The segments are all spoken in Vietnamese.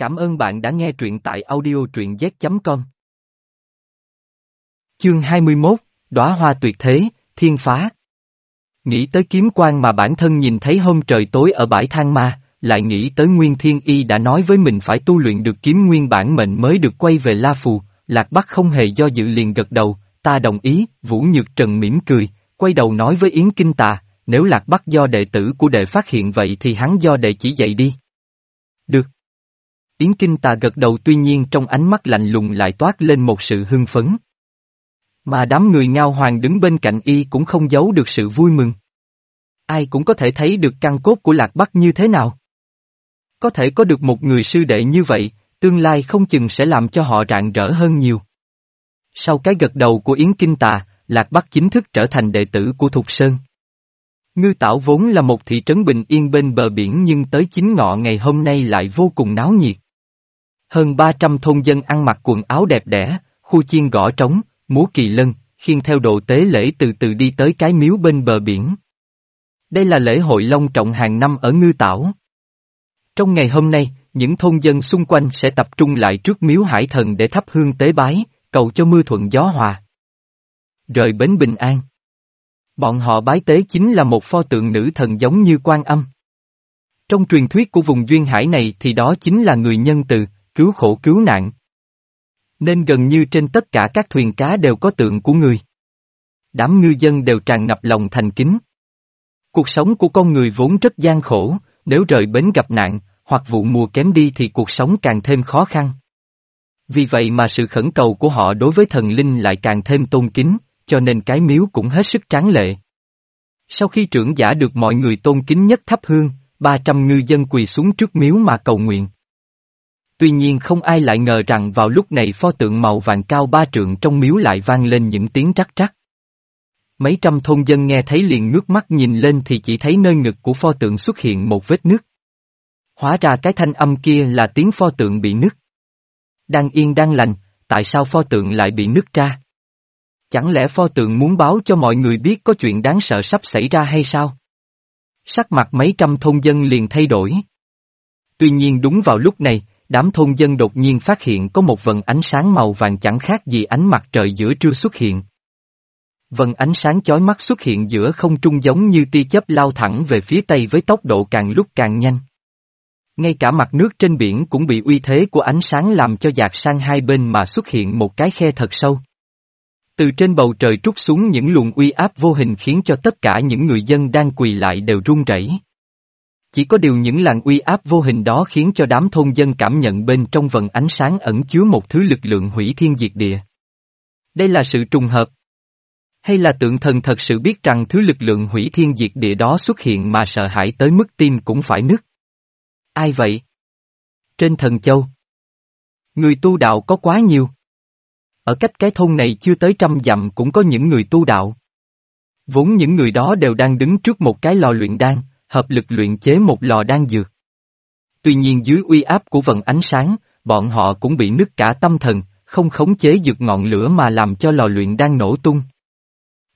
Cảm ơn bạn đã nghe truyện tại audio truyện z.com. Chương 21, Đóa hoa tuyệt thế, thiên phá. Nghĩ tới kiếm quan mà bản thân nhìn thấy hôm trời tối ở bãi thang ma, lại nghĩ tới Nguyên Thiên Y đã nói với mình phải tu luyện được kiếm nguyên bản mệnh mới được quay về La Phù, Lạc Bắc không hề do dự liền gật đầu, ta đồng ý, Vũ Nhược Trần mỉm cười, quay đầu nói với Yến Kinh Tà, nếu Lạc Bắc do đệ tử của đệ phát hiện vậy thì hắn do đệ chỉ dạy đi. Được. Yến Kinh Tà gật đầu tuy nhiên trong ánh mắt lạnh lùng lại toát lên một sự hưng phấn. Mà đám người ngao hoàng đứng bên cạnh y cũng không giấu được sự vui mừng. Ai cũng có thể thấy được căn cốt của Lạc Bắc như thế nào. Có thể có được một người sư đệ như vậy, tương lai không chừng sẽ làm cho họ rạng rỡ hơn nhiều. Sau cái gật đầu của Yến Kinh Tà, Lạc Bắc chính thức trở thành đệ tử của Thục Sơn. Ngư Tảo vốn là một thị trấn bình yên bên bờ biển nhưng tới chính ngọ ngày hôm nay lại vô cùng náo nhiệt. Hơn 300 thôn dân ăn mặc quần áo đẹp đẽ, khu chiên gõ trống, múa kỳ lân, khiêng theo độ tế lễ từ từ đi tới cái miếu bên bờ biển. Đây là lễ hội long trọng hàng năm ở Ngư Tảo. Trong ngày hôm nay, những thôn dân xung quanh sẽ tập trung lại trước miếu hải thần để thắp hương tế bái, cầu cho mưa thuận gió hòa. Rời bến bình an. Bọn họ bái tế chính là một pho tượng nữ thần giống như quan âm. Trong truyền thuyết của vùng duyên hải này thì đó chính là người nhân từ, cứu khổ cứu nạn. Nên gần như trên tất cả các thuyền cá đều có tượng của người. Đám ngư dân đều tràn ngập lòng thành kính. Cuộc sống của con người vốn rất gian khổ, nếu rời bến gặp nạn, hoặc vụ mùa kém đi thì cuộc sống càng thêm khó khăn. Vì vậy mà sự khẩn cầu của họ đối với thần linh lại càng thêm tôn kính, cho nên cái miếu cũng hết sức tráng lệ. Sau khi trưởng giả được mọi người tôn kính nhất thắp hương, 300 ngư dân quỳ xuống trước miếu mà cầu nguyện. Tuy nhiên không ai lại ngờ rằng vào lúc này pho tượng màu vàng cao ba trượng trong miếu lại vang lên những tiếng rắc rắc Mấy trăm thôn dân nghe thấy liền ngước mắt nhìn lên thì chỉ thấy nơi ngực của pho tượng xuất hiện một vết nứt. Hóa ra cái thanh âm kia là tiếng pho tượng bị nứt. Đang yên đang lành, tại sao pho tượng lại bị nứt ra? Chẳng lẽ pho tượng muốn báo cho mọi người biết có chuyện đáng sợ sắp xảy ra hay sao? Sắc mặt mấy trăm thôn dân liền thay đổi. Tuy nhiên đúng vào lúc này, đám thôn dân đột nhiên phát hiện có một vần ánh sáng màu vàng chẳng khác gì ánh mặt trời giữa trưa xuất hiện. Vần ánh sáng chói mắt xuất hiện giữa không trung giống như tia chớp lao thẳng về phía tây với tốc độ càng lúc càng nhanh. Ngay cả mặt nước trên biển cũng bị uy thế của ánh sáng làm cho dạt sang hai bên mà xuất hiện một cái khe thật sâu. Từ trên bầu trời trút xuống những luồng uy áp vô hình khiến cho tất cả những người dân đang quỳ lại đều run rẩy. Chỉ có điều những làn uy áp vô hình đó khiến cho đám thôn dân cảm nhận bên trong vần ánh sáng ẩn chứa một thứ lực lượng hủy thiên diệt địa. Đây là sự trùng hợp. Hay là tượng thần thật sự biết rằng thứ lực lượng hủy thiên diệt địa đó xuất hiện mà sợ hãi tới mức tim cũng phải nứt? Ai vậy? Trên thần châu. Người tu đạo có quá nhiều. Ở cách cái thôn này chưa tới trăm dặm cũng có những người tu đạo. Vốn những người đó đều đang đứng trước một cái lò luyện đan, hợp lực luyện chế một lò đan dược. Tuy nhiên dưới uy áp của vận ánh sáng, bọn họ cũng bị nứt cả tâm thần, không khống chế dược ngọn lửa mà làm cho lò luyện đang nổ tung.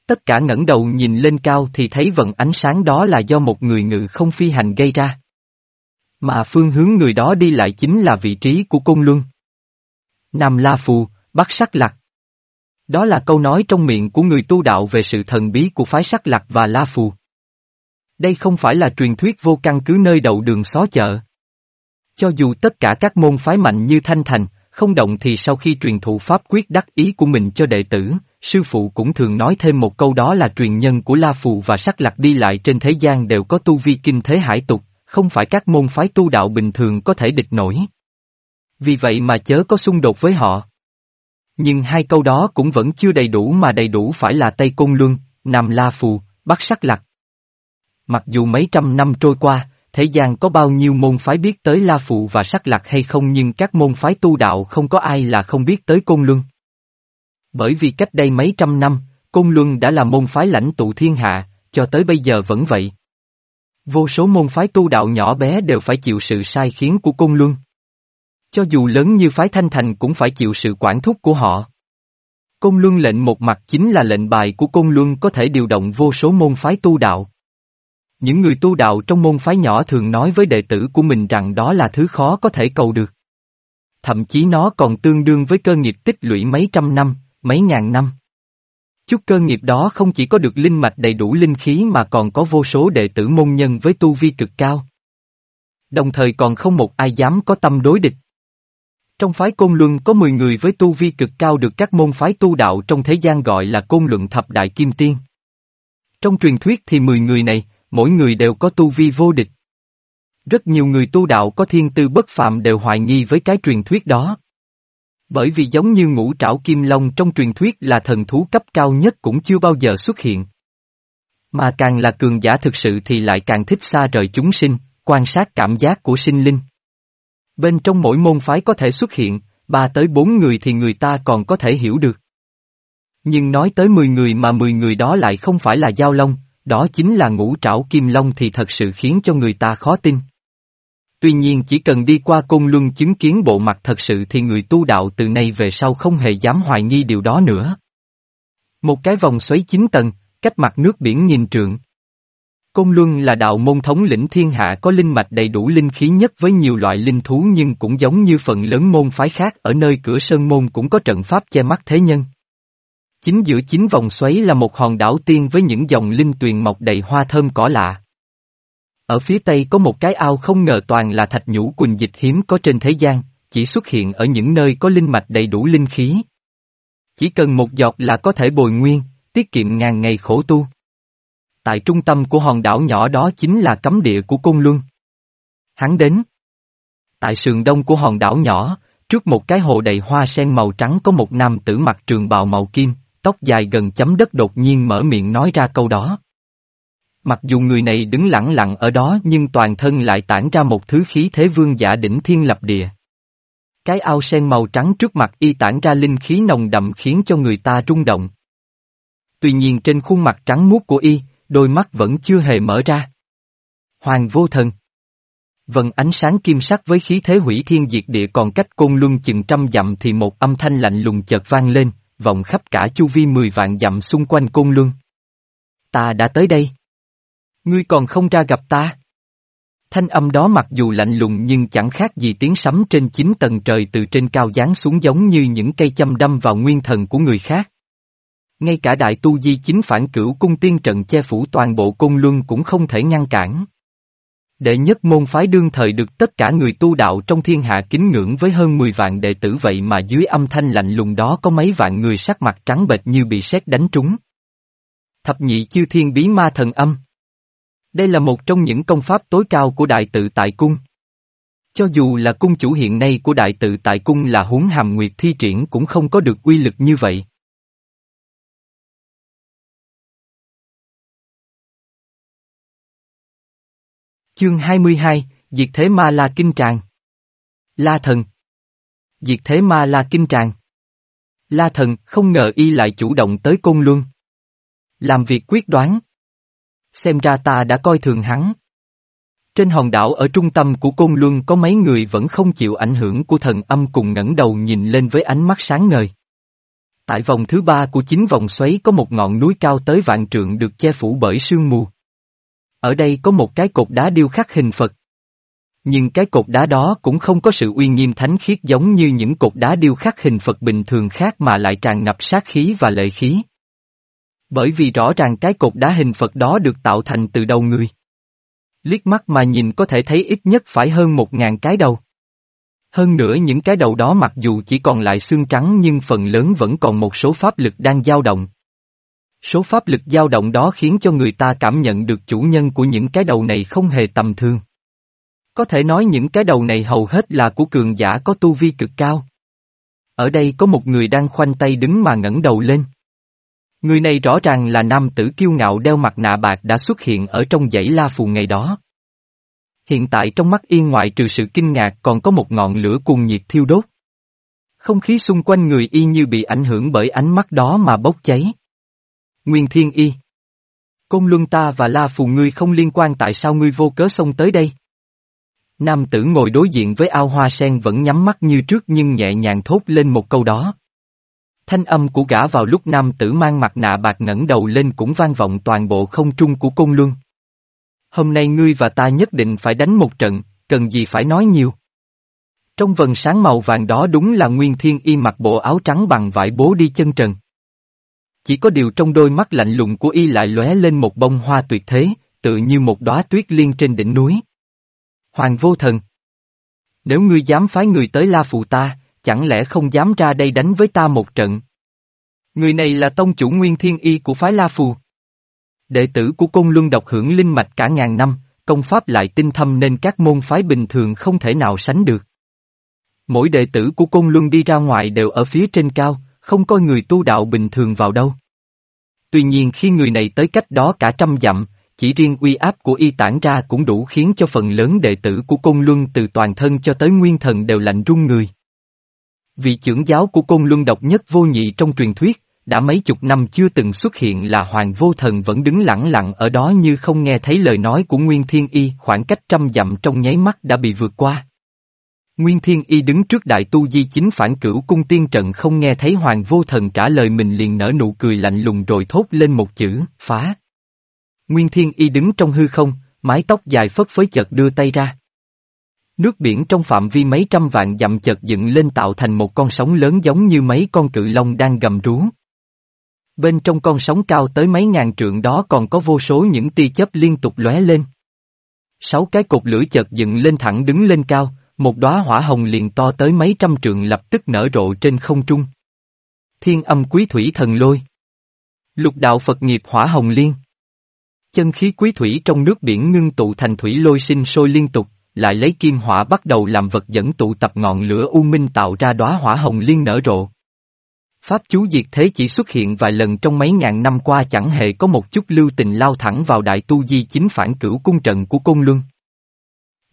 Tất cả ngẩng đầu nhìn lên cao thì thấy vận ánh sáng đó là do một người ngự không phi hành gây ra. Mà phương hướng người đó đi lại chính là vị trí của Côn Luân. Nam La Phù, Bắc Sắc Lạc. Đó là câu nói trong miệng của người tu đạo về sự thần bí của phái Sắc Lạc và La Phù. Đây không phải là truyền thuyết vô căn cứ nơi đầu đường xó chợ. Cho dù tất cả các môn phái mạnh như Thanh Thành, không động thì sau khi truyền thụ pháp quyết đắc ý của mình cho đệ tử, sư phụ cũng thường nói thêm một câu đó là truyền nhân của La Phù và Sắc Lạc đi lại trên thế gian đều có tu vi kinh thế hải tục, không phải các môn phái tu đạo bình thường có thể địch nổi. Vì vậy mà chớ có xung đột với họ. Nhưng hai câu đó cũng vẫn chưa đầy đủ mà đầy đủ phải là Tây Côn Luân, Nam La Phù, Bắc Sắc Lạc. Mặc dù mấy trăm năm trôi qua, thế gian có bao nhiêu môn phái biết tới La Phụ và Sắc Lạc hay không nhưng các môn phái tu đạo không có ai là không biết tới Côn Luân. Bởi vì cách đây mấy trăm năm, Côn Luân đã là môn phái lãnh tụ thiên hạ, cho tới bây giờ vẫn vậy. Vô số môn phái tu đạo nhỏ bé đều phải chịu sự sai khiến của Côn Luân. Cho dù lớn như phái Thanh Thành cũng phải chịu sự quản thúc của họ. Côn Luân lệnh một mặt chính là lệnh bài của Côn Luân có thể điều động vô số môn phái tu đạo. Những người tu đạo trong môn phái nhỏ thường nói với đệ tử của mình rằng đó là thứ khó có thể cầu được. Thậm chí nó còn tương đương với cơ nghiệp tích lũy mấy trăm năm, mấy ngàn năm. Chút cơ nghiệp đó không chỉ có được linh mạch đầy đủ linh khí mà còn có vô số đệ tử môn nhân với tu vi cực cao. Đồng thời còn không một ai dám có tâm đối địch. Trong phái Côn Luân có 10 người với tu vi cực cao được các môn phái tu đạo trong thế gian gọi là Côn Luận Thập Đại Kim Tiên. Trong truyền thuyết thì 10 người này, mỗi người đều có tu vi vô địch. Rất nhiều người tu đạo có thiên tư bất phạm đều hoài nghi với cái truyền thuyết đó. Bởi vì giống như ngũ trảo kim long trong truyền thuyết là thần thú cấp cao nhất cũng chưa bao giờ xuất hiện. Mà càng là cường giả thực sự thì lại càng thích xa rời chúng sinh, quan sát cảm giác của sinh linh. Bên trong mỗi môn phái có thể xuất hiện, ba tới bốn người thì người ta còn có thể hiểu được. Nhưng nói tới mười người mà mười người đó lại không phải là giao long, đó chính là ngũ trảo kim long thì thật sự khiến cho người ta khó tin. Tuy nhiên chỉ cần đi qua côn luân chứng kiến bộ mặt thật sự thì người tu đạo từ nay về sau không hề dám hoài nghi điều đó nữa. Một cái vòng xoáy chín tầng, cách mặt nước biển nhìn trượng. Côn Luân là đạo môn thống lĩnh thiên hạ có linh mạch đầy đủ linh khí nhất với nhiều loại linh thú nhưng cũng giống như phần lớn môn phái khác ở nơi cửa sơn môn cũng có trận pháp che mắt thế nhân. Chính giữa chín vòng xoáy là một hòn đảo tiên với những dòng linh tuyền mọc đầy hoa thơm cỏ lạ. Ở phía tây có một cái ao không ngờ toàn là thạch nhũ quỳnh dịch hiếm có trên thế gian, chỉ xuất hiện ở những nơi có linh mạch đầy đủ linh khí. Chỉ cần một giọt là có thể bồi nguyên, tiết kiệm ngàn ngày khổ tu. Tại trung tâm của hòn đảo nhỏ đó chính là cấm địa của Côn Luân. Hắn đến. Tại sườn đông của hòn đảo nhỏ, trước một cái hồ đầy hoa sen màu trắng có một nam tử mặc trường bào màu kim, tóc dài gần chấm đất đột nhiên mở miệng nói ra câu đó. Mặc dù người này đứng lặng lặng ở đó nhưng toàn thân lại tản ra một thứ khí thế vương giả đỉnh thiên lập địa. Cái ao sen màu trắng trước mặt y tản ra linh khí nồng đậm khiến cho người ta rung động. Tuy nhiên trên khuôn mặt trắng muốt của y, đôi mắt vẫn chưa hề mở ra. Hoàng vô thần. Vần ánh sáng kim sắc với khí thế hủy thiên diệt địa còn cách côn luân chừng trăm dặm thì một âm thanh lạnh lùng chợt vang lên, vòng khắp cả chu vi mười vạn dặm xung quanh côn luân. Ta đã tới đây. Ngươi còn không ra gặp ta. Thanh âm đó mặc dù lạnh lùng nhưng chẳng khác gì tiếng sấm trên chín tầng trời từ trên cao giáng xuống giống như những cây châm đâm vào nguyên thần của người khác. Ngay cả đại tu di chính phản cửu cung tiên trận che phủ toàn bộ cung luân cũng không thể ngăn cản. Đệ nhất môn phái đương thời được tất cả người tu đạo trong thiên hạ kính ngưỡng với hơn 10 vạn đệ tử vậy mà dưới âm thanh lạnh lùng đó có mấy vạn người sắc mặt trắng bệch như bị sét đánh trúng. Thập nhị chư thiên bí ma thần âm. Đây là một trong những công pháp tối cao của đại tự tại cung. Cho dù là cung chủ hiện nay của đại tự tại cung là huống hàm nguyệt thi triển cũng không có được uy lực như vậy. Chương 22, Diệt Thế Ma La Kinh Tràng La Thần Diệt Thế Ma La Kinh Tràng La Thần không ngờ y lại chủ động tới Côn Luân. Làm việc quyết đoán. Xem ra ta đã coi thường hắn. Trên hòn đảo ở trung tâm của Côn Luân có mấy người vẫn không chịu ảnh hưởng của thần âm cùng ngẩng đầu nhìn lên với ánh mắt sáng ngời. Tại vòng thứ ba của chính vòng xoáy có một ngọn núi cao tới vạn trượng được che phủ bởi sương mù. Ở đây có một cái cột đá điêu khắc hình Phật. Nhưng cái cột đá đó cũng không có sự uy nghiêm thánh khiết giống như những cột đá điêu khắc hình Phật bình thường khác mà lại tràn ngập sát khí và lệ khí. Bởi vì rõ ràng cái cột đá hình Phật đó được tạo thành từ đầu người. Liếc mắt mà nhìn có thể thấy ít nhất phải hơn một ngàn cái đầu. Hơn nữa những cái đầu đó mặc dù chỉ còn lại xương trắng nhưng phần lớn vẫn còn một số pháp lực đang dao động. Số pháp lực dao động đó khiến cho người ta cảm nhận được chủ nhân của những cái đầu này không hề tầm thường. Có thể nói những cái đầu này hầu hết là của cường giả có tu vi cực cao. Ở đây có một người đang khoanh tay đứng mà ngẩng đầu lên. Người này rõ ràng là nam tử kiêu ngạo đeo mặt nạ bạc đã xuất hiện ở trong dãy la phù ngày đó. Hiện tại trong mắt yên ngoại trừ sự kinh ngạc còn có một ngọn lửa cuồng nhiệt thiêu đốt. Không khí xung quanh người y như bị ảnh hưởng bởi ánh mắt đó mà bốc cháy. Nguyên Thiên Y. Côn Luân ta và La Phù ngươi không liên quan tại sao ngươi vô cớ xông tới đây? Nam tử ngồi đối diện với ao hoa sen vẫn nhắm mắt như trước nhưng nhẹ nhàng thốt lên một câu đó. Thanh âm của gã vào lúc nam tử mang mặt nạ bạc ngẩng đầu lên cũng vang vọng toàn bộ không trung của Côn Luân. Hôm nay ngươi và ta nhất định phải đánh một trận, cần gì phải nói nhiều. Trong vần sáng màu vàng đó đúng là Nguyên Thiên Y mặc bộ áo trắng bằng vải bố đi chân trần. Chỉ có điều trong đôi mắt lạnh lùng của y lại lóe lên một bông hoa tuyệt thế, tự như một đóa tuyết liên trên đỉnh núi. Hoàng vô thần. Nếu ngươi dám phái người tới La Phù ta, chẳng lẽ không dám ra đây đánh với ta một trận? Người này là tông chủ nguyên thiên y của phái La Phù. Đệ tử của công Luân độc hưởng linh mạch cả ngàn năm, công pháp lại tinh thâm nên các môn phái bình thường không thể nào sánh được. Mỗi đệ tử của công Luân đi ra ngoài đều ở phía trên cao, không coi người tu đạo bình thường vào đâu. Tuy nhiên khi người này tới cách đó cả trăm dặm, chỉ riêng uy áp của y tản ra cũng đủ khiến cho phần lớn đệ tử của Côn Luân từ toàn thân cho tới nguyên thần đều lạnh run người. Vị trưởng giáo của Côn Luân độc nhất vô nhị trong truyền thuyết, đã mấy chục năm chưa từng xuất hiện là Hoàng Vô Thần vẫn đứng lặng lặng ở đó như không nghe thấy lời nói của Nguyên Thiên Y khoảng cách trăm dặm trong nháy mắt đã bị vượt qua. Nguyên Thiên Y đứng trước đại tu di chính phản cửu cung tiên trận không nghe thấy Hoàng Vô Thần trả lời mình liền nở nụ cười lạnh lùng rồi thốt lên một chữ, phá. Nguyên Thiên Y đứng trong hư không, mái tóc dài phất phới chợt đưa tay ra. Nước biển trong phạm vi mấy trăm vạn dặm chợt dựng lên tạo thành một con sóng lớn giống như mấy con cự long đang gầm rú. Bên trong con sóng cao tới mấy ngàn trượng đó còn có vô số những tia chớp liên tục lóe lên. Sáu cái cột lửa chợt dựng lên thẳng đứng lên cao, một đóa hỏa hồng liền to tới mấy trăm trượng lập tức nở rộ trên không trung. Thiên âm quý thủy thần lôi. Lục đạo Phật nghiệp hỏa hồng liên. Chân khí quý thủy trong nước biển ngưng tụ thành thủy lôi sinh sôi liên tục, lại lấy kim hỏa bắt đầu làm vật dẫn tụ tập ngọn lửa u minh tạo ra đóa hỏa hồng liên nở rộ. Pháp chú diệt thế chỉ xuất hiện vài lần trong mấy ngàn năm qua chẳng hề có một chút lưu tình lao thẳng vào đại tu di chính phản cửu cung trận của Côn Luân.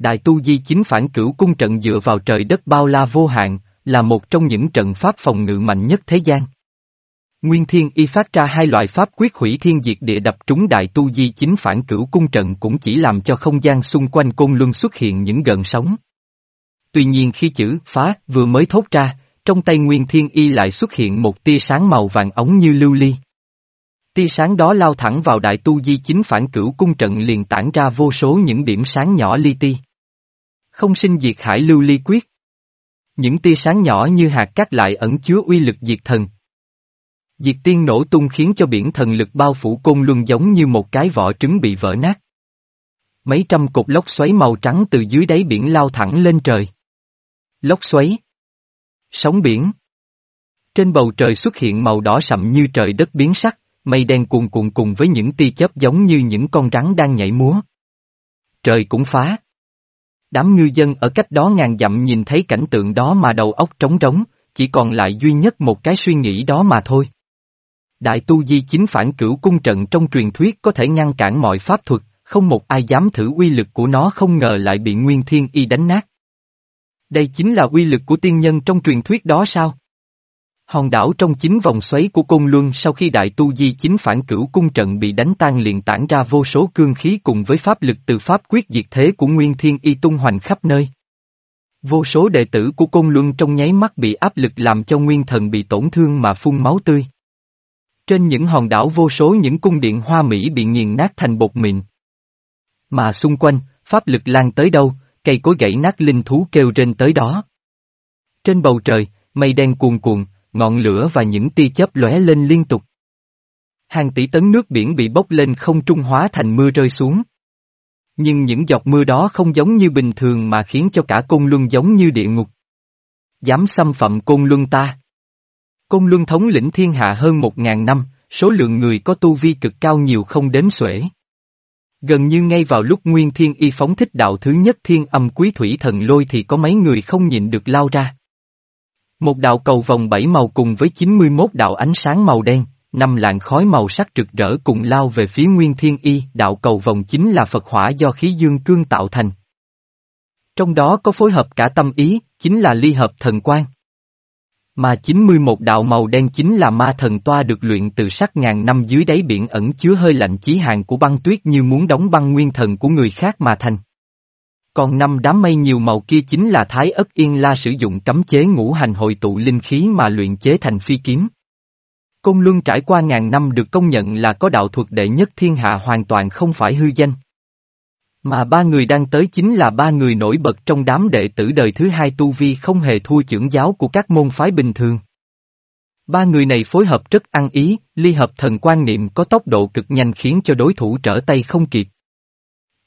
Đại tu di chính phản cửu cung trận dựa vào trời đất bao la vô hạn, là một trong những trận pháp phòng ngự mạnh nhất thế gian. Nguyên Thiên Y phát ra hai loại pháp quyết hủy thiên diệt địa đập trúng đại tu di chính phản cửu cung trận cũng chỉ làm cho không gian xung quanh côn luân xuất hiện những gần sóng. Tuy nhiên khi chữ phá vừa mới thốt ra, trong tay Nguyên Thiên Y lại xuất hiện một tia sáng màu vàng ống như lưu ly. Tia sáng đó lao thẳng vào đại tu di chính phản cửu cung trận liền tản ra vô số những điểm sáng nhỏ li ti. Không sinh diệt hải lưu ly quyết. Những tia sáng nhỏ như hạt cát lại ẩn chứa uy lực diệt thần, Diệt tiên nổ tung khiến cho biển thần lực bao phủ côn luân giống như một cái vỏ trứng bị vỡ nát. Mấy trăm cục lốc xoáy màu trắng từ dưới đáy biển lao thẳng lên trời. Lốc xoáy. Sóng biển. Trên bầu trời xuất hiện màu đỏ sậm như trời đất biến sắc, mây đen cuồn cuộn cùng với những tia chớp giống như những con rắn đang nhảy múa. Trời cũng phá. Đám ngư dân ở cách đó ngàn dặm nhìn thấy cảnh tượng đó mà đầu óc trống rỗng, chỉ còn lại duy nhất một cái suy nghĩ đó mà thôi. Đại tu di chính phản cửu cung trận trong truyền thuyết có thể ngăn cản mọi pháp thuật, không một ai dám thử uy lực của nó không ngờ lại bị Nguyên Thiên Y đánh nát. Đây chính là uy lực của tiên nhân trong truyền thuyết đó sao? Hòn đảo trong chính vòng xoáy của Côn Luân sau khi đại tu di chính phản cửu cung trận bị đánh tan liền tản ra vô số cương khí cùng với pháp lực từ pháp quyết diệt thế của Nguyên Thiên Y tung hoành khắp nơi. Vô số đệ tử của Côn Luân trong nháy mắt bị áp lực làm cho Nguyên Thần bị tổn thương mà phun máu tươi. Trên những hòn đảo vô số những cung điện hoa Mỹ bị nghiền nát thành bột mịn. Mà xung quanh, pháp lực lan tới đâu, cây cối gãy nát linh thú kêu trên tới đó. Trên bầu trời, mây đen cuồn cuộn, ngọn lửa và những tia chớp lóe lên liên tục. Hàng tỷ tấn nước biển bị bốc lên không trung hóa thành mưa rơi xuống. Nhưng những giọt mưa đó không giống như bình thường mà khiến cho cả côn luân giống như địa ngục. Dám xâm phạm côn luân ta. Côn Luân thống lĩnh thiên hạ hơn một ngàn năm, số lượng người có tu vi cực cao nhiều không đếm xuể. Gần như ngay vào lúc Nguyên Thiên Y phóng thích đạo thứ nhất thiên âm quý thủy thần lôi thì có mấy người không nhịn được lao ra. Một đạo cầu vòng bảy màu cùng với 91 đạo ánh sáng màu đen, năm làn khói màu sắc rực rỡ cùng lao về phía Nguyên Thiên Y, đạo cầu vòng chính là Phật hỏa do khí dương cương tạo thành. Trong đó có phối hợp cả tâm ý, chính là ly hợp thần quan. Mà 91 đạo màu đen chính là ma thần toa được luyện từ sắc ngàn năm dưới đáy biển ẩn chứa hơi lạnh chí hàng của băng tuyết như muốn đóng băng nguyên thần của người khác mà thành. Còn năm đám mây nhiều màu kia chính là Thái ất yên la sử dụng cấm chế ngũ hành hội tụ linh khí mà luyện chế thành phi kiếm. Công Luân trải qua ngàn năm được công nhận là có đạo thuật đệ nhất thiên hạ hoàn toàn không phải hư danh. Mà ba người đang tới chính là ba người nổi bật trong đám đệ tử đời thứ hai tu vi không hề thua trưởng giáo của các môn phái bình thường. Ba người này phối hợp rất ăn ý, ly hợp thần quan niệm có tốc độ cực nhanh khiến cho đối thủ trở tay không kịp.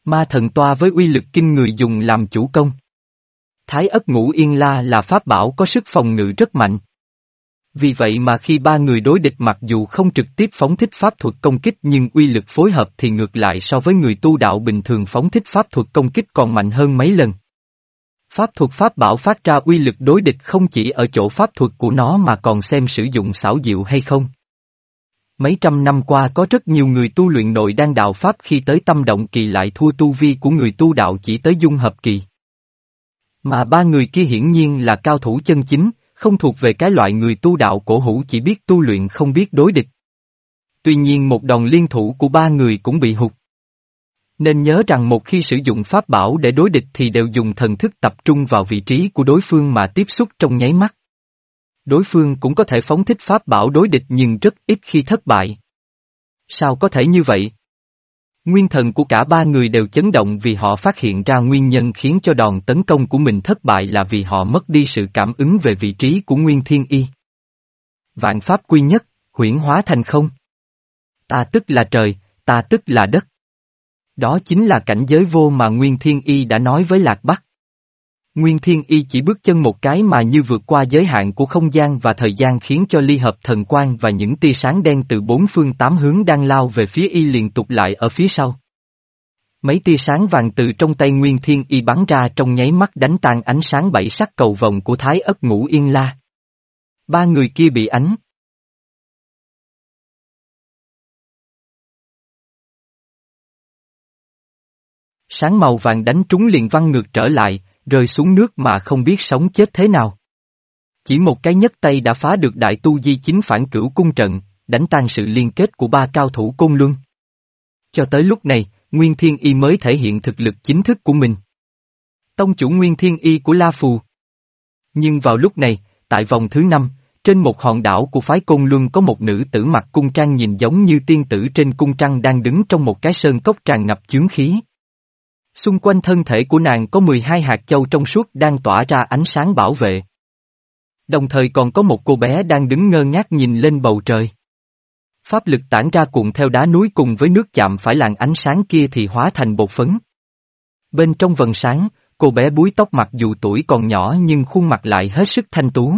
Ma thần toa với uy lực kinh người dùng làm chủ công. Thái ất ngũ yên la là pháp bảo có sức phòng ngự rất mạnh. Vì vậy mà khi ba người đối địch mặc dù không trực tiếp phóng thích pháp thuật công kích nhưng uy lực phối hợp thì ngược lại so với người tu đạo bình thường phóng thích pháp thuật công kích còn mạnh hơn mấy lần. Pháp thuật pháp bảo phát ra uy lực đối địch không chỉ ở chỗ pháp thuật của nó mà còn xem sử dụng xảo diệu hay không. Mấy trăm năm qua có rất nhiều người tu luyện nội đan đạo Pháp khi tới tâm động kỳ lại thua tu vi của người tu đạo chỉ tới dung hợp kỳ. Mà ba người kia hiển nhiên là cao thủ chân chính, không thuộc về cái loại người tu đạo cổ hủ chỉ biết tu luyện không biết đối địch. Tuy nhiên một đòn liên thủ của ba người cũng bị hụt. Nên nhớ rằng một khi sử dụng pháp bảo để đối địch thì đều dùng thần thức tập trung vào vị trí của đối phương mà tiếp xúc trong nháy mắt. Đối phương cũng có thể phóng thích pháp bảo đối địch nhưng rất ít khi thất bại. Sao có thể như vậy? Nguyên thần của cả ba người đều chấn động vì họ phát hiện ra nguyên nhân khiến cho đòn tấn công của mình thất bại là vì họ mất đi sự cảm ứng về vị trí của Nguyên Thiên Y. Vạn pháp quy nhất, huyển hóa thành không. Ta tức là trời, ta tức là đất. Đó chính là cảnh giới vô mà Nguyên Thiên Y đã nói với Lạc Bắc. Nguyên Thiên Y chỉ bước chân một cái mà như vượt qua giới hạn của không gian và thời gian khiến cho ly hợp thần quang và những tia sáng đen từ bốn phương tám hướng đang lao về phía Y liên tục lại ở phía sau. Mấy tia sáng vàng từ trong tay Nguyên Thiên Y bắn ra trong nháy mắt đánh tan ánh sáng bảy sắc cầu vòng của Thái ất ngũ yên la. Ba người kia bị ánh. Sáng màu vàng đánh trúng liền văng ngược trở lại, rơi xuống nước mà không biết sống chết thế nào. Chỉ một cái nhất tay đã phá được đại tu di chính phản cửu cung trận, đánh tan sự liên kết của ba cao thủ côn luân. Cho tới lúc này, Nguyên Thiên Y mới thể hiện thực lực chính thức của mình. Tông chủ Nguyên Thiên Y của La Phù. Nhưng vào lúc này, tại vòng thứ năm, trên một hòn đảo của phái Côn Luân có một nữ tử mặc cung trang nhìn giống như tiên tử trên cung trăng đang đứng trong một cái sơn cốc tràn ngập chướng khí. Xung quanh thân thể của nàng có 12 hạt châu trong suốt đang tỏa ra ánh sáng bảo vệ. Đồng thời còn có một cô bé đang đứng ngơ ngác nhìn lên bầu trời. Pháp lực tản ra cuộn theo đá núi cùng với nước chạm phải làn ánh sáng kia thì hóa thành bột phấn. Bên trong vần sáng, cô bé búi tóc mặc dù tuổi còn nhỏ nhưng khuôn mặt lại hết sức thanh tú.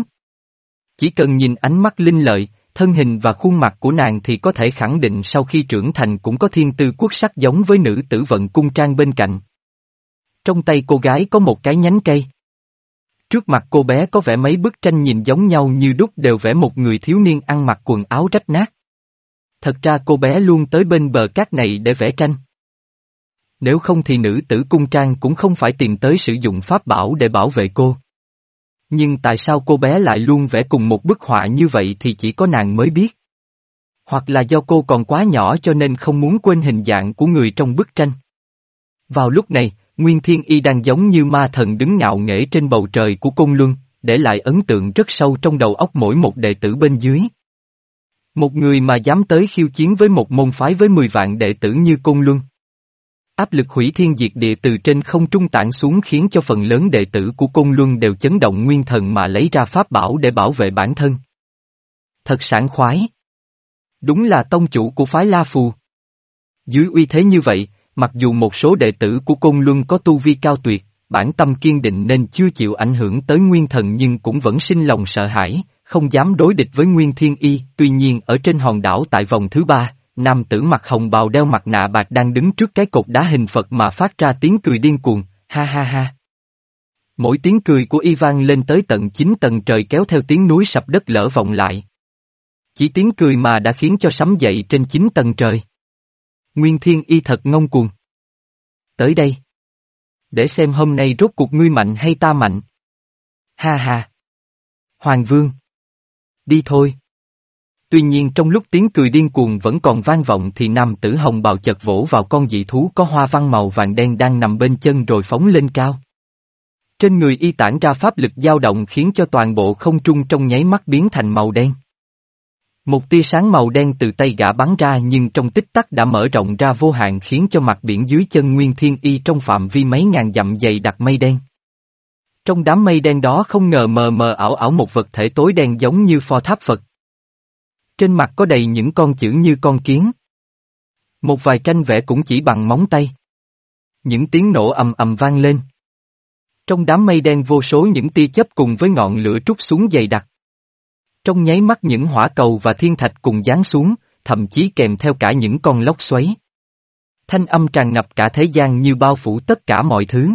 Chỉ cần nhìn ánh mắt linh lợi, thân hình và khuôn mặt của nàng thì có thể khẳng định sau khi trưởng thành cũng có thiên tư quốc sắc giống với nữ tử vận cung trang bên cạnh. Trong tay cô gái có một cái nhánh cây. Trước mặt cô bé có vẻ mấy bức tranh nhìn giống nhau như đúc đều vẽ một người thiếu niên ăn mặc quần áo rách nát. Thật ra cô bé luôn tới bên bờ cát này để vẽ tranh. Nếu không thì nữ tử cung trang cũng không phải tìm tới sử dụng pháp bảo để bảo vệ cô. Nhưng tại sao cô bé lại luôn vẽ cùng một bức họa như vậy thì chỉ có nàng mới biết. Hoặc là do cô còn quá nhỏ cho nên không muốn quên hình dạng của người trong bức tranh. Vào lúc này, Nguyên Thiên Y đang giống như ma thần đứng ngạo nghễ trên bầu trời của Côn Luân, để lại ấn tượng rất sâu trong đầu óc mỗi một đệ tử bên dưới. Một người mà dám tới khiêu chiến với một môn phái với 10 vạn đệ tử như Côn Luân. Áp lực hủy thiên diệt địa từ trên không trung tản xuống khiến cho phần lớn đệ tử của Côn Luân đều chấn động nguyên thần mà lấy ra pháp bảo để bảo vệ bản thân. Thật sảng khoái. Đúng là tông chủ của phái La Phù. Dưới uy thế như vậy, mặc dù một số đệ tử của Côn Luân có tu vi cao tuyệt, bản tâm kiên định nên chưa chịu ảnh hưởng tới nguyên thần nhưng cũng vẫn sinh lòng sợ hãi, không dám đối địch với Nguyên Thiên Y, tuy nhiên ở trên hòn đảo tại vòng thứ ba, nam tử mặt hồng bào đeo mặt nạ bạc đang đứng trước cái cột đá hình Phật mà phát ra tiếng cười điên cuồng, ha ha ha. Mỗi tiếng cười của Ivan lên tới tận chín tầng trời kéo theo tiếng núi sập đất lở vọng lại. Chỉ tiếng cười mà đã khiến cho sấm dậy trên chín tầng trời. Nguyên Thiên Y thật ngông cuồng. Tới đây. Để xem hôm nay rốt cuộc ngươi mạnh hay ta mạnh. Ha ha. Hoàng Vương. Đi thôi. Tuy nhiên trong lúc tiếng cười điên cuồng vẫn còn vang vọng thì nam tử hồng bào chật vỗ vào con dị thú có hoa văn màu vàng đen đang nằm bên chân rồi phóng lên cao. Trên người y tản ra pháp lực dao động khiến cho toàn bộ không trung trong nháy mắt biến thành màu đen. Một tia sáng màu đen từ tay gã bắn ra nhưng trong tích tắc đã mở rộng ra vô hạn khiến cho mặt biển dưới chân Nguyên Thiên Y trong phạm vi mấy ngàn dặm dày đặc mây đen. Trong đám mây đen đó không ngờ mờ mờ ảo ảo một vật thể tối đen giống như pho tháp Phật. Trên mặt có đầy những con chữ như con kiến. Một vài tranh vẽ cũng chỉ bằng móng tay. Những tiếng nổ ầm ầm vang lên. Trong đám mây đen vô số những tia chớp cùng với ngọn lửa trút xuống dày đặc. Trong nháy mắt những hỏa cầu và thiên thạch cùng giáng xuống, thậm chí kèm theo cả những con lốc xoáy. Thanh âm tràn ngập cả thế gian như bao phủ tất cả mọi thứ.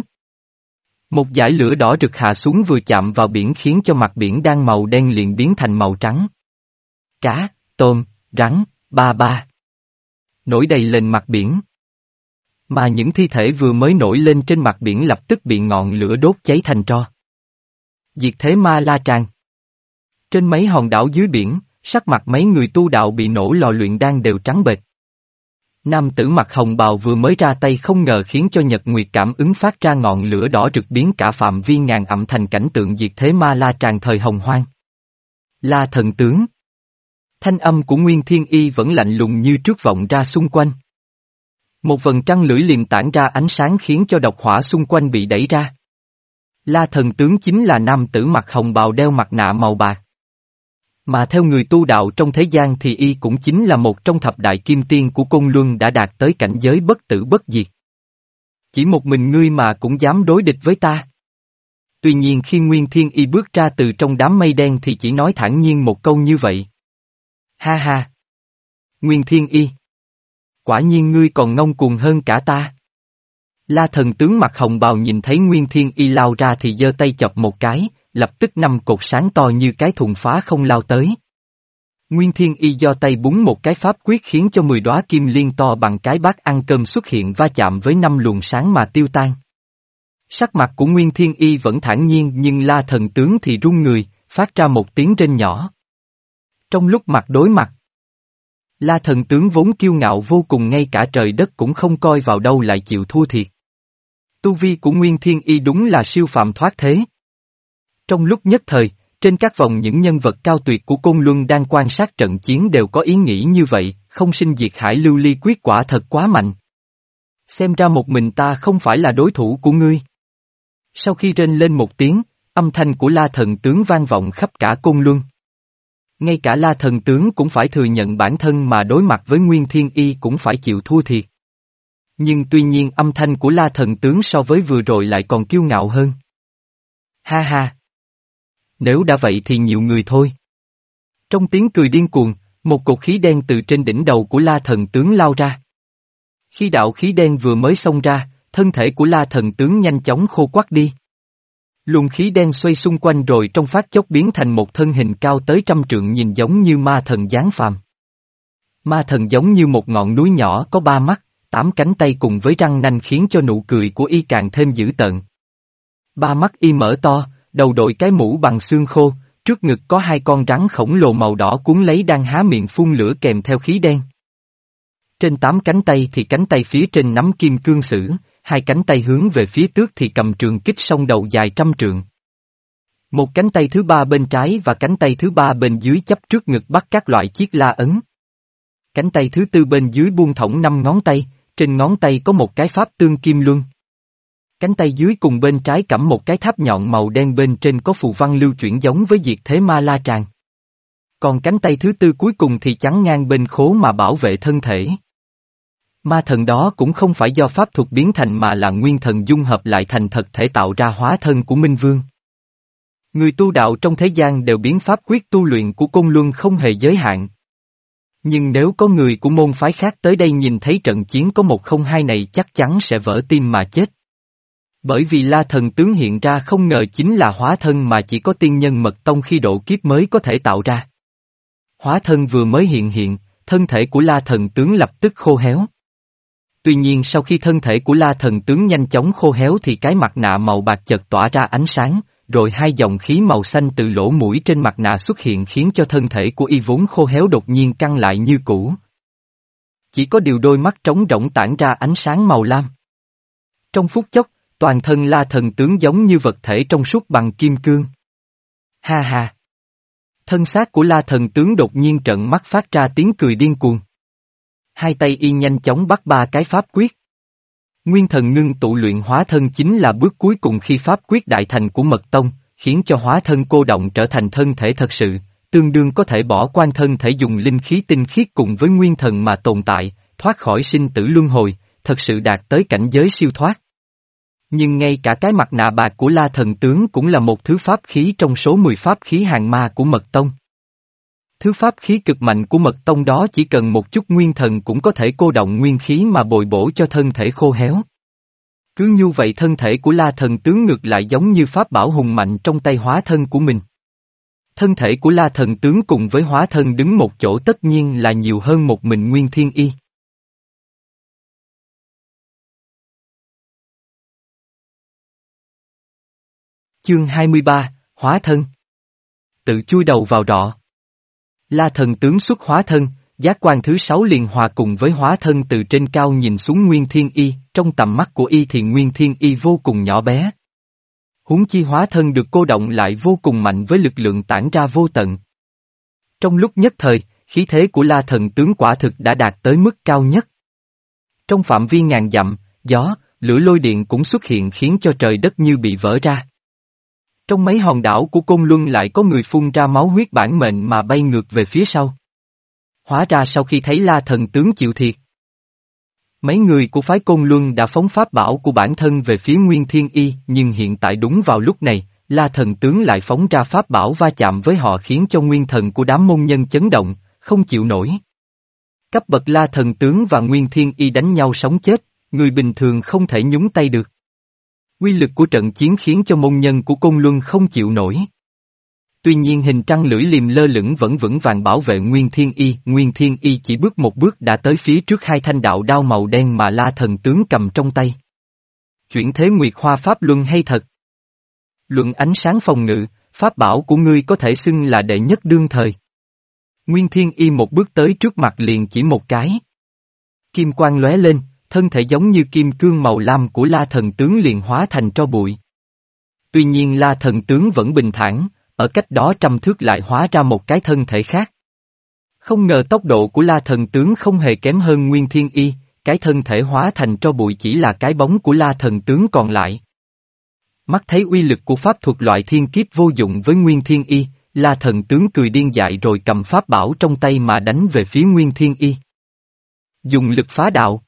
Một dải lửa đỏ rực hạ xuống vừa chạm vào biển khiến cho mặt biển đang màu đen liền biến thành màu trắng. Cá, tôm, rắn, ba ba. Nổi đầy lên mặt biển. Mà những thi thể vừa mới nổi lên trên mặt biển lập tức bị ngọn lửa đốt cháy thành tro. Diệt thế ma la tràn Trên mấy hòn đảo dưới biển, sắc mặt mấy người tu đạo bị nổ lò luyện đang đều trắng bệch. Nam tử mặt hồng bào vừa mới ra tay không ngờ khiến cho Nhật Nguyệt cảm ứng phát ra ngọn lửa đỏ rực biến cả phạm vi ngàn ẩm thành cảnh tượng diệt thế ma la tràn thời hồng hoang. La thần tướng. Thanh âm của Nguyên Thiên Y vẫn lạnh lùng như trước vọng ra xung quanh. Một vần trăng lưỡi liềm tản ra ánh sáng khiến cho độc hỏa xung quanh bị đẩy ra. La thần tướng chính là nam tử mặt hồng bào đeo mặt nạ màu bạc. Mà theo người tu đạo trong thế gian thì y cũng chính là một trong thập đại kim tiên của Côn Luân đã đạt tới cảnh giới bất tử bất diệt. Chỉ một mình ngươi mà cũng dám đối địch với ta. Tuy nhiên khi Nguyên Thiên Y bước ra từ trong đám mây đen thì chỉ nói thẳng nhiên một câu như vậy. Ha ha! Nguyên Thiên Y! Quả nhiên ngươi còn ngông cuồng hơn cả ta. La thần tướng mặt hồng bào nhìn thấy Nguyên Thiên Y lao ra thì giơ tay chọc một cái, lập tức năm cột sáng to như cái thùng phá không lao tới. Nguyên Thiên Y do tay búng một cái pháp quyết khiến cho mười đóa kim liên to bằng cái bát ăn cơm xuất hiện va chạm với năm luồng sáng mà tiêu tan. Sắc mặt của Nguyên Thiên Y vẫn thản nhiên nhưng la thần tướng thì run người, phát ra một tiếng trên nhỏ. Trong lúc mặt đối mặt, la thần tướng vốn kiêu ngạo vô cùng ngay cả trời đất cũng không coi vào đâu lại chịu thua thiệt. Tu vi của Nguyên Thiên Y đúng là siêu phàm thoát thế. Trong lúc nhất thời, trên các vòng những nhân vật cao tuyệt của Côn Luân đang quan sát trận chiến đều có ý nghĩ như vậy, không sinh diệt hải lưu ly quyết quả thật quá mạnh. Xem ra một mình ta không phải là đối thủ của ngươi. Sau khi rên lên một tiếng, âm thanh của la thần tướng vang vọng khắp cả Côn Luân. Ngay cả la thần tướng cũng phải thừa nhận bản thân mà đối mặt với Nguyên Thiên Y cũng phải chịu thua thiệt. Nhưng tuy nhiên âm thanh của la thần tướng so với vừa rồi lại còn kiêu ngạo hơn. Ha ha! nếu đã vậy thì nhiều người thôi. Trong tiếng cười điên cuồng, một cột khí đen từ trên đỉnh đầu của la thần tướng lao ra. Khi đạo khí đen vừa mới xông ra, thân thể của la thần tướng nhanh chóng khô quắc đi. Luồng khí đen xoay xung quanh rồi trong phát chốc biến thành một thân hình cao tới trăm trượng nhìn giống như ma thần giáng phàm. Ma thần giống như một ngọn núi nhỏ có ba mắt, tám cánh tay cùng với răng nanh khiến cho nụ cười của y càng thêm dữ tợn. Ba mắt y mở to, đầu đội cái mũ bằng xương khô, trước ngực có hai con rắn khổng lồ màu đỏ cuốn lấy đang há miệng phun lửa kèm theo khí đen. Trên tám cánh tay thì cánh tay phía trên nắm kim cương sử, hai cánh tay hướng về phía tước thì cầm trường kích sông đầu dài trăm trượng. Một cánh tay thứ ba bên trái và cánh tay thứ ba bên dưới chấp trước ngực bắt các loại chiếc la ấn. Cánh tay thứ tư bên dưới buông thõng năm ngón tay, trên ngón tay có một cái pháp tương kim luân. Cánh tay dưới cùng bên trái cắm một cái tháp nhọn màu đen bên trên có phù văn lưu chuyển giống với diệt thế ma la tràng. Còn cánh tay thứ tư cuối cùng thì chắn ngang bên khố mà bảo vệ thân thể. Ma thần đó cũng không phải do pháp thuật biến thành mà là nguyên thần dung hợp lại thành thật thể tạo ra hóa thân của Minh Vương. Người tu đạo trong thế gian đều biến pháp quyết tu luyện của Côn Luân không hề giới hạn. Nhưng nếu có người của môn phái khác tới đây nhìn thấy trận chiến có một không hai này chắc chắn sẽ vỡ tim mà chết. Bởi vì la thần tướng hiện ra không ngờ chính là hóa thân mà chỉ có tiên nhân mật tông khi độ kiếp mới có thể tạo ra. Hóa thân vừa mới hiện hiện, thân thể của la thần tướng lập tức khô héo. Tuy nhiên sau khi thân thể của la thần tướng nhanh chóng khô héo thì cái mặt nạ màu bạc chợt tỏa ra ánh sáng, rồi hai dòng khí màu xanh từ lỗ mũi trên mặt nạ xuất hiện khiến cho thân thể của y vốn khô héo đột nhiên căng lại như cũ. Chỉ có điều đôi mắt trống rỗng tản ra ánh sáng màu lam. Trong phút chốc, Toàn thân la thần tướng giống như vật thể trong suốt bằng kim cương. Ha ha! Thân xác của la thần tướng đột nhiên trận mắt phát ra tiếng cười điên cuồng. Hai tay y nhanh chóng bắt ba cái pháp quyết. Nguyên thần ngưng tụ luyện hóa thân chính là bước cuối cùng khi pháp quyết đại thành của mật tông, khiến cho hóa thân cô động trở thành thân thể thật sự, tương đương có thể bỏ quan thân thể dùng linh khí tinh khiết cùng với nguyên thần mà tồn tại, thoát khỏi sinh tử luân hồi, thật sự đạt tới cảnh giới siêu thoát. Nhưng ngay cả cái mặt nạ bạc của La Thần Tướng cũng là một thứ pháp khí trong số 10 pháp khí hàng ma của Mật Tông. Thứ pháp khí cực mạnh của Mật Tông đó chỉ cần một chút nguyên thần cũng có thể cô động nguyên khí mà bồi bổ cho thân thể khô héo. Cứ như vậy thân thể của La Thần Tướng ngược lại giống như pháp bảo hùng mạnh trong tay hóa thân của mình. Thân thể của La Thần Tướng cùng với hóa thân đứng một chỗ tất nhiên là nhiều hơn một mình Nguyên Thiên Y. Chương 23, Hóa thân Tự chui đầu vào đọ La thần tướng xuất hóa thân, giác quan thứ sáu liền hòa cùng với hóa thân từ trên cao nhìn xuống Nguyên Thiên Y, trong tầm mắt của Y thì Nguyên Thiên Y vô cùng nhỏ bé. Huống chi hóa thân được cô động lại vô cùng mạnh với lực lượng tản ra vô tận. Trong lúc nhất thời, khí thế của La thần tướng quả thực đã đạt tới mức cao nhất. Trong phạm vi ngàn dặm, gió, lửa lôi điện cũng xuất hiện khiến cho trời đất như bị vỡ ra. Trong mấy hòn đảo của Côn Luân lại có người phun ra máu huyết bản mệnh mà bay ngược về phía sau. Hóa ra sau khi thấy la thần tướng chịu thiệt. Mấy người của phái Côn Luân đã phóng pháp bảo của bản thân về phía Nguyên Thiên Y, nhưng hiện tại đúng vào lúc này, la thần tướng lại phóng ra pháp bảo va chạm với họ khiến cho nguyên thần của đám môn nhân chấn động, không chịu nổi. Cấp bậc la thần tướng và Nguyên Thiên Y đánh nhau sống chết, người bình thường không thể nhúng tay được. Quy lực của trận chiến khiến cho môn nhân của Côn Luân không chịu nổi. Tuy nhiên hình trăng lưỡi liềm lơ lửng vẫn vững vàng bảo vệ Nguyên Thiên Y, Nguyên Thiên Y chỉ bước một bước đã tới phía trước hai thanh đạo đao màu đen mà la thần tướng cầm trong tay. Chuyển thế nguyệt hoa pháp luân hay thật? Luận ánh sáng phòng ngự, pháp bảo của ngươi có thể xưng là đệ nhất đương thời. Nguyên Thiên Y một bước tới trước mặt liền chỉ một cái. Kim quang lóe lên, thân thể giống như kim cương màu lam của la thần tướng liền hóa thành tro bụi. Tuy nhiên la thần tướng vẫn bình thản, ở cách đó trăm thước lại hóa ra một cái thân thể khác. Không ngờ tốc độ của la thần tướng không hề kém hơn nguyên thiên y, cái thân thể hóa thành tro bụi chỉ là cái bóng của la thần tướng còn lại. Mắt thấy uy lực của pháp thuật loại thiên kiếp vô dụng với nguyên thiên y, la thần tướng cười điên dại rồi cầm pháp bảo trong tay mà đánh về phía nguyên thiên y. Dùng lực phá đạo.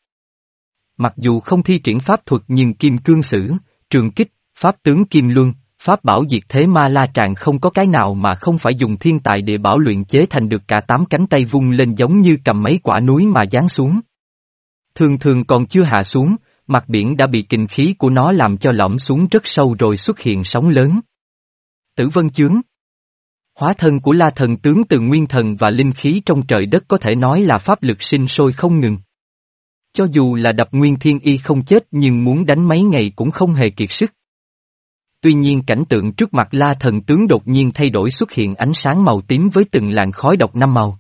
Mặc dù không thi triển pháp thuật nhưng kim cương sử, trường kích, pháp tướng kim luân, pháp bảo diệt thế ma la tràng không có cái nào mà không phải dùng thiên tài địa bảo luyện chế thành được cả tám cánh tay vung lên giống như cầm mấy quả núi mà giáng xuống. Thường thường còn chưa hạ xuống, mặt biển đã bị kình khí của nó làm cho lõm xuống rất sâu rồi xuất hiện sóng lớn. Tử vân chướng Hóa thân của la thần tướng từ nguyên thần và linh khí trong trời đất có thể nói là pháp lực sinh sôi không ngừng. Cho dù là đập nguyên thiên y không chết nhưng muốn đánh mấy ngày cũng không hề kiệt sức. Tuy nhiên cảnh tượng trước mặt la thần tướng đột nhiên thay đổi xuất hiện ánh sáng màu tím với từng làn khói độc năm màu.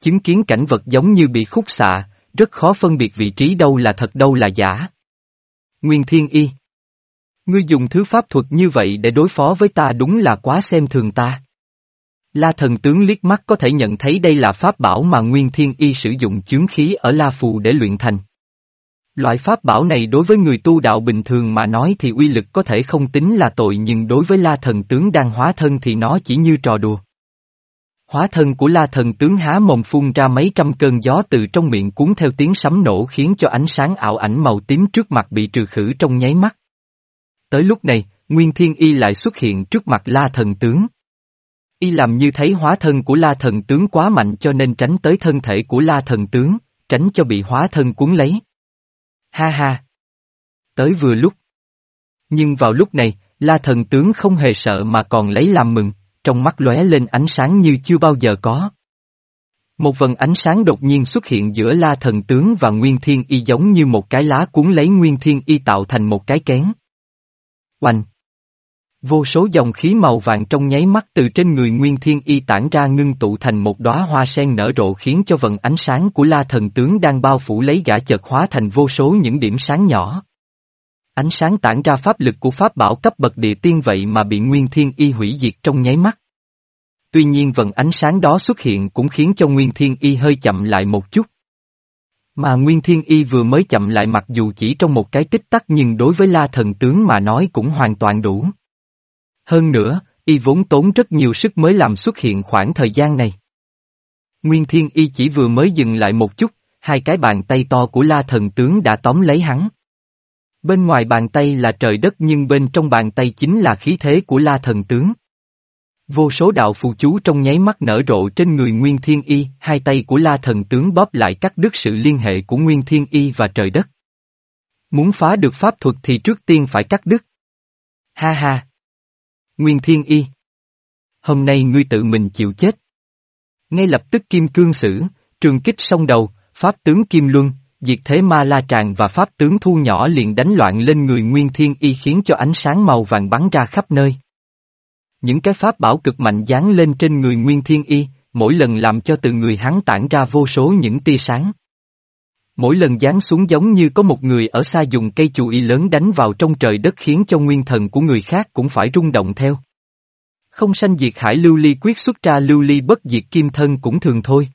Chứng kiến cảnh vật giống như bị khúc xạ, rất khó phân biệt vị trí đâu là thật đâu là giả. Nguyên thiên y Ngươi dùng thứ pháp thuật như vậy để đối phó với ta đúng là quá xem thường ta. La thần tướng liếc mắt có thể nhận thấy đây là pháp bảo mà Nguyên Thiên Y sử dụng chướng khí ở La Phù để luyện thành. Loại pháp bảo này đối với người tu đạo bình thường mà nói thì uy lực có thể không tính là tội nhưng đối với La thần tướng đang hóa thân thì nó chỉ như trò đùa. Hóa thân của La thần tướng há mồm phun ra mấy trăm cơn gió từ trong miệng cuốn theo tiếng sấm nổ khiến cho ánh sáng ảo ảnh màu tím trước mặt bị trừ khử trong nháy mắt. Tới lúc này, Nguyên Thiên Y lại xuất hiện trước mặt La thần tướng. Y làm như thấy hóa thân của la thần tướng quá mạnh cho nên tránh tới thân thể của la thần tướng, tránh cho bị hóa thân cuốn lấy. Ha ha! Tới vừa lúc. Nhưng vào lúc này, la thần tướng không hề sợ mà còn lấy làm mừng, trong mắt lóe lên ánh sáng như chưa bao giờ có. Một vần ánh sáng đột nhiên xuất hiện giữa la thần tướng và nguyên thiên y giống như một cái lá cuốn lấy nguyên thiên y tạo thành một cái kén. Oanh! Vô số dòng khí màu vàng trong nháy mắt từ trên người Nguyên Thiên Y tản ra ngưng tụ thành một đóa hoa sen nở rộ khiến cho vần ánh sáng của la thần tướng đang bao phủ lấy gã chợt hóa thành vô số những điểm sáng nhỏ. Ánh sáng tản ra pháp lực của pháp bảo cấp bậc địa tiên vậy mà bị Nguyên Thiên Y hủy diệt trong nháy mắt. tuy nhiên vần ánh sáng đó xuất hiện cũng khiến cho Nguyên Thiên Y hơi chậm lại một chút. Mà Nguyên Thiên Y vừa mới chậm lại mặc dù chỉ trong một cái tích tắc nhưng đối với La Thần Tướng mà nói cũng hoàn toàn đủ. Hơn nữa, Y vốn tốn rất nhiều sức mới làm xuất hiện khoảng thời gian này. Nguyên Thiên Y chỉ vừa mới dừng lại một chút, hai cái bàn tay to của La Thần Tướng đã tóm lấy hắn. Bên ngoài bàn tay là trời đất nhưng bên trong bàn tay chính là khí thế của La Thần Tướng. Vô số đạo phù chú trong nháy mắt nở rộ trên người Nguyên Thiên Y, hai tay của La Thần Tướng bóp lại cắt đứt sự liên hệ của Nguyên Thiên Y và trời đất. Muốn phá được pháp thuật thì trước tiên phải cắt đứt. Ha ha! Nguyên Thiên Y! Hôm nay ngươi tự mình chịu chết. Ngay lập tức Kim Cương Sử, trường kích song đầu, Pháp tướng Kim Luân, diệt thế ma la tràng và Pháp tướng thu nhỏ liền đánh loạn lên người Nguyên Thiên Y khiến cho ánh sáng màu vàng bắn ra khắp nơi. Những cái pháp bảo cực mạnh dán lên trên người Nguyên Thiên Y, mỗi lần làm cho từ người hắn tản ra vô số những tia sáng. Mỗi lần giáng xuống giống như có một người ở xa dùng cây chù y lớn đánh vào trong trời đất khiến cho nguyên thần của người khác cũng phải rung động theo. Không sanh diệt hải lưu ly quyết xuất ra lưu ly bất diệt kim thân cũng thường thôi.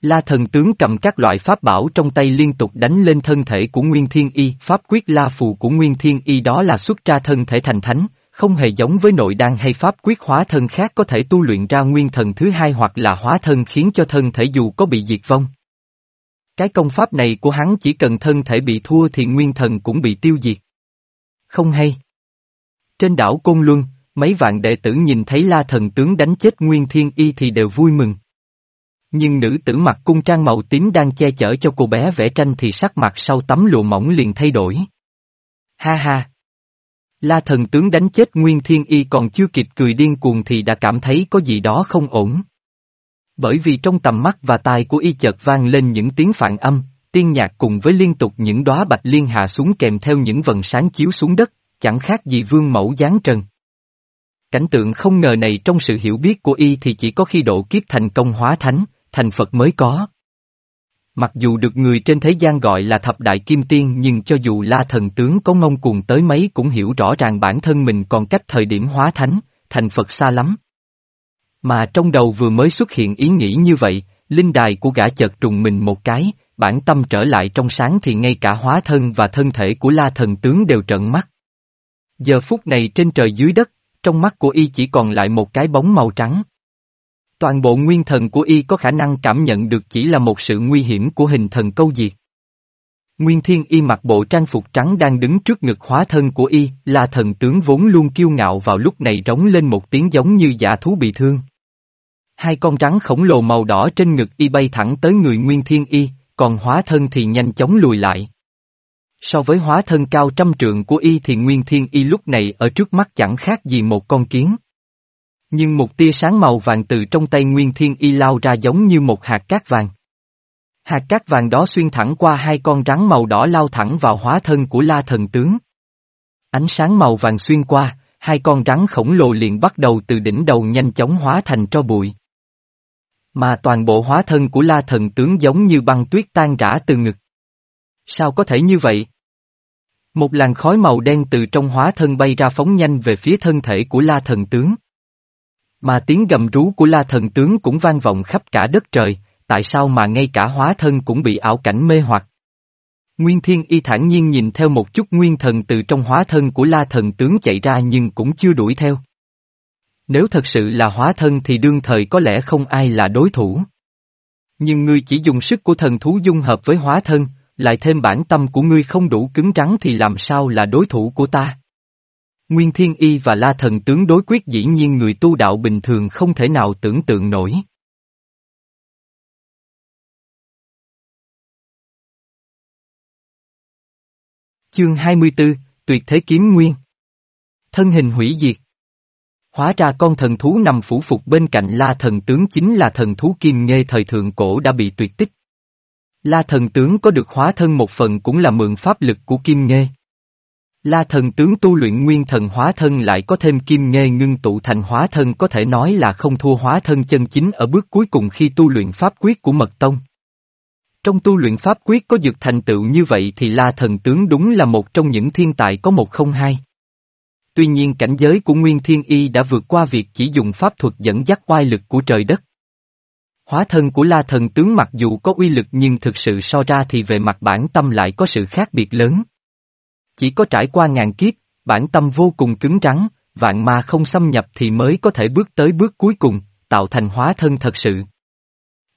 La thần tướng cầm các loại pháp bảo trong tay liên tục đánh lên thân thể của Nguyên Thiên Y, pháp quyết la phù của Nguyên Thiên Y đó là xuất ra thân thể thành thánh, không hề giống với nội đan hay pháp quyết hóa thân khác có thể tu luyện ra nguyên thần thứ hai hoặc là hóa thân khiến cho thân thể dù có bị diệt vong. Cái công pháp này của hắn chỉ cần thân thể bị thua thì nguyên thần cũng bị tiêu diệt. Không hay. Trên đảo Côn Luân, mấy vạn đệ tử nhìn thấy la thần tướng đánh chết Nguyên Thiên Y thì đều vui mừng. Nhưng nữ tử mặc cung trang màu tím đang che chở cho cô bé vẽ tranh thì sắc mặt sau tấm lụa mỏng liền thay đổi. Ha ha! La thần tướng đánh chết Nguyên Thiên Y còn chưa kịp cười điên cuồng thì đã cảm thấy có gì đó không ổn. Bởi vì trong tầm mắt và tai của y chợt vang lên những tiếng phản âm, tiên nhạc cùng với liên tục những đóa bạch liên hạ xuống kèm theo những vần sáng chiếu xuống đất, chẳng khác gì vương mẫu giáng trần. Cảnh tượng không ngờ này trong sự hiểu biết của y thì chỉ có khi độ kiếp thành công hóa thánh, thành Phật mới có. Mặc dù được người trên thế gian gọi là thập đại kim tiên nhưng cho dù la thần tướng có ngông cuồng tới mấy cũng hiểu rõ ràng bản thân mình còn cách thời điểm hóa thánh, thành Phật xa lắm. Mà trong đầu vừa mới xuất hiện ý nghĩ như vậy, linh đài của gã chợt trùng mình một cái, bản tâm trở lại trong sáng thì ngay cả hóa thân và thân thể của la thần tướng đều trợn mắt. Giờ phút này trên trời dưới đất, trong mắt của y chỉ còn lại một cái bóng màu trắng. Toàn bộ nguyên thần của y có khả năng cảm nhận được chỉ là một sự nguy hiểm của hình thần câu diệt. Nguyên thiên y mặc bộ trang phục trắng đang đứng trước ngực hóa thân của y, là thần tướng vốn luôn kiêu ngạo vào lúc này rống lên một tiếng giống như giả thú bị thương. Hai con rắn khổng lồ màu đỏ trên ngực y bay thẳng tới người nguyên thiên y, còn hóa thân thì nhanh chóng lùi lại. So với hóa thân cao trăm trượng của y thì nguyên thiên y lúc này ở trước mắt chẳng khác gì một con kiến. Nhưng một tia sáng màu vàng từ trong tay Nguyên Thiên Y lao ra giống như một hạt cát vàng. Hạt cát vàng đó xuyên thẳng qua hai con rắn màu đỏ lao thẳng vào hóa thân của La Thần Tướng. Ánh sáng màu vàng xuyên qua, hai con rắn khổng lồ liền bắt đầu từ đỉnh đầu nhanh chóng hóa thành tro bụi. Mà toàn bộ hóa thân của La Thần Tướng giống như băng tuyết tan rã từ ngực. Sao có thể như vậy? Một làn khói màu đen từ trong hóa thân bay ra phóng nhanh về phía thân thể của La Thần Tướng. Mà tiếng gầm rú của la thần tướng cũng vang vọng khắp cả đất trời, tại sao mà ngay cả hóa thân cũng bị ảo cảnh mê hoặc. Nguyên thiên y thản nhiên nhìn theo một chút nguyên thần từ trong hóa thân của la thần tướng chạy ra nhưng cũng chưa đuổi theo. Nếu thật sự là hóa thân thì đương thời có lẽ không ai là đối thủ. Nhưng ngươi chỉ dùng sức của thần thú dung hợp với hóa thân, lại thêm bản tâm của ngươi không đủ cứng rắn thì làm sao là đối thủ của ta. Nguyên Thiên Y và La Thần tướng đối quyết dĩ nhiên người tu đạo bình thường không thể nào tưởng tượng nổi. Chương 24, Tuyệt Thế Kiếm Nguyên Thân hình hủy diệt Hóa ra con thần thú nằm phủ phục bên cạnh La Thần tướng chính là thần thú Kim Nghê thời thượng cổ đã bị tuyệt tích. La Thần tướng có được hóa thân một phần cũng là mượn pháp lực của Kim Nghê. La thần tướng tu luyện nguyên thần hóa thân lại có thêm kim nghê ngưng tụ thành hóa thân có thể nói là không thua hóa thân chân chính ở bước cuối cùng khi tu luyện pháp quyết của mật tông. Trong tu luyện pháp quyết có dược thành tựu như vậy thì la thần tướng đúng là một trong những thiên tài có một không hai. Tuy nhiên cảnh giới của Nguyên Thiên Y đã vượt qua việc chỉ dùng pháp thuật dẫn dắt oai lực của trời đất. Hóa thân của La Thần Tướng mặc dù có uy lực nhưng thực sự so ra thì về mặt bản tâm lại có sự khác biệt lớn. Chỉ có trải qua ngàn kiếp, bản tâm vô cùng cứng rắn, vạn ma không xâm nhập thì mới có thể bước tới bước cuối cùng, tạo thành hóa thân thật sự.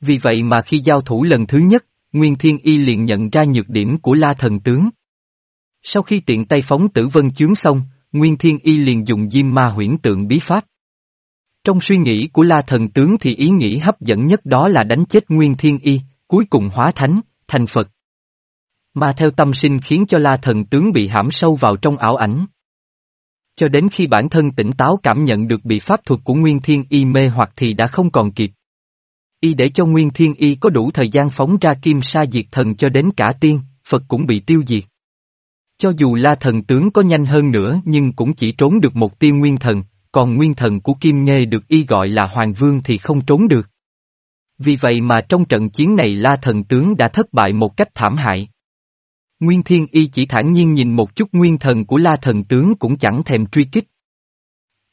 Vì vậy mà khi giao thủ lần thứ nhất, Nguyên Thiên Y liền nhận ra nhược điểm của La Thần Tướng. Sau khi tiện tay phóng tử vân chướng xong, Nguyên Thiên Y liền dùng diêm ma huyễn tượng bí pháp. Trong suy nghĩ của La Thần Tướng thì ý nghĩ hấp dẫn nhất đó là đánh chết Nguyên Thiên Y, cuối cùng hóa thánh, thành Phật. Mà theo tâm sinh khiến cho La Thần Tướng bị hãm sâu vào trong ảo ảnh. Cho đến khi bản thân tỉnh táo cảm nhận được bị pháp thuật của Nguyên Thiên Y mê hoặc thì đã không còn kịp. Y để cho Nguyên Thiên Y có đủ thời gian phóng ra kim sa diệt thần cho đến cả tiên, Phật cũng bị tiêu diệt. Cho dù la thần tướng có nhanh hơn nữa nhưng cũng chỉ trốn được một tiên nguyên thần, còn nguyên thần của Kim Nghê được y gọi là Hoàng Vương thì không trốn được. Vì vậy mà trong trận chiến này la thần tướng đã thất bại một cách thảm hại. Nguyên Thiên Y chỉ thản nhiên nhìn một chút nguyên thần của la thần tướng cũng chẳng thèm truy kích.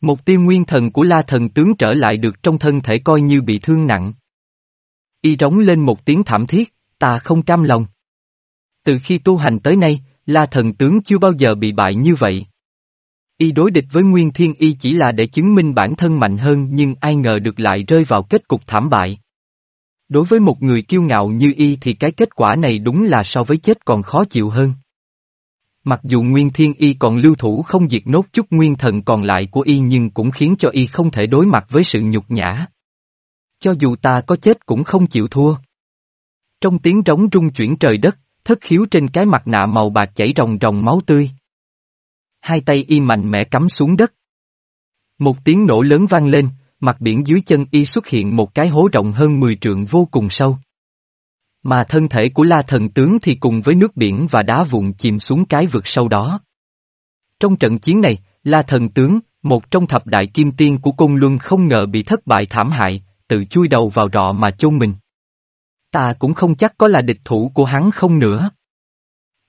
Một tiêu nguyên thần của la thần tướng trở lại được trong thân thể coi như bị thương nặng. Y rống lên một tiếng thảm thiết, ta không cam lòng. Từ khi tu hành tới nay, La thần tướng chưa bao giờ bị bại như vậy. Y đối địch với Nguyên Thiên Y chỉ là để chứng minh bản thân mạnh hơn nhưng ai ngờ được lại rơi vào kết cục thảm bại. Đối với một người kiêu ngạo như Y thì cái kết quả này đúng là so với chết còn khó chịu hơn. Mặc dù Nguyên Thiên Y còn lưu thủ không diệt nốt chút nguyên thần còn lại của Y nhưng cũng khiến cho Y không thể đối mặt với sự nhục nhã. Cho dù ta có chết cũng không chịu thua. Trong tiếng trống rung chuyển trời đất, thất khiếu trên cái mặt nạ màu bạc chảy ròng ròng máu tươi. Hai tay y mạnh mẽ cắm xuống đất. Một tiếng nổ lớn vang lên, mặt biển dưới chân y xuất hiện một cái hố rộng hơn 10 trượng vô cùng sâu. Mà thân thể của la thần tướng thì cùng với nước biển và đá vụn chìm xuống cái vực sâu đó. Trong trận chiến này, la thần tướng, một trong thập đại kim tiên của cung luân không ngờ bị thất bại thảm hại, tự chui đầu vào rọ mà chôn mình ta cũng không chắc có là địch thủ của hắn không nữa.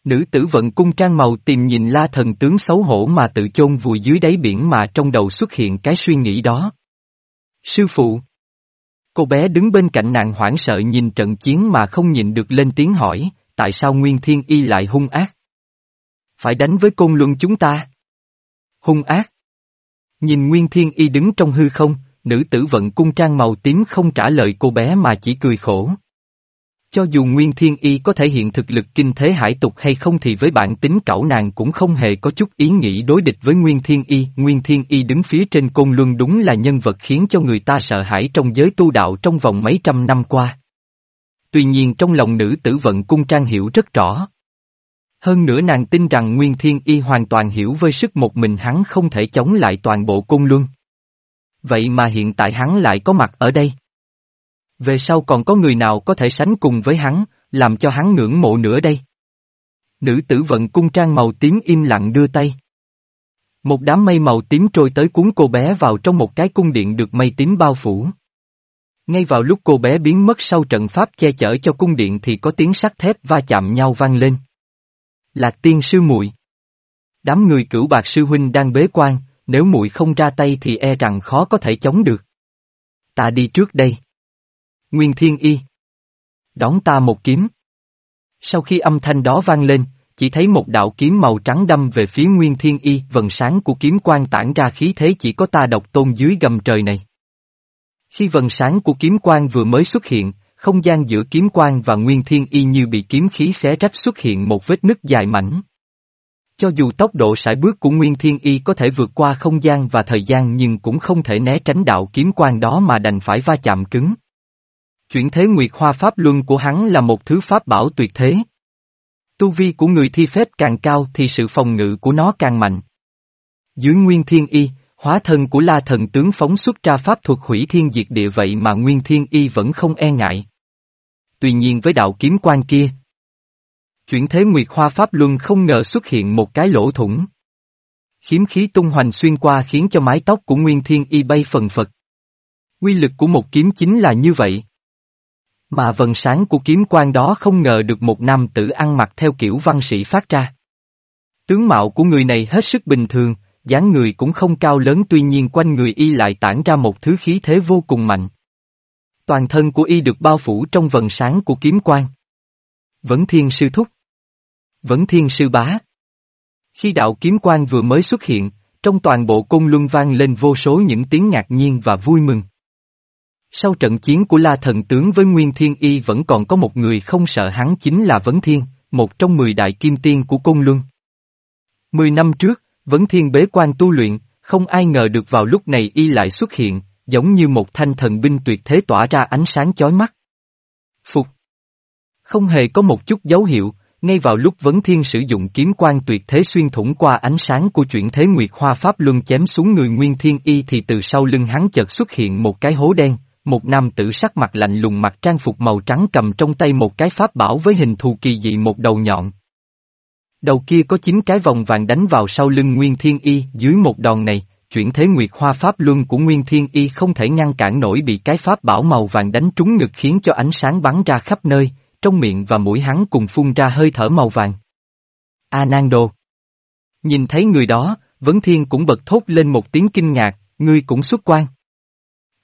Nữ tử vận cung trang màu tìm nhìn la thần tướng xấu hổ mà tự chôn vùi dưới đáy biển mà trong đầu xuất hiện cái suy nghĩ đó. Sư phụ. Cô bé đứng bên cạnh nàng hoảng sợ nhìn trận chiến mà không nhìn được lên tiếng hỏi, tại sao Nguyên Thiên Y lại hung ác? Phải đánh với côn luân chúng ta. Hung ác. Nhìn Nguyên Thiên Y đứng trong hư không, nữ tử vận cung trang màu tím không trả lời cô bé mà chỉ cười khổ. Cho dù Nguyên Thiên Y có thể hiện thực lực kinh thế hải tục hay không thì với bản tính cẩu nàng cũng không hề có chút ý nghĩ đối địch với Nguyên Thiên Y. Nguyên Thiên Y đứng phía trên côn luân đúng là nhân vật khiến cho người ta sợ hãi trong giới tu đạo trong vòng mấy trăm năm qua. Tuy nhiên trong lòng nữ tử vận cung trang hiểu rất rõ. Hơn nữa nàng tin rằng Nguyên Thiên Y hoàn toàn hiểu với sức một mình hắn không thể chống lại toàn bộ côn luân. Vậy mà hiện tại hắn lại có mặt ở đây. Về sau còn có người nào có thể sánh cùng với hắn, làm cho hắn ngưỡng mộ nữa đây? Nữ tử vận cung trang màu tím im lặng đưa tay. Một đám mây màu tím trôi tới cuốn cô bé vào trong một cái cung điện được mây tím bao phủ. Ngay vào lúc cô bé biến mất sau trận pháp che chở cho cung điện thì có tiếng sắt thép va chạm nhau vang lên. Lạc tiên sư muội Đám người cửu bạc sư huynh đang bế quan, nếu muội không ra tay thì e rằng khó có thể chống được. Ta đi trước đây. Nguyên Thiên Y. Đón ta một kiếm. Sau khi âm thanh đó vang lên, chỉ thấy một đạo kiếm màu trắng đâm về phía Nguyên Thiên Y, vần sáng của kiếm quang tản ra khí thế chỉ có ta độc tôn dưới gầm trời này. Khi vần sáng của kiếm quang vừa mới xuất hiện, không gian giữa kiếm quang và Nguyên Thiên Y như bị kiếm khí xé rách xuất hiện một vết nứt dài mảnh. Cho dù tốc độ sải bước của Nguyên Thiên Y có thể vượt qua không gian và thời gian nhưng cũng không thể né tránh đạo kiếm quan đó mà đành phải va chạm cứng. Chuyển thế Nguyệt Hoa Pháp Luân của hắn là một thứ pháp bảo tuyệt thế. Tu vi của người thi phép càng cao thì sự phòng ngự của nó càng mạnh. Dưới Nguyên Thiên Y, hóa thân của La Thần tướng phóng xuất ra pháp thuật hủy thiên diệt địa vậy mà Nguyên Thiên Y vẫn không e ngại. Tuy nhiên với đạo kiếm quan kia, chuyển thế Nguyệt Hoa Pháp Luân không ngờ xuất hiện một cái lỗ thủng. Khiếm khí tung hoành xuyên qua khiến cho mái tóc của Nguyên Thiên Y bay phần phật. Quy lực của một kiếm chính là như vậy. Mà vần sáng của kiếm quan đó không ngờ được một nam tử ăn mặc theo kiểu văn sĩ phát ra. Tướng mạo của người này hết sức bình thường, dáng người cũng không cao lớn tuy nhiên quanh người y lại tản ra một thứ khí thế vô cùng mạnh. Toàn thân của y được bao phủ trong vần sáng của kiếm quan, Vấn thiên sư thúc. Vấn thiên sư bá. Khi đạo kiếm quang vừa mới xuất hiện, trong toàn bộ cung luân vang lên vô số những tiếng ngạc nhiên và vui mừng. Sau trận chiến của La Thần Tướng với Nguyên Thiên Y vẫn còn có một người không sợ hắn chính là Vấn Thiên, một trong mười đại kim tiên của Côn Luân. Mười năm trước, Vấn Thiên bế quan tu luyện, không ai ngờ được vào lúc này Y lại xuất hiện, giống như một thanh thần binh tuyệt thế tỏa ra ánh sáng chói mắt. Phục. Không hề có một chút dấu hiệu, ngay vào lúc Vấn Thiên sử dụng kiếm quan tuyệt thế xuyên thủng qua ánh sáng của chuyển thế Nguyệt Hoa Pháp Luân chém xuống người Nguyên Thiên Y thì từ sau lưng hắn chợt xuất hiện một cái hố đen, một nam tử sắc mặt lạnh lùng mặc trang phục màu trắng cầm trong tay một cái pháp bảo với hình thù kỳ dị một đầu nhọn. Đầu kia có chín cái vòng vàng đánh vào sau lưng Nguyên Thiên Y dưới một đòn này, chuyển thế Nguyệt Hoa Pháp Luân của Nguyên Thiên Y không thể ngăn cản nổi bị cái pháp bảo màu vàng đánh trúng ngực khiến cho ánh sáng bắn ra khắp nơi, trong miệng và mũi hắn cùng phun ra hơi thở màu vàng. A Nan đồ, Nhìn thấy người đó, Vấn Thiên cũng bật thốt lên một tiếng kinh ngạc, ngươi cũng xuất quan.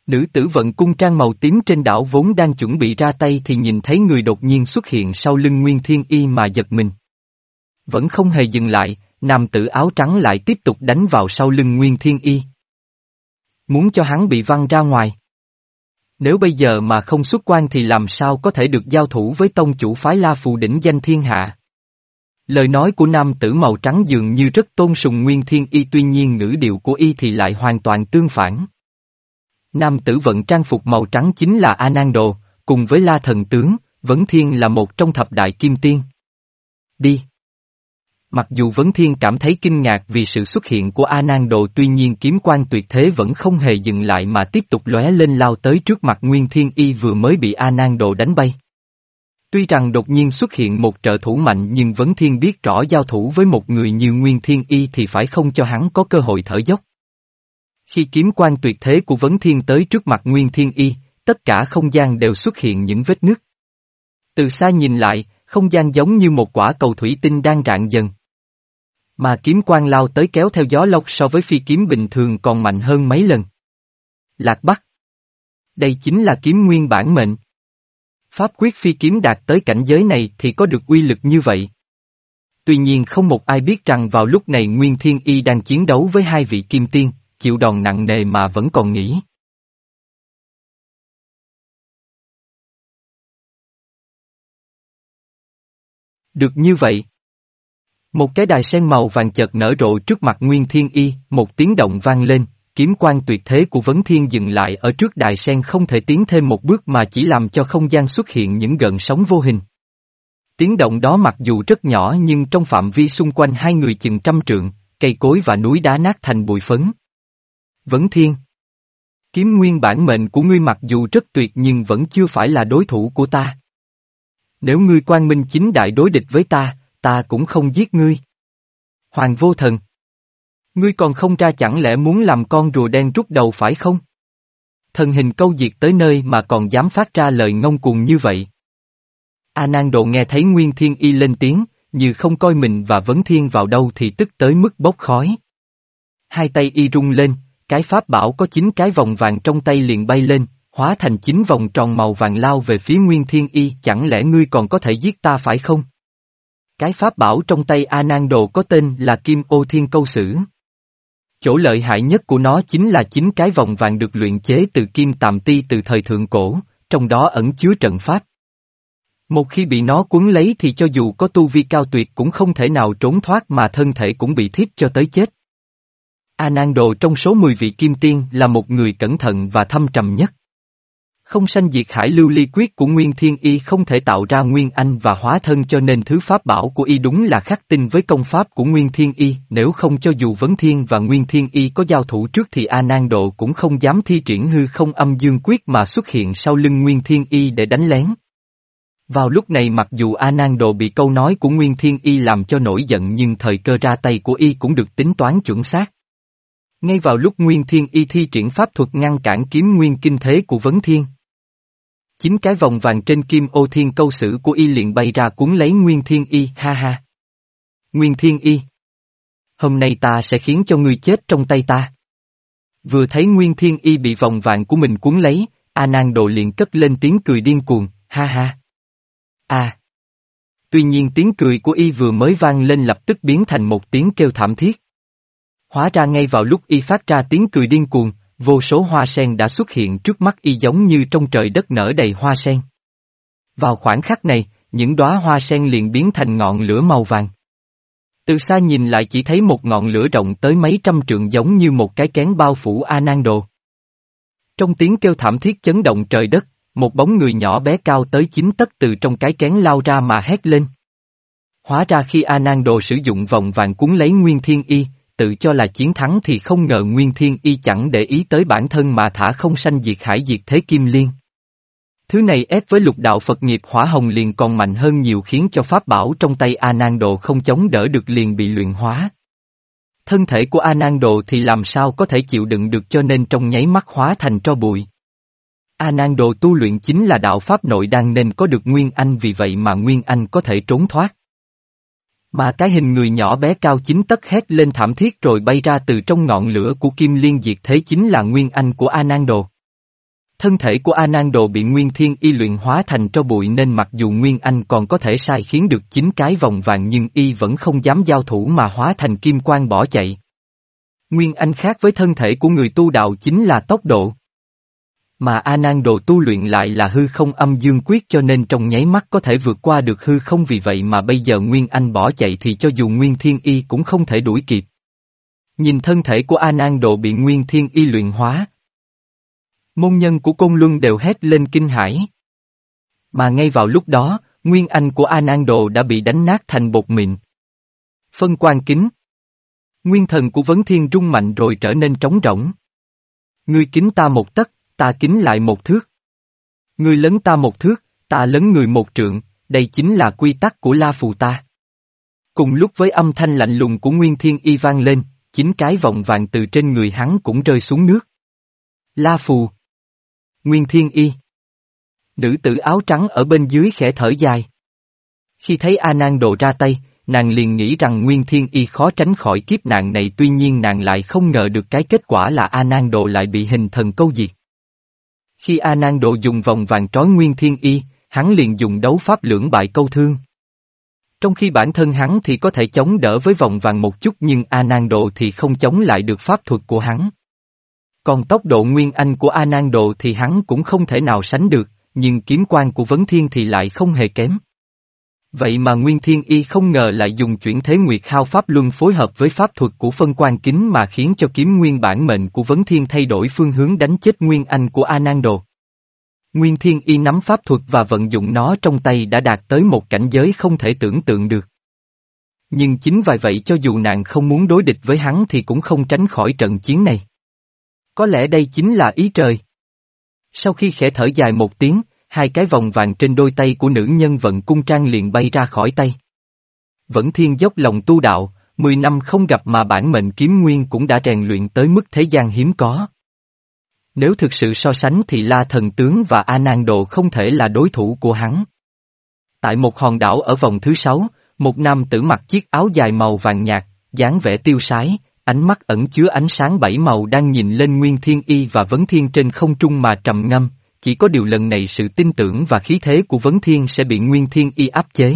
Nữ tử vận cung trang màu tím trên đảo vốn đang chuẩn bị ra tay thì nhìn thấy người đột nhiên xuất hiện sau lưng Nguyên Thiên Y mà giật mình. Vẫn không hề dừng lại, nam tử áo trắng lại tiếp tục đánh vào sau lưng Nguyên Thiên Y. Muốn cho hắn bị văng ra ngoài. Nếu bây giờ mà không xuất quan thì làm sao có thể được giao thủ với tông chủ phái La Phù đỉnh danh thiên hạ. Lời nói của nam tử màu trắng dường như rất tôn sùng Nguyên Thiên Y tuy nhiên ngữ điệu của Y thì lại hoàn toàn tương phản. Nam tử vận trang phục màu trắng chính là A Nan Đồ, cùng với La Thần Tướng, Vấn Thiên là một trong thập đại kim tiên. Đi! Mặc dù Vấn Thiên cảm thấy kinh ngạc vì sự xuất hiện của A Nan Đồ tuy nhiên kiếm quan tuyệt thế vẫn không hề dừng lại mà tiếp tục lóe lên lao tới trước mặt Nguyên Thiên Y vừa mới bị A Nan Đồ đánh bay. Tuy rằng đột nhiên xuất hiện một trợ thủ mạnh nhưng Vấn Thiên biết rõ giao thủ với một người như Nguyên Thiên Y thì phải không cho hắn có cơ hội thở dốc. Khi kiếm quan tuyệt thế của Vấn Thiên tới trước mặt Nguyên Thiên Y, tất cả không gian đều xuất hiện những vết nứt. Từ xa nhìn lại, không gian giống như một quả cầu thủy tinh đang rạn dần. Mà kiếm quan lao tới kéo theo gió lốc so với phi kiếm bình thường còn mạnh hơn mấy lần. Lạc Bắc Đây chính là kiếm nguyên bản mệnh. Pháp quyết phi kiếm đạt tới cảnh giới này thì có được uy lực như vậy. Tuy nhiên không một ai biết rằng vào lúc này Nguyên Thiên Y đang chiến đấu với hai vị kim tiên, chịu đòn nặng nề mà vẫn còn nghĩ. Được như vậy. Một cái đài sen màu vàng chợt nở rộ trước mặt Nguyên Thiên Y, một tiếng động vang lên, kiếm quan tuyệt thế của Vấn Thiên dừng lại ở trước đài sen không thể tiến thêm một bước mà chỉ làm cho không gian xuất hiện những gợn sóng vô hình. Tiếng động đó mặc dù rất nhỏ nhưng trong phạm vi xung quanh hai người chừng trăm trượng, cây cối và núi đá nát thành bụi phấn. Vấn Thiên Kiếm nguyên bản mệnh của ngươi mặc dù rất tuyệt nhưng vẫn chưa phải là đối thủ của ta. Nếu ngươi quan minh chính đại đối địch với ta, ta cũng không giết ngươi. Hoàng vô thần Ngươi còn không ra chẳng lẽ muốn làm con rùa đen rút đầu phải không? Thần hình câu diệt tới nơi mà còn dám phát ra lời ngông cuồng như vậy. A Nan Độ nghe thấy Nguyên Thiên Y lên tiếng, như không coi mình và Vấn Thiên vào đâu thì tức tới mức bốc khói. Hai tay y rung lên, cái pháp bảo có chín cái vòng vàng trong tay liền bay lên, hóa thành chín vòng tròn màu vàng lao về phía Nguyên Thiên Y, chẳng lẽ ngươi còn có thể giết ta phải không? Cái pháp bảo trong tay A Nan Đồ có tên là Kim Ô Thiên Câu Sử. Chỗ lợi hại nhất của nó chính là chính cái vòng vàng được luyện chế từ kim tàm ti từ thời thượng cổ, trong đó ẩn chứa trận pháp. Một khi bị nó cuốn lấy thì cho dù có tu vi cao tuyệt cũng không thể nào trốn thoát mà thân thể cũng bị thiếp cho tới chết. A Nan Đồ trong số 10 vị kim tiên là một người cẩn thận và thâm trầm nhất. Không sanh diệt hải lưu ly quyết của Nguyên Thiên Y không thể tạo ra Nguyên Anh và hóa thân cho nên thứ pháp bảo của Y đúng là khắc tinh với công pháp của Nguyên Thiên Y, nếu không cho dù Vấn Thiên và Nguyên Thiên Y có giao thủ trước thì A Nan Độ cũng không dám thi triển hư không âm dương quyết mà xuất hiện sau lưng Nguyên Thiên Y để đánh lén. Vào lúc này mặc dù A Nan Độ bị câu nói của Nguyên Thiên Y làm cho nổi giận nhưng thời cơ ra tay của Y cũng được tính toán chuẩn xác. Ngay vào lúc Nguyên Thiên Y thi triển pháp thuật ngăn cản kiếm nguyên kinh thế của Vấn Thiên. Chính cái vòng vàng trên kim ô thiên câu sử của Y liền bay ra cuốn lấy Nguyên Thiên Y, ha ha. Nguyên Thiên Y. hôm nay ta sẽ khiến cho ngươi chết trong tay ta. Vừa thấy Nguyên Thiên Y bị vòng vàng của mình cuốn lấy, A Nan Độ liền cất lên tiếng cười điên cuồng, ha ha. A. Tuy nhiên tiếng cười của y vừa mới vang lên lập tức biến thành một tiếng kêu thảm thiết. Hóa ra ngay vào lúc y phát ra tiếng cười điên cuồng, vô số hoa sen đã xuất hiện trước mắt y giống như trong trời đất nở đầy hoa sen. Vào khoảng khắc này, những đóa hoa sen liền biến thành ngọn lửa màu vàng. Từ xa nhìn lại chỉ thấy một ngọn lửa rộng tới mấy trăm trượng giống như một cái kén bao phủ A Nan Đồ. Trong tiếng kêu thảm thiết chấn động trời đất, một bóng người nhỏ bé cao tới chín tấc từ trong cái kén lao ra mà hét lên. Hóa ra khi A Nan Đồ sử dụng vòng vàng cuốn lấy Nguyên Thiên Y, tự cho là chiến thắng thì không ngờ Nguyên Thiên Y chẳng để ý tới bản thân mà thả không sanh diệt hải diệt thế kim liên. Thứ này ép với lục đạo Phật nghiệp hỏa hồng liền còn mạnh hơn nhiều khiến cho pháp bảo trong tay A Nan Độ không chống đỡ được liền bị luyện hóa. Thân thể của A Nan Độ thì làm sao có thể chịu đựng được cho nên trong nháy mắt hóa thành tro bụi. A Nan Độ tu luyện chính là đạo pháp nội đang nên có được Nguyên Anh vì vậy mà Nguyên Anh có thể trốn thoát. Mà cái hình người nhỏ bé cao chính tấc hét lên thảm thiết rồi bay ra từ trong ngọn lửa của Kim Liên Diệt Thế chính là Nguyên Anh của A Nan Đồ. Thân thể của A Nan Đồ bị Nguyên Thiên Y luyện hóa thành tro bụi nên mặc dù Nguyên Anh còn có thể sai khiến được chín cái vòng vàng nhưng Y vẫn không dám giao thủ mà hóa thành kim quang bỏ chạy. Nguyên Anh khác với thân thể của người tu đạo chính là tốc độ. Mà A Nan Đồ tu luyện lại là hư không âm dương quyết cho nên trong nháy mắt có thể vượt qua được hư không vì vậy mà bây giờ Nguyên Anh bỏ chạy thì cho dù Nguyên Thiên Y cũng không thể đuổi kịp. Nhìn thân thể của A Nan Độ bị Nguyên Thiên Y luyện hóa, Môn nhân của Côn Luân đều hét lên kinh hãi. Mà ngay vào lúc đó, nguyên anh của A Nan Đồ đã bị đánh nát thành bột mịn. Phân quan kính. Nguyên thần của Vấn Thiên rung mạnh rồi trở nên trống rỗng. Ngươi kính ta một tấc, ta kính lại một thước. Ngươi lấn ta một thước, ta lấn người một trượng, đây chính là quy tắc của La Phù ta. Cùng lúc với âm thanh lạnh lùng của Nguyên Thiên Y vang lên, chính cái vòng vàng từ trên người hắn cũng rơi xuống nước. La Phù Nguyên Thiên Y. Nữ tử áo trắng ở bên dưới khẽ thở dài. Khi thấy A Nan đồ ra tay, nàng liền nghĩ rằng Nguyên Thiên Y khó tránh khỏi kiếp nạn này tuy nhiên nàng lại không ngờ được cái kết quả là A Nan đồ lại bị hình thần câu diệt. Khi A Nan độ dùng vòng vàng trói Nguyên Thiên Y, hắn liền dùng đấu pháp lưỡng bại câu thương. Trong khi bản thân hắn thì có thể chống đỡ với vòng vàng một chút nhưng A Nan độ thì không chống lại được pháp thuật của hắn. Còn tốc độ nguyên anh của A Nan Độ thì hắn cũng không thể nào sánh được, nhưng kiếm quan của Vấn Thiên thì lại không hề kém. Vậy mà Nguyên Thiên Y không ngờ lại dùng chuyển thế nguyệt hao pháp luân phối hợp với pháp thuật của phân quan kính mà khiến cho kiếm nguyên bản mệnh của Vấn Thiên thay đổi phương hướng đánh chết Nguyên Anh của A Nan Đồ. Nguyên Thiên Y nắm pháp thuật và vận dụng nó trong tay đã đạt tới một cảnh giới không thể tưởng tượng được. Nhưng chính vì vậy cho dù nàng không muốn đối địch với hắn thì cũng không tránh khỏi trận chiến này. Có lẽ đây chính là ý trời. Sau khi khẽ thở dài một tiếng, hai cái vòng vàng trên đôi tay của nữ nhân vận cung trang liền bay ra khỏi tay. Vẫn thiên dốc lòng tu đạo, mười năm không gặp mà bản mệnh kiếm nguyên cũng đã rèn luyện tới mức thế gian hiếm có. Nếu thực sự so sánh thì La Thần Tướng và A Nan Độ không thể là đối thủ của hắn. Tại một hòn đảo ở vòng thứ sáu, một nam tử mặc chiếc áo dài màu vàng nhạt, dáng vẻ tiêu sái, ánh mắt ẩn chứa ánh sáng bảy màu đang nhìn lên Nguyên Thiên Y và Vấn Thiên trên không trung mà trầm ngâm, chỉ có điều lần này sự tin tưởng và khí thế của Vấn Thiên sẽ bị Nguyên Thiên Y áp chế.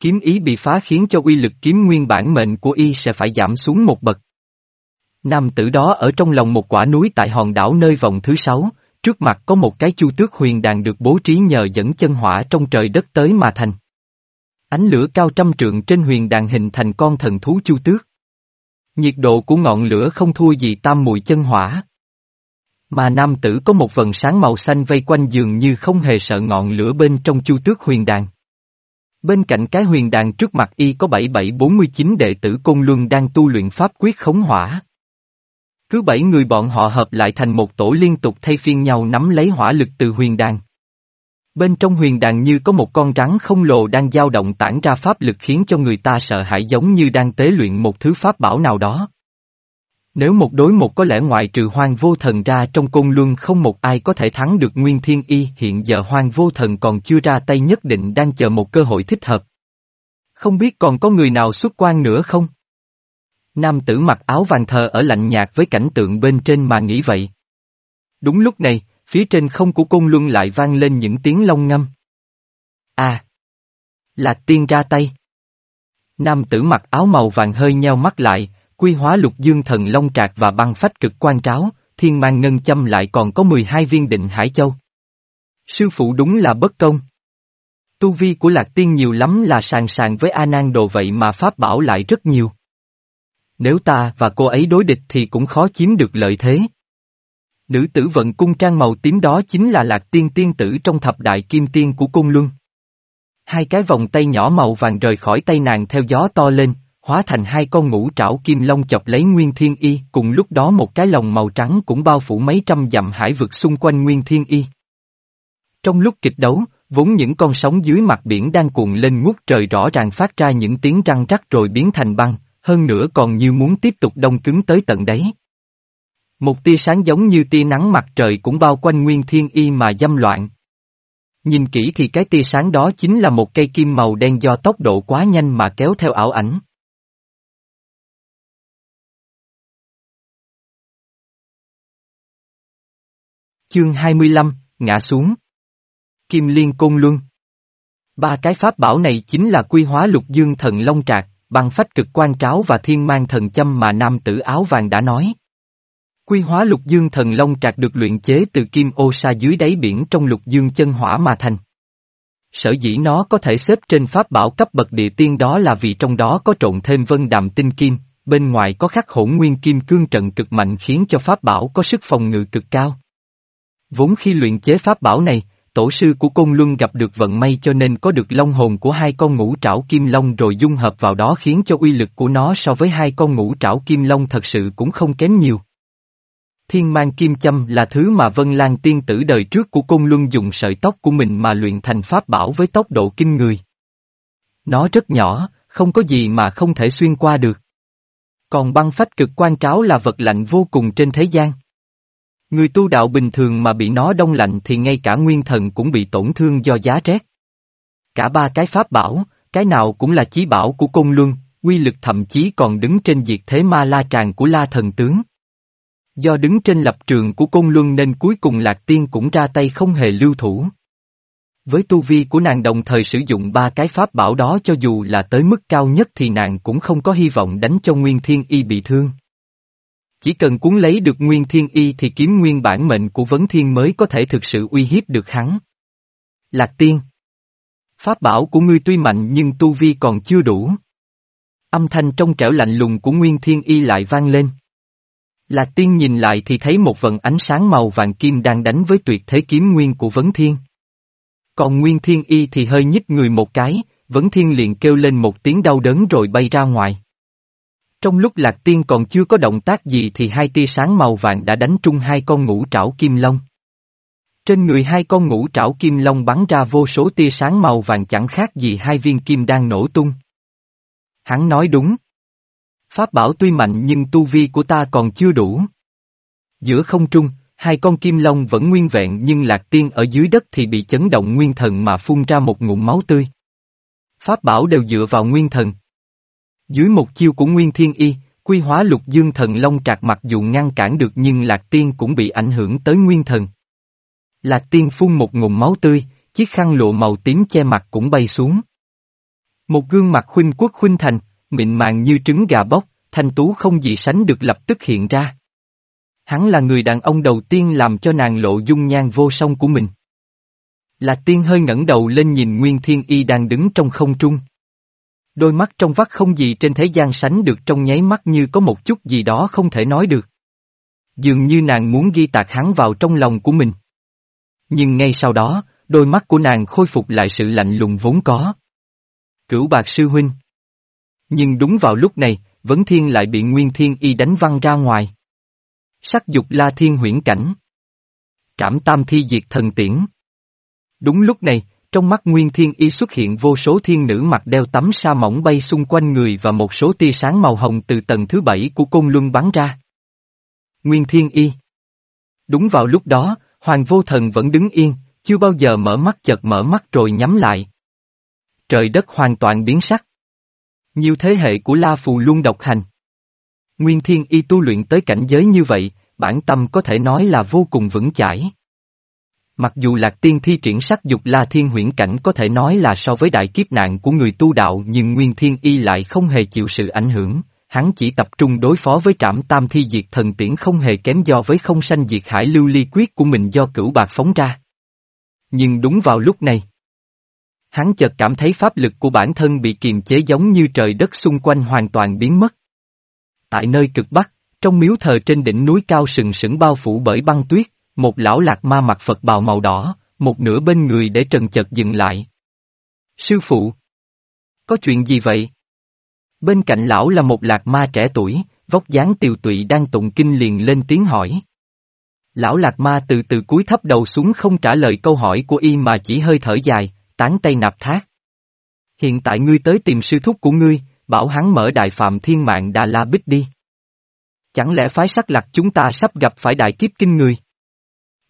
Kiếm ý bị phá khiến cho uy lực kiếm nguyên bản mệnh của Y sẽ phải giảm xuống một bậc. Nam tử đó ở trong lòng một quả núi tại hòn đảo nơi vòng thứ sáu, trước mặt có một cái chu tước huyền đàn được bố trí nhờ dẫn chân hỏa trong trời đất tới mà thành. Ánh lửa cao trăm trượng trên huyền đàn hình thành con thần thú chu tước. Nhiệt độ của ngọn lửa không thua gì tam mùi chân hỏa. Mà nam tử có một vần sáng màu xanh vây quanh dường như không hề sợ ngọn lửa bên trong chu tước huyền đàn. Bên cạnh cái huyền đàn trước mặt y có 7749 đệ tử Côn Luân đang tu luyện pháp quyết khống hỏa. Cứ bảy người bọn họ hợp lại thành một tổ liên tục thay phiên nhau nắm lấy hỏa lực từ huyền đàn. Bên trong huyền đàn như có một con rắn không lồ đang dao động tản ra pháp lực khiến cho người ta sợ hãi giống như đang tế luyện một thứ pháp bảo nào đó. Nếu một đối một có lẽ ngoại trừ hoang vô thần ra trong côn luân không một ai có thể thắng được Nguyên Thiên Y hiện giờ hoang vô thần còn chưa ra tay nhất định đang chờ một cơ hội thích hợp. Không biết còn có người nào xuất quan nữa không? Nam tử mặc áo vàng thờ ở lạnh nhạt với cảnh tượng bên trên mà nghĩ vậy. Đúng lúc này, phía trên không của cung luân lại vang lên những tiếng long ngâm. À! là tiên ra tay. Nam tử mặc áo màu vàng hơi nheo mắt lại, quy hóa lục dương thần long trạc và băng phách cực quan tráo, thiên mang ngân châm lại còn có 12 viên định hải châu. Sư phụ đúng là bất công. Tu vi của lạc tiên nhiều lắm là sàng sàng với A Nan đồ vậy mà pháp bảo lại rất nhiều. Nếu ta và cô ấy đối địch thì cũng khó chiếm được lợi thế. Nữ tử vận cung trang màu tím đó chính là lạc tiên tiên tử trong thập đại kim tiên của cung luân. Hai cái vòng tay nhỏ màu vàng rời khỏi tay nàng theo gió to lên, hóa thành hai con ngũ trảo kim long chọc lấy Nguyên Thiên Y, cùng lúc đó một cái lồng màu trắng cũng bao phủ mấy trăm dặm hải vực xung quanh Nguyên Thiên Y. Trong lúc kịch đấu, vốn những con sóng dưới mặt biển đang cuộn lên ngút trời rõ ràng phát ra những tiếng răng rắc rồi biến thành băng, hơn nữa còn như muốn tiếp tục đông cứng tới tận đấy. Một tia sáng giống như tia nắng mặt trời cũng bao quanh Nguyên Thiên Y mà dâm loạn. Nhìn kỹ thì cái tia sáng đó chính là một cây kim màu đen do tốc độ quá nhanh mà kéo theo ảo ảnh. Chương 25, ngã xuống. Kim Liên Côn Luân. Ba cái pháp bảo này chính là quy hóa lục dương thần long trạc, bằng phách trực quan tráo và thiên mang thần châm mà nam tử áo vàng đã nói. Quy hóa lục dương thần long trạc được luyện chế từ kim ô sa dưới đáy biển trong lục dương chân hỏa mà thành. Sở dĩ nó có thể xếp trên pháp bảo cấp bậc địa tiên đó là vì trong đó có trộn thêm vân đàm tinh kim, bên ngoài có khắc hỗn nguyên kim cương trận cực mạnh khiến cho pháp bảo có sức phòng ngự cực cao. Vốn khi luyện chế pháp bảo này, tổ sư của Côn Luân gặp được vận may cho nên có được long hồn của hai con ngũ trảo kim long rồi dung hợp vào đó khiến cho uy lực của nó so với hai con ngũ trảo kim long thật sự cũng không kém nhiều. Thiên mang kim châm là thứ mà Vân Lan tiên tử đời trước của Côn Luân dùng sợi tóc của mình mà luyện thành pháp bảo với tốc độ kinh người. Nó rất nhỏ, không có gì mà không thể xuyên qua được. Còn băng phách cực quan tráo là vật lạnh vô cùng trên thế gian. Người tu đạo bình thường mà bị nó đông lạnh thì ngay cả nguyên thần cũng bị tổn thương do giá rét. Cả ba cái pháp bảo, cái nào cũng là chí bảo của công Luân, quy lực thậm chí còn đứng trên diệt thế ma la tràng của la thần tướng. Do đứng trên lập trường của công Luân nên cuối cùng Lạc Tiên cũng ra tay không hề lưu thủ. Với tu vi của nàng đồng thời sử dụng ba cái pháp bảo đó cho dù là tới mức cao nhất thì nàng cũng không có hy vọng đánh cho Nguyên Thiên Y bị thương. Chỉ cần cuốn lấy được Nguyên Thiên Y thì kiếm nguyên bản mệnh của Vấn Thiên mới có thể thực sự uy hiếp được hắn. Lạc Tiên Pháp bảo của ngươi tuy mạnh nhưng tu vi còn chưa đủ. Âm thanh trong trẻo lạnh lùng của Nguyên Thiên Y lại vang lên. Lạc Tiên nhìn lại thì thấy một vận ánh sáng màu vàng kim đang đánh với tuyệt thế kiếm nguyên của Vấn Thiên. Còn Nguyên Thiên Y thì hơi nhích người một cái, Vấn Thiên liền kêu lên một tiếng đau đớn rồi bay ra ngoài. Trong lúc Lạc Tiên còn chưa có động tác gì thì hai tia sáng màu vàng đã đánh trúng hai con ngũ trảo kim long. Trên người hai con ngũ trảo kim long bắn ra vô số tia sáng màu vàng chẳng khác gì hai viên kim đang nổ tung. Hắn nói đúng. Pháp bảo tuy mạnh nhưng tu vi của ta còn chưa đủ. Giữa không trung, hai con kim long vẫn nguyên vẹn nhưng lạc tiên ở dưới đất thì bị chấn động nguyên thần mà phun ra một ngụm máu tươi. Pháp bảo đều dựa vào nguyên thần. Dưới một chiêu của Nguyên Thiên Y, quy hóa lục dương thần long trạc mặc dù ngăn cản được nhưng lạc tiên cũng bị ảnh hưởng tới nguyên thần. Lạc tiên phun một ngụm máu tươi, chiếc khăn lụa màu tím che mặt cũng bay xuống. Một gương mặt khuynh quốc khuynh thành, mịn màng như trứng gà bóc, thanh tú không gì sánh được lập tức hiện ra. Hắn là người đàn ông đầu tiên làm cho nàng lộ dung nhan vô song của mình. Lạc tiên hơi ngẩng đầu lên nhìn Nguyên Thiên Y đang đứng trong không trung. Đôi mắt trong vắt không gì trên thế gian sánh được trong nháy mắt như có một chút gì đó không thể nói được. Dường như nàng muốn ghi tạc hắn vào trong lòng của mình. Nhưng ngay sau đó, đôi mắt của nàng khôi phục lại sự lạnh lùng vốn có. Cửu bạc sư huynh. Nhưng đúng vào lúc này, Vấn Thiên lại bị Nguyên Thiên Y đánh văng ra ngoài. Sắc dục la thiên huyễn cảnh. Trảm tam thi diệt thần tiễn. Đúng lúc này, trong mắt Nguyên Thiên Y xuất hiện vô số thiên nữ mặc đeo tấm sa mỏng bay xung quanh người và một số tia sáng màu hồng từ tầng thứ bảy của côn luân bắn ra. Nguyên Thiên Y Đúng vào lúc đó, Hoàng Vô Thần vẫn đứng yên, chưa bao giờ mở mắt chợt mở mắt rồi nhắm lại. Trời đất hoàn toàn biến sắc. Nhiều thế hệ của La Phù luôn độc hành. Nguyên Thiên Y tu luyện tới cảnh giới như vậy, bản tâm có thể nói là vô cùng vững chãi. Mặc dù Lạc Tiên thi triển sắc dục La Thiên huyễn cảnh có thể nói là so với đại kiếp nạn của người tu đạo nhưng Nguyên Thiên Y lại không hề chịu sự ảnh hưởng, hắn chỉ tập trung đối phó với trảm tam thi diệt thần tiễn không hề kém do với không sanh diệt hải lưu ly quyết của mình do cửu bạc phóng ra. Nhưng đúng vào lúc này, hắn chợt cảm thấy pháp lực của bản thân bị kiềm chế giống như trời đất xung quanh hoàn toàn biến mất. Tại nơi cực Bắc, trong miếu thờ trên đỉnh núi cao sừng sững bao phủ bởi băng tuyết, một lão lạc ma mặc Phật bào màu đỏ, một nửa bên người để trần chợt dừng lại. Sư phụ! Có chuyện gì vậy? Bên cạnh lão là một lạc ma trẻ tuổi, vóc dáng tiều tụy đang tụng kinh liền lên tiếng hỏi. Lão lạc ma từ từ cúi thấp đầu xuống không trả lời câu hỏi của y mà chỉ hơi thở dài, tán tay nạp thác. Hiện tại ngươi tới tìm sư thúc của ngươi, bảo hắn mở đại phạm thiên mạng Đà La Bích đi. Chẳng lẽ phái sắc lạc chúng ta sắp gặp phải đại kiếp kinh người?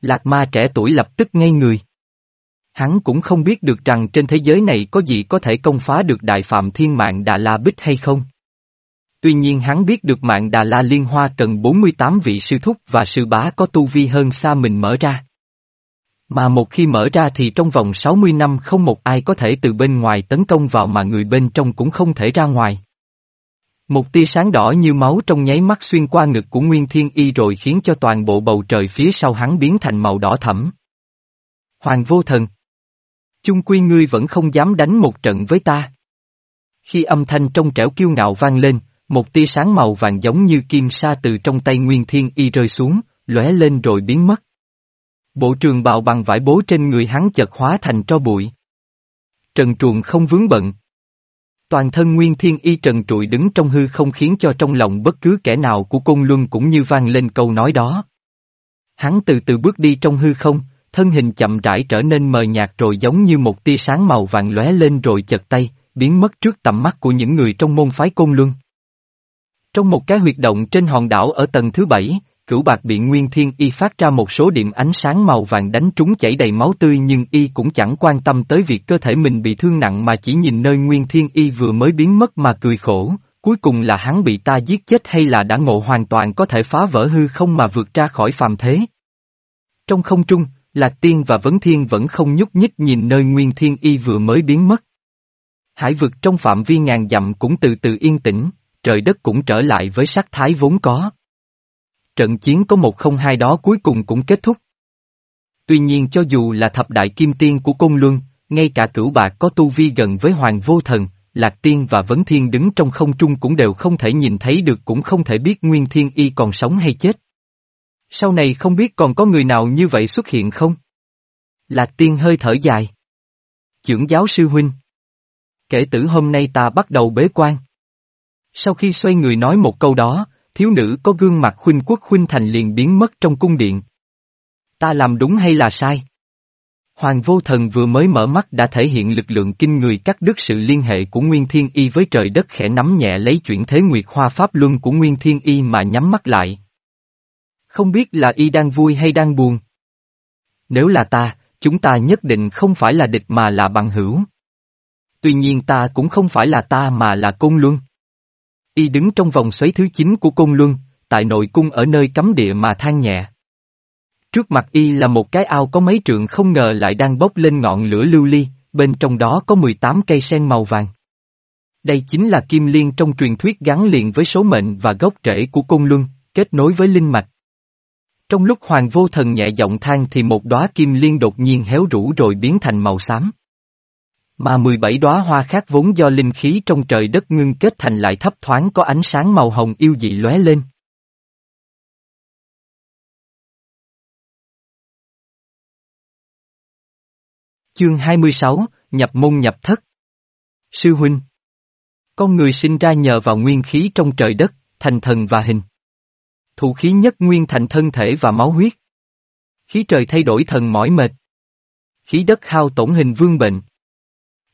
Lạc ma trẻ tuổi lập tức ngây người. Hắn cũng không biết được rằng trên thế giới này có gì có thể công phá được đại phạm thiên mạng Đà La Bích hay không. Tuy nhiên hắn biết được mạng Đà La Liên Hoa cần 48 vị sư thúc và sư bá có tu vi hơn xa mình mở ra. Mà một khi mở ra thì trong vòng 60 năm không một ai có thể từ bên ngoài tấn công vào mà người bên trong cũng không thể ra ngoài. Một tia sáng đỏ như máu trong nháy mắt xuyên qua ngực của Nguyên Thiên Y rồi khiến cho toàn bộ bầu trời phía sau hắn biến thành màu đỏ thẫm. Hoàng vô thần. Chung quy ngươi vẫn không dám đánh một trận với ta. Khi âm thanh trong trẻo kiêu ngạo vang lên, một tia sáng màu vàng giống như kim sa từ trong tay Nguyên Thiên Y rơi xuống, lóe lên rồi biến mất. Bộ trường bào bằng vải bố trên người hắn chợt hóa thành tro bụi. Trần truồng không vướng bận. Toàn thân Nguyên Thiên Y trần trụi đứng trong hư không khiến cho trong lòng bất cứ kẻ nào của Côn Luân cũng như vang lên câu nói đó. Hắn từ từ bước đi trong hư không, thân hình chậm rãi trở nên mờ nhạt rồi giống như một tia sáng màu vàng lóe lên rồi chật tay, biến mất trước tầm mắt của những người trong môn phái Côn Luân. Trong một cái huyệt động trên hòn đảo ở tầng thứ bảy, cửu bạc bị Nguyên Thiên Y phát ra một số điểm ánh sáng màu vàng đánh trúng chảy đầy máu tươi nhưng Y cũng chẳng quan tâm tới việc cơ thể mình bị thương nặng mà chỉ nhìn nơi Nguyên Thiên Y vừa mới biến mất mà cười khổ, cuối cùng là hắn bị ta giết chết hay là đã ngộ hoàn toàn có thể phá vỡ hư không mà vượt ra khỏi phàm thế. Trong không trung, Lạc Tiên và Vấn Thiên vẫn không nhúc nhích nhìn nơi Nguyên Thiên Y vừa mới biến mất. Hải vực trong phạm vi ngàn dặm cũng từ từ yên tĩnh, trời đất cũng trở lại với sắc thái vốn có trận chiến có một không hai đó cuối cùng cũng kết thúc. Tuy nhiên cho dù là thập đại kim tiên của Côn Luân, ngay cả cửu bạc có tu vi gần với Hoàng Vô Thần, Lạc Tiên và Vấn Thiên đứng trong không trung cũng đều không thể nhìn thấy được cũng không thể biết Nguyên Thiên Y còn sống hay chết. Sau này không biết còn có người nào như vậy xuất hiện không? Lạc Tiên hơi thở dài. Chưởng giáo sư huynh. Kể từ hôm nay ta bắt đầu bế quan. Sau khi xoay người nói một câu đó, thiếu nữ có gương mặt khuynh quốc khuynh thành liền biến mất trong cung điện. Ta làm đúng hay là sai? Hoàng vô thần vừa mới mở mắt đã thể hiện lực lượng kinh người cắt đứt sự liên hệ của Nguyên Thiên Y với trời đất khẽ nắm nhẹ lấy chuyển thế nguyệt hoa pháp luân của Nguyên Thiên Y mà nhắm mắt lại. Không biết là Y đang vui hay đang buồn? Nếu là ta, chúng ta nhất định không phải là địch mà là bằng hữu. Tuy nhiên ta cũng không phải là ta mà là côn luân. Y đứng trong vòng xoáy thứ 9 của Côn Luân, tại nội cung ở nơi cấm địa mà than nhẹ. Trước mặt Y là một cái ao có mấy trượng không ngờ lại đang bốc lên ngọn lửa lưu ly, bên trong đó có 18 cây sen màu vàng. Đây chính là kim liên trong truyền thuyết gắn liền với số mệnh và gốc rễ của Côn Luân, kết nối với linh mạch. Trong lúc Hoàng Vô Thần nhẹ giọng than thì một đóa kim liên đột nhiên héo rũ rồi biến thành màu xám. Mà 17 đóa hoa khác vốn do linh khí trong trời đất ngưng kết thành lại thấp thoáng có ánh sáng màu hồng yêu dị lóe lên. Chương 26, Nhập môn nhập thất Sư huynh Con người sinh ra nhờ vào nguyên khí trong trời đất, thành thần và hình. Thụ khí nhất nguyên thành thân thể và máu huyết. Khí trời thay đổi thần mỏi mệt. Khí đất hao tổn hình vương bệnh.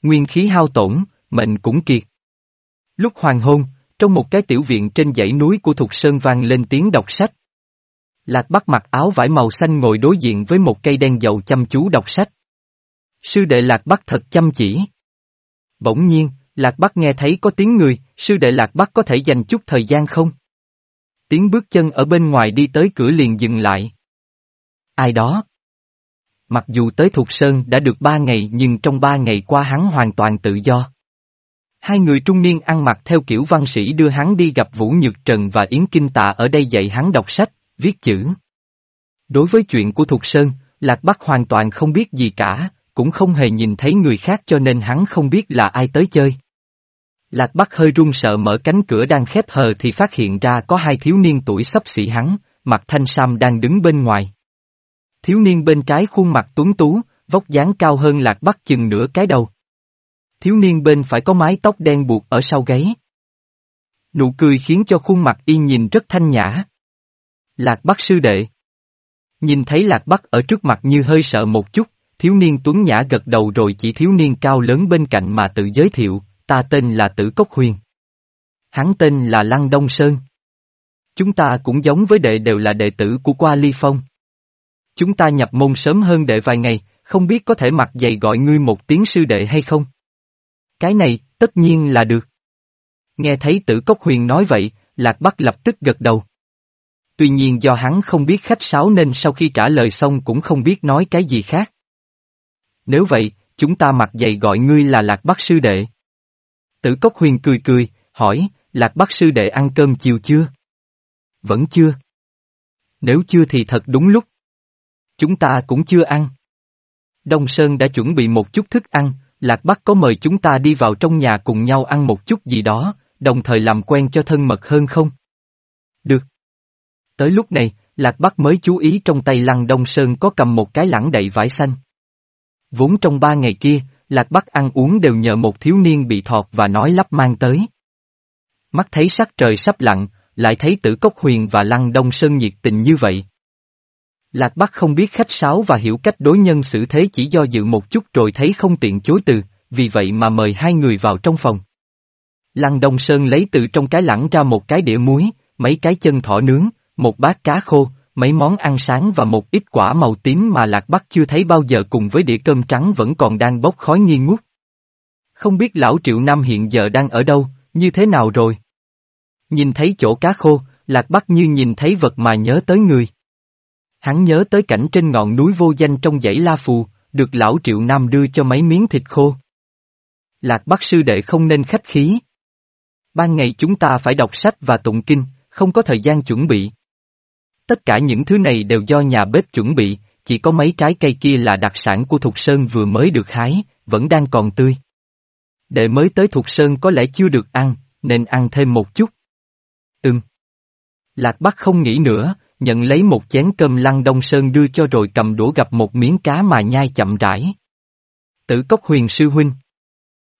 Nguyên khí hao tổn, mệnh cũng kiệt. Lúc hoàng hôn, trong một cái tiểu viện trên dãy núi của Thục Sơn vang lên tiếng đọc sách. Lạc Bắc mặc áo vải màu xanh ngồi đối diện với một cây đen dầu chăm chú đọc sách. Sư đệ Lạc Bắc thật chăm chỉ. Bỗng nhiên, Lạc Bắc nghe thấy có tiếng người, sư đệ Lạc Bắc có thể dành chút thời gian không? Tiếng bước chân ở bên ngoài đi tới cửa liền dừng lại. Ai đó? Mặc dù tới Thục Sơn đã được ba ngày nhưng trong ba ngày qua hắn hoàn toàn tự do. Hai người trung niên ăn mặc theo kiểu văn sĩ đưa hắn đi gặp Vũ Nhược Trần và Yến Kinh Tạ ở đây dạy hắn đọc sách, viết chữ. Đối với chuyện của Thục Sơn, Lạc Bắc hoàn toàn không biết gì cả, cũng không hề nhìn thấy người khác cho nên hắn không biết là ai tới chơi. Lạc Bắc hơi run sợ mở cánh cửa đang khép hờ thì phát hiện ra có hai thiếu niên tuổi sắp xỉ hắn, mặt thanh sam đang đứng bên ngoài. Thiếu niên bên trái khuôn mặt tuấn tú, vóc dáng cao hơn Lạc Bắc chừng nửa cái đầu. Thiếu niên bên phải có mái tóc đen buộc ở sau gáy. Nụ cười khiến cho khuôn mặt y nhìn rất thanh nhã. Lạc Bắc sư đệ. Nhìn thấy Lạc Bắc ở trước mặt như hơi sợ một chút, thiếu niên tuấn nhã gật đầu rồi chỉ thiếu niên cao lớn bên cạnh mà tự giới thiệu, ta tên là Tử Cốc Huyền. Hắn tên là Lăng Đông Sơn. Chúng ta cũng giống với đệ đều là đệ tử của Qua Ly Phong. Chúng ta nhập môn sớm hơn đệ vài ngày, không biết có thể mặc dày gọi ngươi một tiếng sư đệ hay không? Cái này, tất nhiên là được. Nghe thấy tử cốc huyền nói vậy, Lạc Bắc lập tức gật đầu. Tuy nhiên do hắn không biết khách sáo nên sau khi trả lời xong cũng không biết nói cái gì khác. Nếu vậy, chúng ta mặc dày gọi ngươi là Lạc Bắc sư đệ. Tử cốc huyền cười cười, hỏi, Lạc Bắc sư đệ ăn cơm chiều chưa? Vẫn chưa. Nếu chưa thì thật đúng lúc. Chúng ta cũng chưa ăn. Đông Sơn đã chuẩn bị một chút thức ăn, Lạc Bắc có mời chúng ta đi vào trong nhà cùng nhau ăn một chút gì đó, đồng thời làm quen cho thân mật hơn không? Được. Tới lúc này, Lạc Bắc mới chú ý trong tay Lăng Đông Sơn có cầm một cái lẳng đậy vải xanh. Vốn trong ba ngày kia, Lạc Bắc ăn uống đều nhờ một thiếu niên bị thọt và nói lắp mang tới. Mắt thấy sắc trời sắp lặn, lại thấy tử cốc huyền và Lăng Đông Sơn nhiệt tình như vậy. Lạc Bắc không biết khách sáo và hiểu cách đối nhân xử thế chỉ do dự một chút rồi thấy không tiện chối từ, vì vậy mà mời hai người vào trong phòng. Lăng Đông Sơn lấy từ trong cái lẳng ra một cái đĩa muối, mấy cái chân thỏ nướng, một bát cá khô, mấy món ăn sáng và một ít quả màu tím mà Lạc Bắc chưa thấy bao giờ cùng với đĩa cơm trắng vẫn còn đang bốc khói nghi ngút. Không biết lão Triệu Nam hiện giờ đang ở đâu, như thế nào rồi? Nhìn thấy chỗ cá khô, Lạc Bắc như nhìn thấy vật mà nhớ tới người. Hắn nhớ tới cảnh trên ngọn núi vô danh trong dãy La Phù, được lão Triệu Nam đưa cho mấy miếng thịt khô. Lạc Bắc sư đệ không nên khách khí. Ban ngày chúng ta phải đọc sách và tụng kinh, không có thời gian chuẩn bị. Tất cả những thứ này đều do nhà bếp chuẩn bị, chỉ có mấy trái cây kia là đặc sản của Thục Sơn vừa mới được hái, vẫn đang còn tươi. Đệ mới tới Thục Sơn có lẽ chưa được ăn, nên ăn thêm một chút. Ừm. Lạc Bắc không nghĩ nữa, nhận lấy một chén cơm lăng đông sơn đưa cho rồi cầm đũa gặp một miếng cá mà nhai chậm rãi. Tử cốc huyền sư huynh.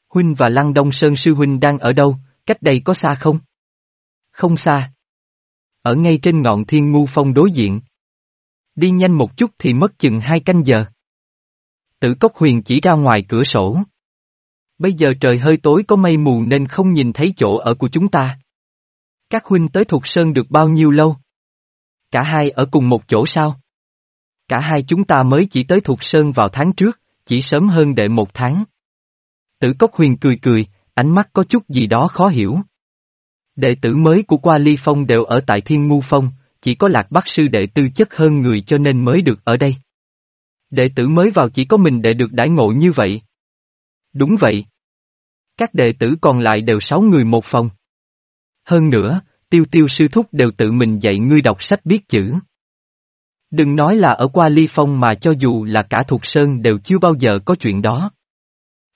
Huynh và lăng đông sơn sư huynh đang ở đâu, cách đây có xa không? Không xa. Ở ngay trên ngọn thiên ngu phong đối diện. Đi nhanh một chút thì mất chừng hai canh giờ. Tử cốc huyền chỉ ra ngoài cửa sổ. Bây giờ trời hơi tối có mây mù nên không nhìn thấy chỗ ở của chúng ta. Các huynh tới Thục Sơn được bao nhiêu lâu? Cả hai ở cùng một chỗ sao? Cả hai chúng ta mới chỉ tới Thục Sơn vào tháng trước, chỉ sớm hơn đệ một tháng. Tử Cốc Huyền cười cười, ánh mắt có chút gì đó khó hiểu. Đệ tử mới của Qua Ly Phong đều ở tại Thiên Ngu Phong, chỉ có Lạc Bắc Sư đệ tư chất hơn người cho nên mới được ở đây. Đệ tử mới vào chỉ có mình đệ được đãi ngộ như vậy. Đúng vậy. Các đệ tử còn lại đều sáu người một phòng. Hơn nữa, tiêu tiêu sư thúc đều tự mình dạy ngươi đọc sách biết chữ. Đừng nói là ở qua ly phong mà cho dù là cả thuộc sơn đều chưa bao giờ có chuyện đó.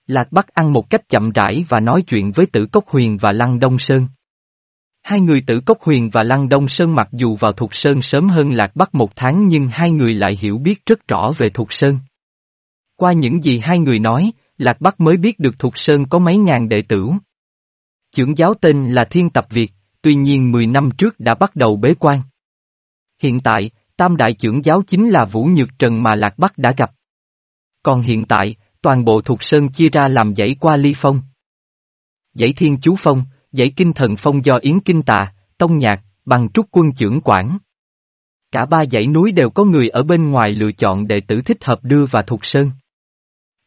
Lạc Bắc ăn một cách chậm rãi và nói chuyện với Tử Cốc Huyền và Lăng Đông Sơn. Hai người Tử Cốc Huyền và Lăng Đông Sơn mặc dù vào Thục Sơn sớm hơn Lạc Bắc một tháng nhưng hai người lại hiểu biết rất rõ về Thục Sơn. Qua những gì hai người nói, Lạc Bắc mới biết được Thục Sơn có mấy ngàn đệ tử. Chưởng giáo tên là Thiên Tập Việt, tuy nhiên 10 năm trước đã bắt đầu bế quan. Hiện tại, tam đại trưởng giáo chính là Vũ Nhược Trần mà Lạc Bắc đã gặp. Còn hiện tại, toàn bộ thuộc sơn chia ra làm dãy qua ly phong. Dãy thiên chú phong, dãy kinh thần phong do Yến Kinh Tà, Tông Nhạc, bằng trúc quân trưởng quản. Cả ba dãy núi đều có người ở bên ngoài lựa chọn đệ tử thích hợp đưa vào thuộc sơn.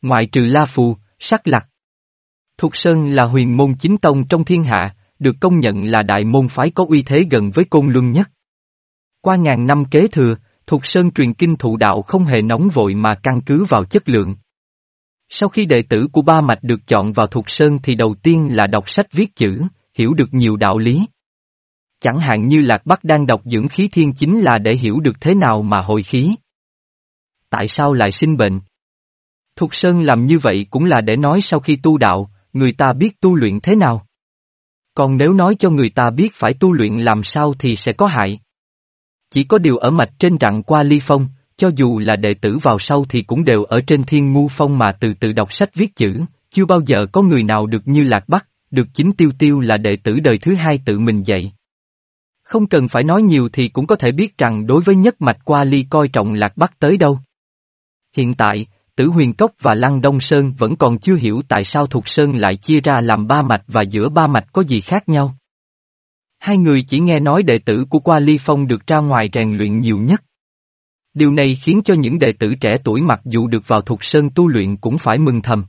Ngoại trừ La Phù, Sắc Lạc. Thục Sơn là huyền môn chính tông trong thiên hạ, được công nhận là đại môn phái có uy thế gần với côn luân nhất. Qua ngàn năm kế thừa, Thục Sơn truyền kinh thụ đạo không hề nóng vội mà căn cứ vào chất lượng. Sau khi đệ tử của ba mạch được chọn vào Thục Sơn thì đầu tiên là đọc sách viết chữ, hiểu được nhiều đạo lý. Chẳng hạn như Lạc Bắc đang đọc dưỡng khí thiên chính là để hiểu được thế nào mà hồi khí. Tại sao lại sinh bệnh? Thục Sơn làm như vậy cũng là để nói sau khi tu đạo, người ta biết tu luyện thế nào. Còn nếu nói cho người ta biết phải tu luyện làm sao thì sẽ có hại. Chỉ có điều ở mạch trên rặng qua ly phong, cho dù là đệ tử vào sau thì cũng đều ở trên thiên ngu phong mà từ từ đọc sách viết chữ, chưa bao giờ có người nào được như Lạc Bắc, được chính tiêu tiêu là đệ tử đời thứ hai tự mình dạy. Không cần phải nói nhiều thì cũng có thể biết rằng đối với nhất mạch qua ly coi trọng Lạc Bắc tới đâu. Hiện tại, Tử Huyền Cốc và Lăng Đông Sơn vẫn còn chưa hiểu tại sao Thục Sơn lại chia ra làm ba mạch và giữa ba mạch có gì khác nhau. Hai người chỉ nghe nói đệ tử của Qua Ly Phong được ra ngoài rèn luyện nhiều nhất. Điều này khiến cho những đệ tử trẻ tuổi mặc dù được vào Thục Sơn tu luyện cũng phải mừng thầm.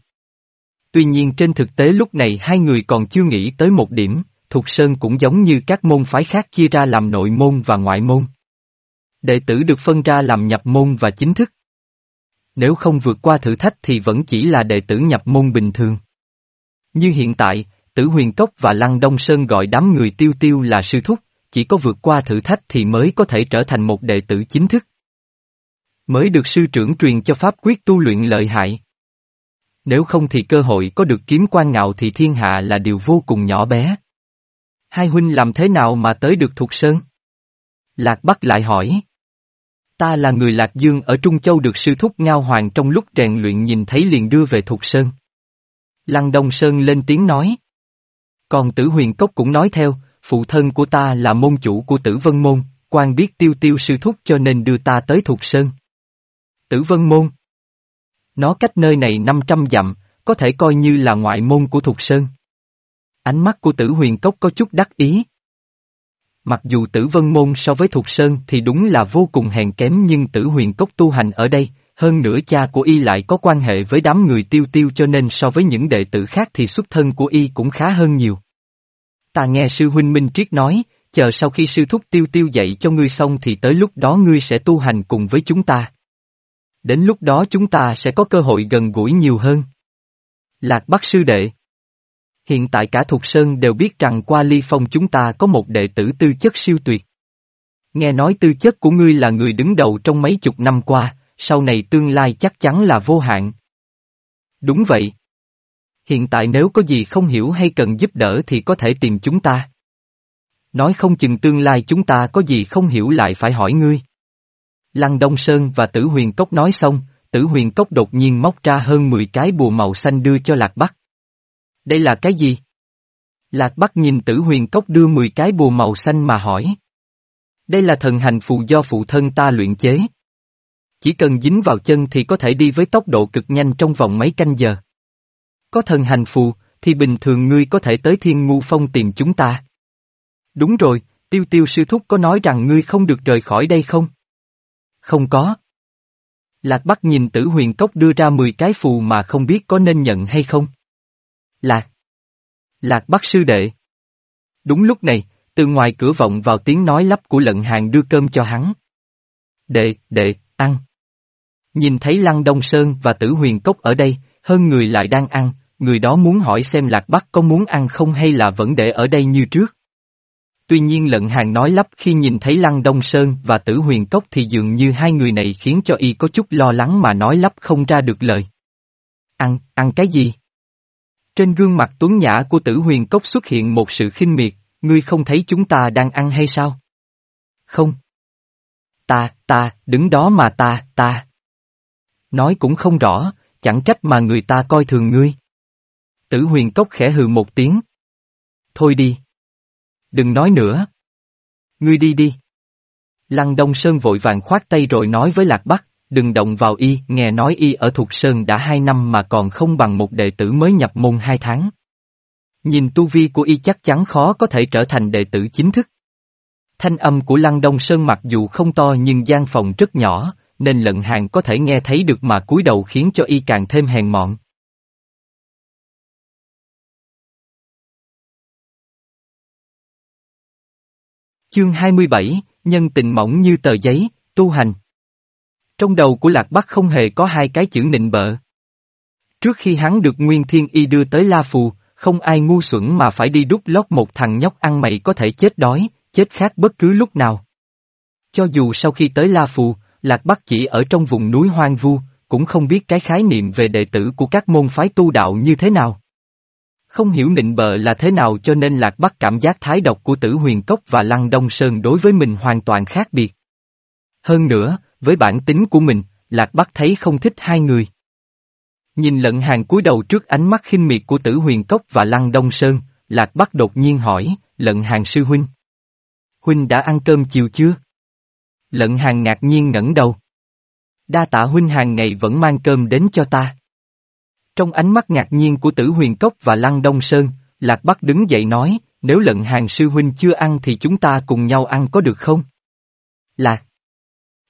Tuy nhiên trên thực tế lúc này hai người còn chưa nghĩ tới một điểm, Thục Sơn cũng giống như các môn phái khác chia ra làm nội môn và ngoại môn. Đệ tử được phân ra làm nhập môn và chính thức. Nếu không vượt qua thử thách thì vẫn chỉ là đệ tử nhập môn bình thường. Như hiện tại, Tử Huyền Cốc và Lăng Đông Sơn gọi đám người tiêu tiêu là sư thúc, chỉ có vượt qua thử thách thì mới có thể trở thành một đệ tử chính thức. Mới được sư trưởng truyền cho pháp quyết tu luyện lợi hại. Nếu không thì cơ hội có được kiếm quan ngạo thì thiên hạ là điều vô cùng nhỏ bé. Hai huynh làm thế nào mà tới được thuộc Sơn? Lạc Bắc lại hỏi. Ta là người Lạc Dương ở Trung Châu được sư thúc Ngao Hoàng trong lúc rèn luyện nhìn thấy liền đưa về Thục Sơn. Lăng Đông Sơn lên tiếng nói. Còn tử huyền cốc cũng nói theo, phụ thân của ta là môn chủ của tử vân môn, quan biết tiêu tiêu sư thúc cho nên đưa ta tới Thục Sơn. Tử vân môn. Nó cách nơi này 500 dặm, có thể coi như là ngoại môn của Thục Sơn. Ánh mắt của tử huyền cốc có chút đắc ý. Mặc dù tử vân môn so với Thục Sơn thì đúng là vô cùng hèn kém nhưng tử huyền cốc tu hành ở đây, hơn nữa cha của y lại có quan hệ với đám người tiêu tiêu cho nên so với những đệ tử khác thì xuất thân của y cũng khá hơn nhiều. Ta nghe sư huynh Minh Triết nói, chờ sau khi sư thúc tiêu tiêu dạy cho ngươi xong thì tới lúc đó ngươi sẽ tu hành cùng với chúng ta. Đến lúc đó chúng ta sẽ có cơ hội gần gũi nhiều hơn. Lạc Bắc sư đệ Hiện tại cả Thục Sơn đều biết rằng qua ly phong chúng ta có một đệ tử tư chất siêu tuyệt. Nghe nói tư chất của ngươi là người đứng đầu trong mấy chục năm qua, sau này tương lai chắc chắn là vô hạn. Đúng vậy. Hiện tại nếu có gì không hiểu hay cần giúp đỡ thì có thể tìm chúng ta. Nói không chừng tương lai chúng ta có gì không hiểu lại phải hỏi ngươi. Lăng Đông Sơn và Tử Huyền Cốc nói xong, Tử Huyền Cốc đột nhiên móc ra hơn 10 cái bùa màu xanh đưa cho Lạc Bắc. Đây là cái gì? Lạc Bắc nhìn Tử Huyền Cốc đưa 10 cái bùa màu xanh mà hỏi. Đây là thần hành phù do phụ thân ta luyện chế. Chỉ cần dính vào chân thì có thể đi với tốc độ cực nhanh trong vòng mấy canh giờ. Có thần hành phù, thì bình thường ngươi có thể tới thiên ngu phong tìm chúng ta. Đúng rồi, tiêu tiêu sư thúc có nói rằng ngươi không được rời khỏi đây không? Không có. Lạc Bắc nhìn tử huyền cốc đưa ra 10 cái phù mà không biết có nên nhận hay không. Lạc. Lạc Bắc sư đệ. Đúng lúc này, từ ngoài cửa vọng vào tiếng nói lắp của lận hàng đưa cơm cho hắn. Đệ, đệ, ăn. Nhìn thấy Lăng Đông Sơn và Tử Huyền Cốc ở đây, hơn người lại đang ăn, người đó muốn hỏi xem Lạc Bắc có muốn ăn không hay là vẫn để ở đây như trước. Tuy nhiên lận hàng nói lắp khi nhìn thấy Lăng Đông Sơn và Tử Huyền Cốc thì dường như hai người này khiến cho y có chút lo lắng mà nói lắp không ra được lời. Ăn, ăn cái gì? Trên gương mặt tuấn nhã của Tử Huyền Cốc xuất hiện một sự khinh miệt, ngươi không thấy chúng ta đang ăn hay sao? Không. Ta, ta, đứng đó mà ta, ta. Nói cũng không rõ, chẳng trách mà người ta coi thường ngươi. Tử huyền cốc khẽ hừ một tiếng. Thôi đi. Đừng nói nữa. Ngươi đi đi. Lăng Đông Sơn vội vàng khoát tay rồi nói với Lạc Bắc, đừng động vào y, nghe nói y ở Thục Sơn đã hai năm mà còn không bằng một đệ tử mới nhập môn hai tháng. Nhìn tu vi của y chắc chắn khó có thể trở thành đệ tử chính thức. Thanh âm của Lăng Đông Sơn mặc dù không to nhưng gian phòng rất nhỏ, nên lận hàng có thể nghe thấy được mà cúi đầu khiến cho y càng thêm hèn mọn. Chương 27, nhân tình mỏng như tờ giấy, tu hành. Trong đầu của Lạc Bắc không hề có hai cái chữ nịnh bợ. Trước khi hắn được Nguyên Thiên Y đưa tới La Phù, không ai ngu xuẩn mà phải đi đút lót một thằng nhóc ăn mày có thể chết đói, chết khát bất cứ lúc nào. Cho dù sau khi tới La Phù, Lạc Bắc chỉ ở trong vùng núi hoang vu, cũng không biết cái khái niệm về đệ tử của các môn phái tu đạo như thế nào. Không hiểu nịnh bợ là thế nào cho nên Lạc Bắc cảm giác thái độc của tử huyền cốc và lăng đông sơn đối với mình hoàn toàn khác biệt. Hơn nữa, với bản tính của mình, Lạc Bắc thấy không thích hai người. Nhìn lận hàng cúi đầu trước ánh mắt khinh miệt của tử huyền cốc và lăng đông sơn, Lạc Bắc đột nhiên hỏi, lận hàng sư huynh. Huynh đã ăn cơm chiều chưa? Lận hàng ngạc nhiên ngẩng đầu. Đa tạ huynh hàng ngày vẫn mang cơm đến cho ta. Trong ánh mắt ngạc nhiên của tử huyền cốc và lăng đông sơn, Lạc Bắc đứng dậy nói, nếu lận hàng sư huynh chưa ăn thì chúng ta cùng nhau ăn có được không? Lạc.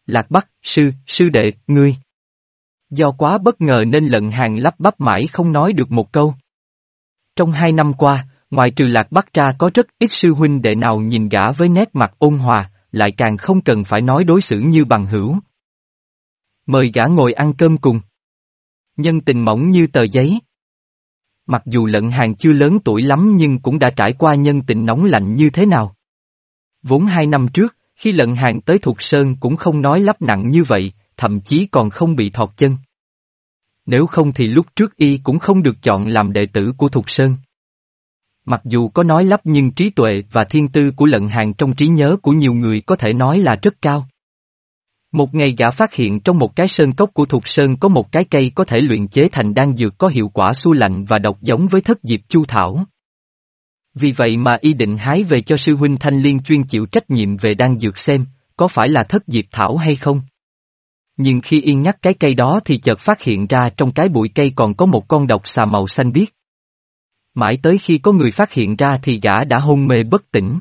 Lạc Bắc, sư, sư đệ, ngươi. Do quá bất ngờ nên lận hàng lắp bắp mãi không nói được một câu. Trong hai năm qua, ngoài trừ Lạc Bắc ra có rất ít sư huynh đệ nào nhìn gã với nét mặt ôn hòa, lại càng không cần phải nói đối xử như bằng hữu. Mời gã ngồi ăn cơm cùng. Nhân tình mỏng như tờ giấy. Mặc dù lận hàng chưa lớn tuổi lắm nhưng cũng đã trải qua nhân tình nóng lạnh như thế nào. Vốn hai năm trước, khi lận hàng tới Thục Sơn cũng không nói lắp nặng như vậy, thậm chí còn không bị thọt chân. Nếu không thì lúc trước y cũng không được chọn làm đệ tử của Thục Sơn. Mặc dù có nói lắp nhưng trí tuệ và thiên tư của lận hàng trong trí nhớ của nhiều người có thể nói là rất cao. Một ngày gã phát hiện trong một cái sơn cốc của Thục Sơn có một cái cây có thể luyện chế thành đan dược có hiệu quả xua lạnh và độc giống với thất diệp chu thảo. Vì vậy mà y định hái về cho sư huynh Thanh Liên chuyên chịu trách nhiệm về đan dược xem, có phải là thất diệp thảo hay không. Nhưng khi yên nhắc cái cây đó thì chợt phát hiện ra trong cái bụi cây còn có một con độc xà màu xanh biếc. Mãi tới khi có người phát hiện ra thì gã đã hôn mê bất tỉnh.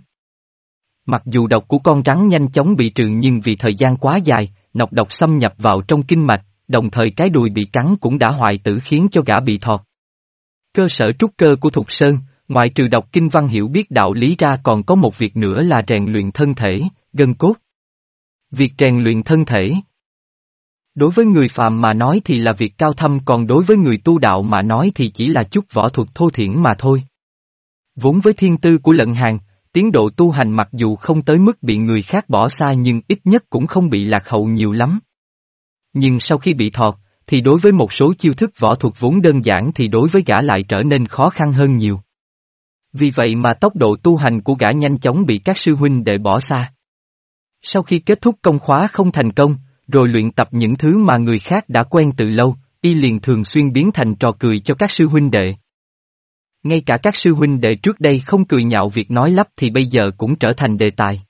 Mặc dù độc của con rắn nhanh chóng bị trừ nhưng vì thời gian quá dài, nọc độc xâm nhập vào trong kinh mạch, đồng thời cái đùi bị cắn cũng đã hoại tử khiến cho gã bị thọt. Cơ sở trúc cơ của Thục Sơn, ngoại trừ đọc kinh văn hiểu biết đạo lý ra còn có một việc nữa là rèn luyện thân thể, gân cốt. Việc rèn luyện thân thể. Đối với người phàm mà nói thì là việc cao thâm còn đối với người tu đạo mà nói thì chỉ là chút võ thuật thô thiển mà thôi. Vốn với thiên tư của lận hàng, tiến độ tu hành mặc dù không tới mức bị người khác bỏ xa nhưng ít nhất cũng không bị lạc hậu nhiều lắm. Nhưng sau khi bị thọt, thì đối với một số chiêu thức võ thuật vốn đơn giản thì đối với gã lại trở nên khó khăn hơn nhiều. Vì vậy mà tốc độ tu hành của gã nhanh chóng bị các sư huynh đệ bỏ xa. Sau khi kết thúc công khóa không thành công, rồi luyện tập những thứ mà người khác đã quen từ lâu, y liền thường xuyên biến thành trò cười cho các sư huynh đệ. Ngay cả các sư huynh đệ trước đây không cười nhạo việc nói lắp thì bây giờ cũng trở thành đề tài.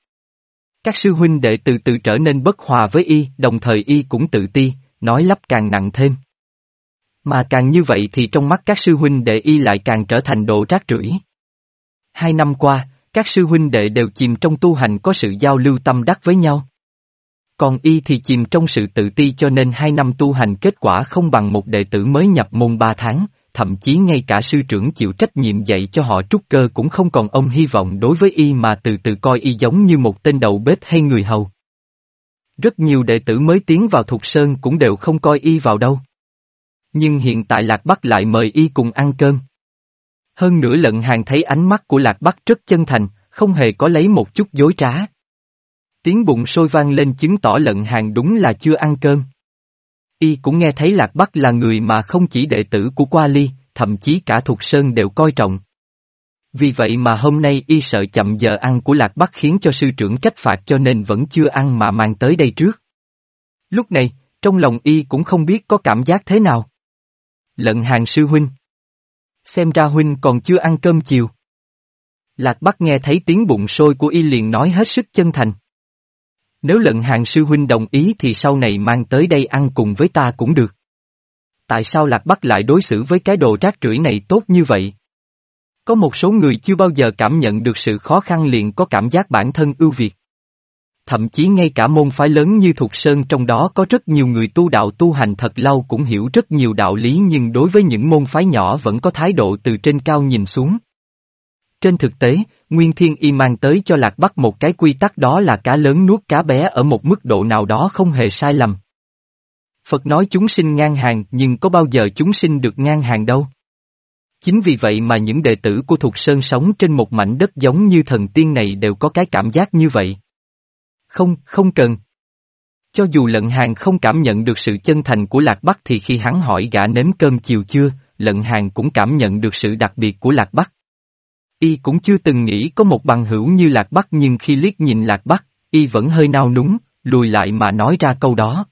Các sư huynh đệ từ từ trở nên bất hòa với y, đồng thời y cũng tự ti, nói lắp càng nặng thêm. Mà càng như vậy thì trong mắt các sư huynh đệ y lại càng trở thành độ rác rưởi. Hai năm qua, các sư huynh đệ đều chìm trong tu hành có sự giao lưu tâm đắc với nhau. Còn y thì chìm trong sự tự ti cho nên hai năm tu hành kết quả không bằng một đệ tử mới nhập môn ba tháng, thậm chí ngay cả sư trưởng chịu trách nhiệm dạy cho họ trúc cơ cũng không còn ông hy vọng đối với y mà từ từ coi y giống như một tên đầu bếp hay người hầu. Rất nhiều đệ tử mới tiến vào Thục Sơn cũng đều không coi y vào đâu. Nhưng hiện tại Lạc Bắc lại mời y cùng ăn cơm. Hơn nữa lận hàng thấy ánh mắt của Lạc Bắc rất chân thành, không hề có lấy một chút dối trá. Tiếng bụng sôi vang lên chứng tỏ lận hàng đúng là chưa ăn cơm. Y cũng nghe thấy Lạc Bắc là người mà không chỉ đệ tử của Qua Ly, thậm chí cả Thục Sơn đều coi trọng. Vì vậy mà hôm nay y sợ chậm giờ ăn của Lạc Bắc khiến cho sư trưởng trách phạt cho nên vẫn chưa ăn mà mang tới đây trước. Lúc này, trong lòng y cũng không biết có cảm giác thế nào. Lận hàng sư huynh. Xem ra huynh còn chưa ăn cơm chiều. Lạc Bắc nghe thấy tiếng bụng sôi của y liền nói hết sức chân thành. Nếu lận hàng sư huynh đồng ý thì sau này mang tới đây ăn cùng với ta cũng được. Tại sao Lạc Bắc lại đối xử với cái đồ rác rưởi này tốt như vậy? Có một số người chưa bao giờ cảm nhận được sự khó khăn liền có cảm giác bản thân ưu việt. Thậm chí ngay cả môn phái lớn như Thục Sơn trong đó có rất nhiều người tu đạo tu hành thật lâu cũng hiểu rất nhiều đạo lý nhưng đối với những môn phái nhỏ vẫn có thái độ từ trên cao nhìn xuống. Trên thực tế, Nguyên Thiên Y mang tới cho Lạc Bắc một cái quy tắc đó là cá lớn nuốt cá bé ở một mức độ nào đó không hề sai lầm. Phật nói chúng sinh ngang hàng nhưng có bao giờ chúng sinh được ngang hàng đâu. Chính vì vậy mà những đệ tử của Thục Sơn sống trên một mảnh đất giống như thần tiên này đều có cái cảm giác như vậy. Không, không cần. Cho dù lận hàng không cảm nhận được sự chân thành của Lạc Bắc thì khi hắn hỏi gã nếm cơm chiều chưa, lận hàng cũng cảm nhận được sự đặc biệt của Lạc Bắc. Y cũng chưa từng nghĩ có một bằng hữu như Lạc Bắc nhưng khi liếc nhìn Lạc Bắc, Y vẫn hơi nao núng, lùi lại mà nói ra câu đó.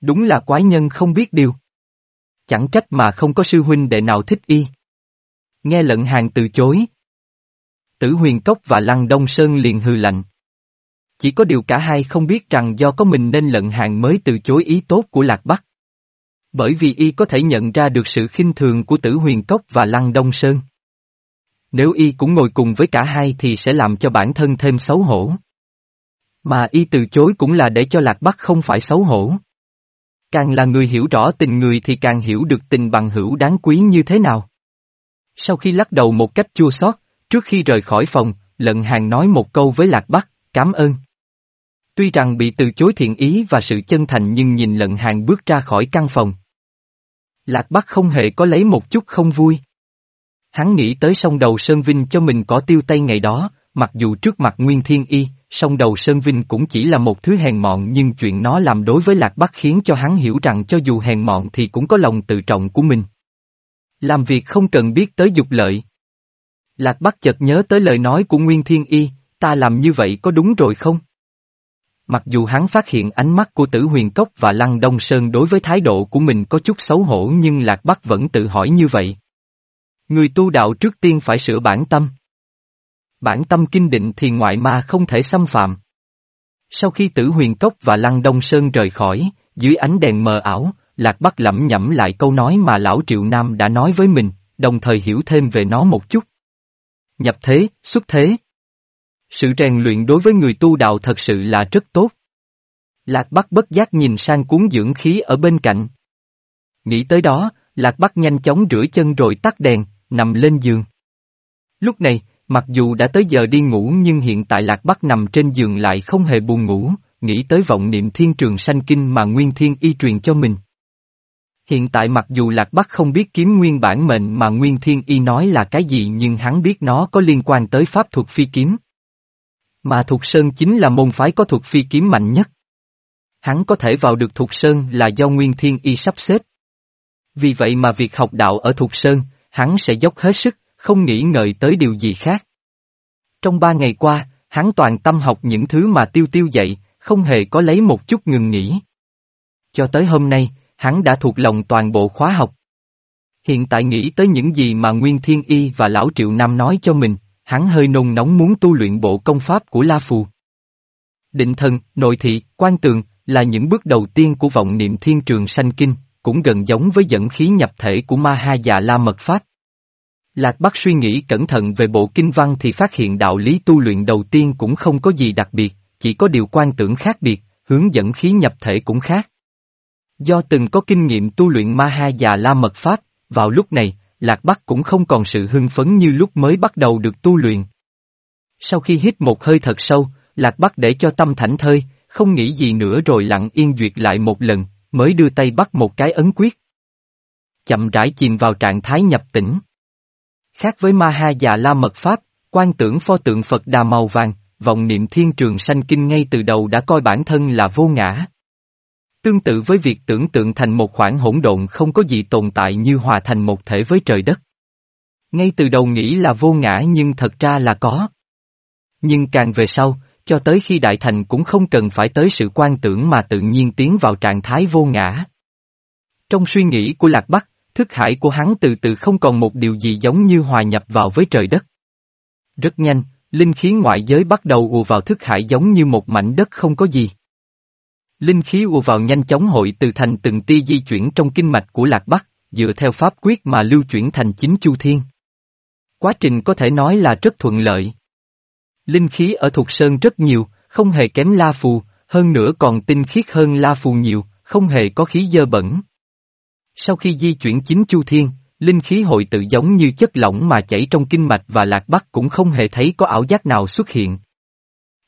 Đúng là quái nhân không biết điều. Chẳng trách mà không có sư huynh đệ nào thích Y. Nghe lận hàng từ chối. Tử huyền cốc và lăng đông sơn liền hư lạnh. Chỉ có điều cả hai không biết rằng do có mình nên lận hàng mới từ chối ý tốt của Lạc Bắc. Bởi vì y có thể nhận ra được sự khinh thường của tử huyền cốc và lăng đông sơn. Nếu y cũng ngồi cùng với cả hai thì sẽ làm cho bản thân thêm xấu hổ. Mà y từ chối cũng là để cho Lạc Bắc không phải xấu hổ. Càng là người hiểu rõ tình người thì càng hiểu được tình bằng hữu đáng quý như thế nào. Sau khi lắc đầu một cách chua xót, trước khi rời khỏi phòng, lận hàng nói một câu với Lạc Bắc, cảm ơn. Tuy rằng bị từ chối thiện ý và sự chân thành nhưng nhìn lận hàng bước ra khỏi căn phòng. Lạc Bắc không hề có lấy một chút không vui. Hắn nghĩ tới sông đầu Sơn Vinh cho mình có tiêu tay ngày đó, mặc dù trước mặt Nguyên Thiên Y, sông đầu Sơn Vinh cũng chỉ là một thứ hèn mọn nhưng chuyện nó làm đối với Lạc Bắc khiến cho hắn hiểu rằng cho dù hèn mọn thì cũng có lòng tự trọng của mình. Làm việc không cần biết tới dục lợi. Lạc Bắc chợt nhớ tới lời nói của Nguyên Thiên Y, ta làm như vậy có đúng rồi không? Mặc dù hắn phát hiện ánh mắt của tử huyền cốc và lăng đông sơn đối với thái độ của mình có chút xấu hổ nhưng Lạc Bắc vẫn tự hỏi như vậy. Người tu đạo trước tiên phải sửa bản tâm. Bản tâm kinh định thì ngoại ma không thể xâm phạm. Sau khi tử huyền cốc và lăng đông sơn rời khỏi, dưới ánh đèn mờ ảo, Lạc Bắc lẩm nhẩm lại câu nói mà lão Triệu Nam đã nói với mình, đồng thời hiểu thêm về nó một chút. Nhập thế, xuất thế. Sự rèn luyện đối với người tu đạo thật sự là rất tốt. Lạc Bắc bất giác nhìn sang cuốn dưỡng khí ở bên cạnh. Nghĩ tới đó, Lạc Bắc nhanh chóng rửa chân rồi tắt đèn, nằm lên giường. Lúc này, mặc dù đã tới giờ đi ngủ nhưng hiện tại Lạc Bắc nằm trên giường lại không hề buồn ngủ, nghĩ tới vọng niệm thiên trường sanh kinh mà Nguyên Thiên y truyền cho mình. Hiện tại mặc dù Lạc Bắc không biết kiếm nguyên bản mệnh mà Nguyên Thiên y nói là cái gì nhưng hắn biết nó có liên quan tới pháp thuật phi kiếm. Mà Thục Sơn chính là môn phái có thuật phi kiếm mạnh nhất. Hắn có thể vào được Thục Sơn là do Nguyên Thiên Y sắp xếp. Vì vậy mà việc học đạo ở Thục Sơn, hắn sẽ dốc hết sức, không nghĩ ngợi tới điều gì khác. Trong ba ngày qua, hắn toàn tâm học những thứ mà tiêu tiêu dạy, không hề có lấy một chút ngừng nghỉ. Cho tới hôm nay, hắn đã thuộc lòng toàn bộ khóa học. Hiện tại nghĩ tới những gì mà Nguyên Thiên Y và Lão Triệu Nam nói cho mình, hắn hơi nôn nóng muốn tu luyện bộ công pháp của La Phù. Định thần, nội thị, quan tường, là những bước đầu tiên của vọng niệm thiên trường sanh kinh, cũng gần giống với dẫn khí nhập thể của Ma Ha Già La Mật Pháp. Lạc Bắc suy nghĩ cẩn thận về bộ kinh văn thì phát hiện đạo lý tu luyện đầu tiên cũng không có gì đặc biệt, chỉ có điều quan tưởng khác biệt, hướng dẫn khí nhập thể cũng khác. Do từng có kinh nghiệm tu luyện Ma Ha Già La Mật Pháp, vào lúc này, Lạc Bắc cũng không còn sự hưng phấn như lúc mới bắt đầu được tu luyện. Sau khi hít một hơi thật sâu, Lạc Bắc để cho tâm thảnh thơi, không nghĩ gì nữa rồi lặng yên duyệt lại một lần, mới đưa tay bắt một cái ấn quyết. Chậm rãi chìm vào trạng thái nhập tỉnh. Khác với ma ha già la mật pháp, quan tưởng pho tượng Phật đà màu vàng, vọng niệm thiên trường sanh kinh ngay từ đầu đã coi bản thân là vô ngã. Tương tự với việc tưởng tượng thành một khoảng hỗn độn không có gì tồn tại như hòa thành một thể với trời đất. Ngay từ đầu nghĩ là vô ngã nhưng thật ra là có. Nhưng càng về sau, cho tới khi đại thành cũng không cần phải tới sự quan tưởng mà tự nhiên tiến vào trạng thái vô ngã. Trong suy nghĩ của Lạc Bắc, thức hải của hắn từ từ không còn một điều gì giống như hòa nhập vào với trời đất. Rất nhanh, linh khí ngoại giới bắt đầu ùa vào thức hải giống như một mảnh đất không có gì. Linh khí ùa vào nhanh chóng hội từ thành từng tia di chuyển trong kinh mạch của Lạc Bắc, dựa theo pháp quyết mà lưu chuyển thành chính chu thiên. Quá trình có thể nói là rất thuận lợi. Linh khí ở Thục Sơn rất nhiều, không hề kém La Phù, hơn nữa còn tinh khiết hơn La Phù nhiều, không hề có khí dơ bẩn. Sau khi di chuyển chính chu thiên, linh khí hội tự giống như chất lỏng mà chảy trong kinh mạch và lạc bắc cũng không hề thấy có ảo giác nào xuất hiện.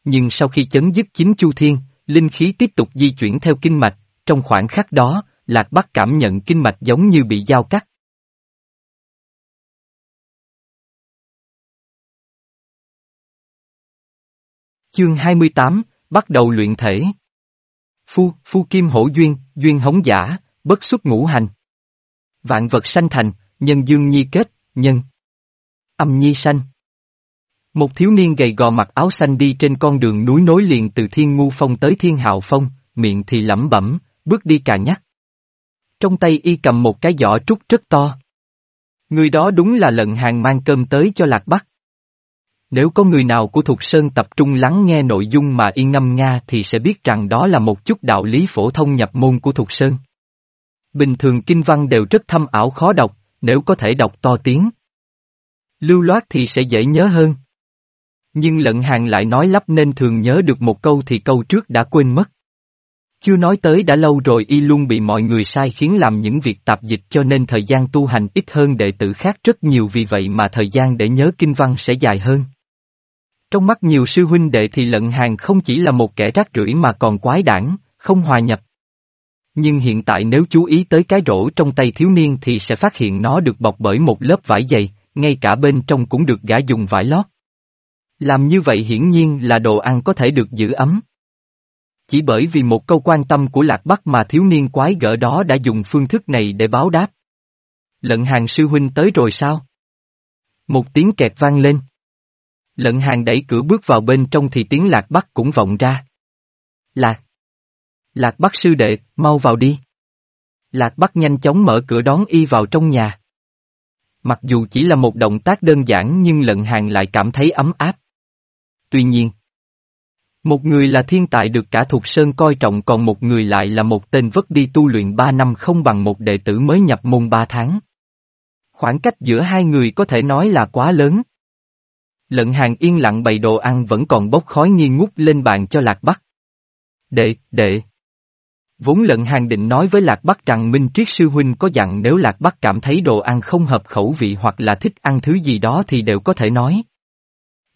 Nhưng sau khi chấn dứt chính chu thiên, linh khí tiếp tục di chuyển theo kinh mạch, trong khoảng khắc đó, lạc bắc cảm nhận kinh mạch giống như bị dao cắt. Chương 28, bắt đầu luyện thể. Phu, phu kim hổ duyên, duyên hống giả, bất xuất ngũ hành. Vạn vật sanh thành, nhân dương nhi kết, nhân. Âm nhi sanh. Một thiếu niên gầy gò mặc áo xanh đi trên con đường núi nối liền từ Thiên Ngu Phong tới Thiên Hạo Phong, miệng thì lẩm bẩm, bước đi cà nhắc. Trong tay y cầm một cái giỏ trúc rất to. Người đó đúng là lận hàng mang cơm tới cho Lạc Bắc. Nếu có người nào của Thục Sơn tập trung lắng nghe nội dung mà y ngâm nga thì sẽ biết rằng đó là một chút đạo lý phổ thông nhập môn của Thục Sơn. Bình thường kinh văn đều rất thâm ảo khó đọc, nếu có thể đọc to tiếng. Lưu loát thì sẽ dễ nhớ hơn. Nhưng lận hàng lại nói lắp nên thường nhớ được một câu thì câu trước đã quên mất. Chưa nói tới đã lâu rồi y luôn bị mọi người sai khiến làm những việc tạp dịch cho nên thời gian tu hành ít hơn đệ tử khác rất nhiều vì vậy mà thời gian để nhớ kinh văn sẽ dài hơn. Trong mắt nhiều sư huynh đệ thì lận hàng không chỉ là một kẻ rác rưởi mà còn quái đản, không hòa nhập. Nhưng hiện tại nếu chú ý tới cái rổ trong tay thiếu niên thì sẽ phát hiện nó được bọc bởi một lớp vải dày, ngay cả bên trong cũng được gã dùng vải lót. Làm như vậy hiển nhiên là đồ ăn có thể được giữ ấm. Chỉ bởi vì một câu quan tâm của Lạc Bắc mà thiếu niên quái gở đó đã dùng phương thức này để báo đáp. Lận hàng sư huynh tới rồi sao? Một tiếng kẹt vang lên. Lận hàng đẩy cửa bước vào bên trong thì tiếng Lạc Bắc cũng vọng ra. Lạc! Lạc Bắc sư đệ, mau vào đi. Lạc Bắc nhanh chóng mở cửa đón y vào trong nhà. Mặc dù chỉ là một động tác đơn giản nhưng lận hàng lại cảm thấy ấm áp. Tuy nhiên, một người là thiên tài được cả thuộc Sơn coi trọng còn một người lại là một tên vất đi tu luyện ba năm không bằng một đệ tử mới nhập môn ba tháng. Khoảng cách giữa hai người có thể nói là quá lớn. Lận hàng yên lặng bày đồ ăn vẫn còn bốc khói nghi ngút lên bàn cho Lạc Bắc. Đệ, đệ. Vốn lận hàng định nói với Lạc Bắc rằng Minh Triết Sư Huynh có dặn nếu Lạc Bắc cảm thấy đồ ăn không hợp khẩu vị hoặc là thích ăn thứ gì đó thì đều có thể nói.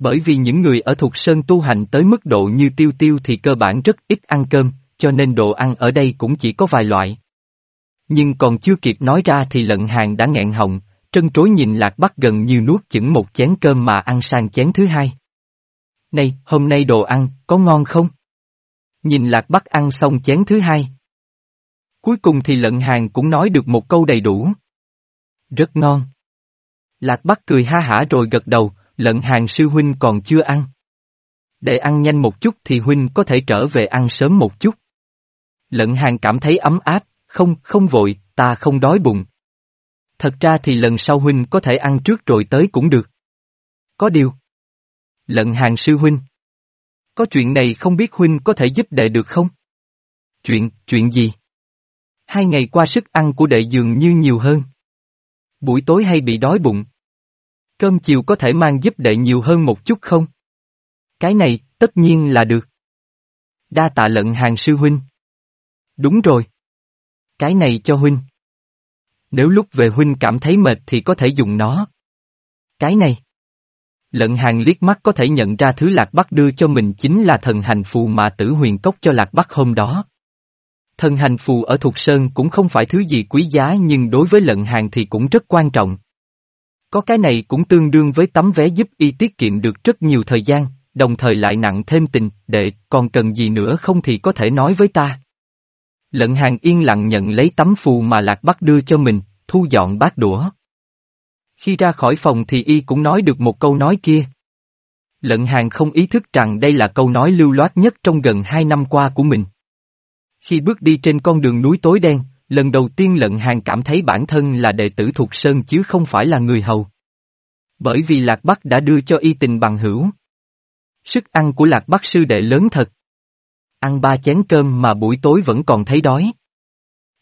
Bởi vì những người ở Thục Sơn tu hành tới mức độ như tiêu tiêu thì cơ bản rất ít ăn cơm, cho nên đồ ăn ở đây cũng chỉ có vài loại. Nhưng còn chưa kịp nói ra thì lận hàng đã nghẹn họng, trân trối nhìn Lạc Bắc gần như nuốt chửng một chén cơm mà ăn sang chén thứ hai. Này, hôm nay đồ ăn, có ngon không? Nhìn Lạc Bắc ăn xong chén thứ hai. Cuối cùng thì lận hàng cũng nói được một câu đầy đủ. Rất ngon. Lạc Bắc cười ha hả rồi gật đầu, lận hàng sư huynh còn chưa ăn. Để ăn nhanh một chút thì huynh có thể trở về ăn sớm một chút. Lận hàng cảm thấy ấm áp, không, không vội, ta không đói bụng. Thật ra thì lần sau huynh có thể ăn trước rồi tới cũng được. Có điều. Lận hàng sư huynh. Có chuyện này không biết huynh có thể giúp đệ được không? Chuyện, chuyện gì? Hai ngày qua sức ăn của đệ dường như nhiều hơn. Buổi tối hay bị đói bụng. Cơm chiều có thể mang giúp đệ nhiều hơn một chút không? Cái này, tất nhiên là được. Đa tạ lận hàng sư huynh. Đúng rồi. Cái này cho huynh. Nếu lúc về huynh cảm thấy mệt thì có thể dùng nó. Cái này. Lận hàng liếc mắt có thể nhận ra thứ Lạc Bắc đưa cho mình chính là thần hành phù mà tử huyền cốc cho Lạc Bắc hôm đó. Thần hành phù ở Thục Sơn cũng không phải thứ gì quý giá nhưng đối với lận hàng thì cũng rất quan trọng. Có cái này cũng tương đương với tấm vé giúp y tiết kiệm được rất nhiều thời gian, đồng thời lại nặng thêm tình, đệ, còn cần gì nữa không thì có thể nói với ta. Lận hàng yên lặng nhận lấy tấm phù mà Lạc Bắc đưa cho mình, thu dọn bát đũa. Khi ra khỏi phòng thì y cũng nói được một câu nói kia. Lận hàng không ý thức rằng đây là câu nói lưu loát nhất trong gần hai năm qua của mình. Khi bước đi trên con đường núi tối đen, lần đầu tiên lận hàng cảm thấy bản thân là đệ tử thuộc Sơn chứ không phải là người hầu. Bởi vì Lạc Bắc đã đưa cho y tình bằng hữu. Sức ăn của Lạc Bắc sư đệ lớn thật. Ăn ba chén cơm mà buổi tối vẫn còn thấy đói.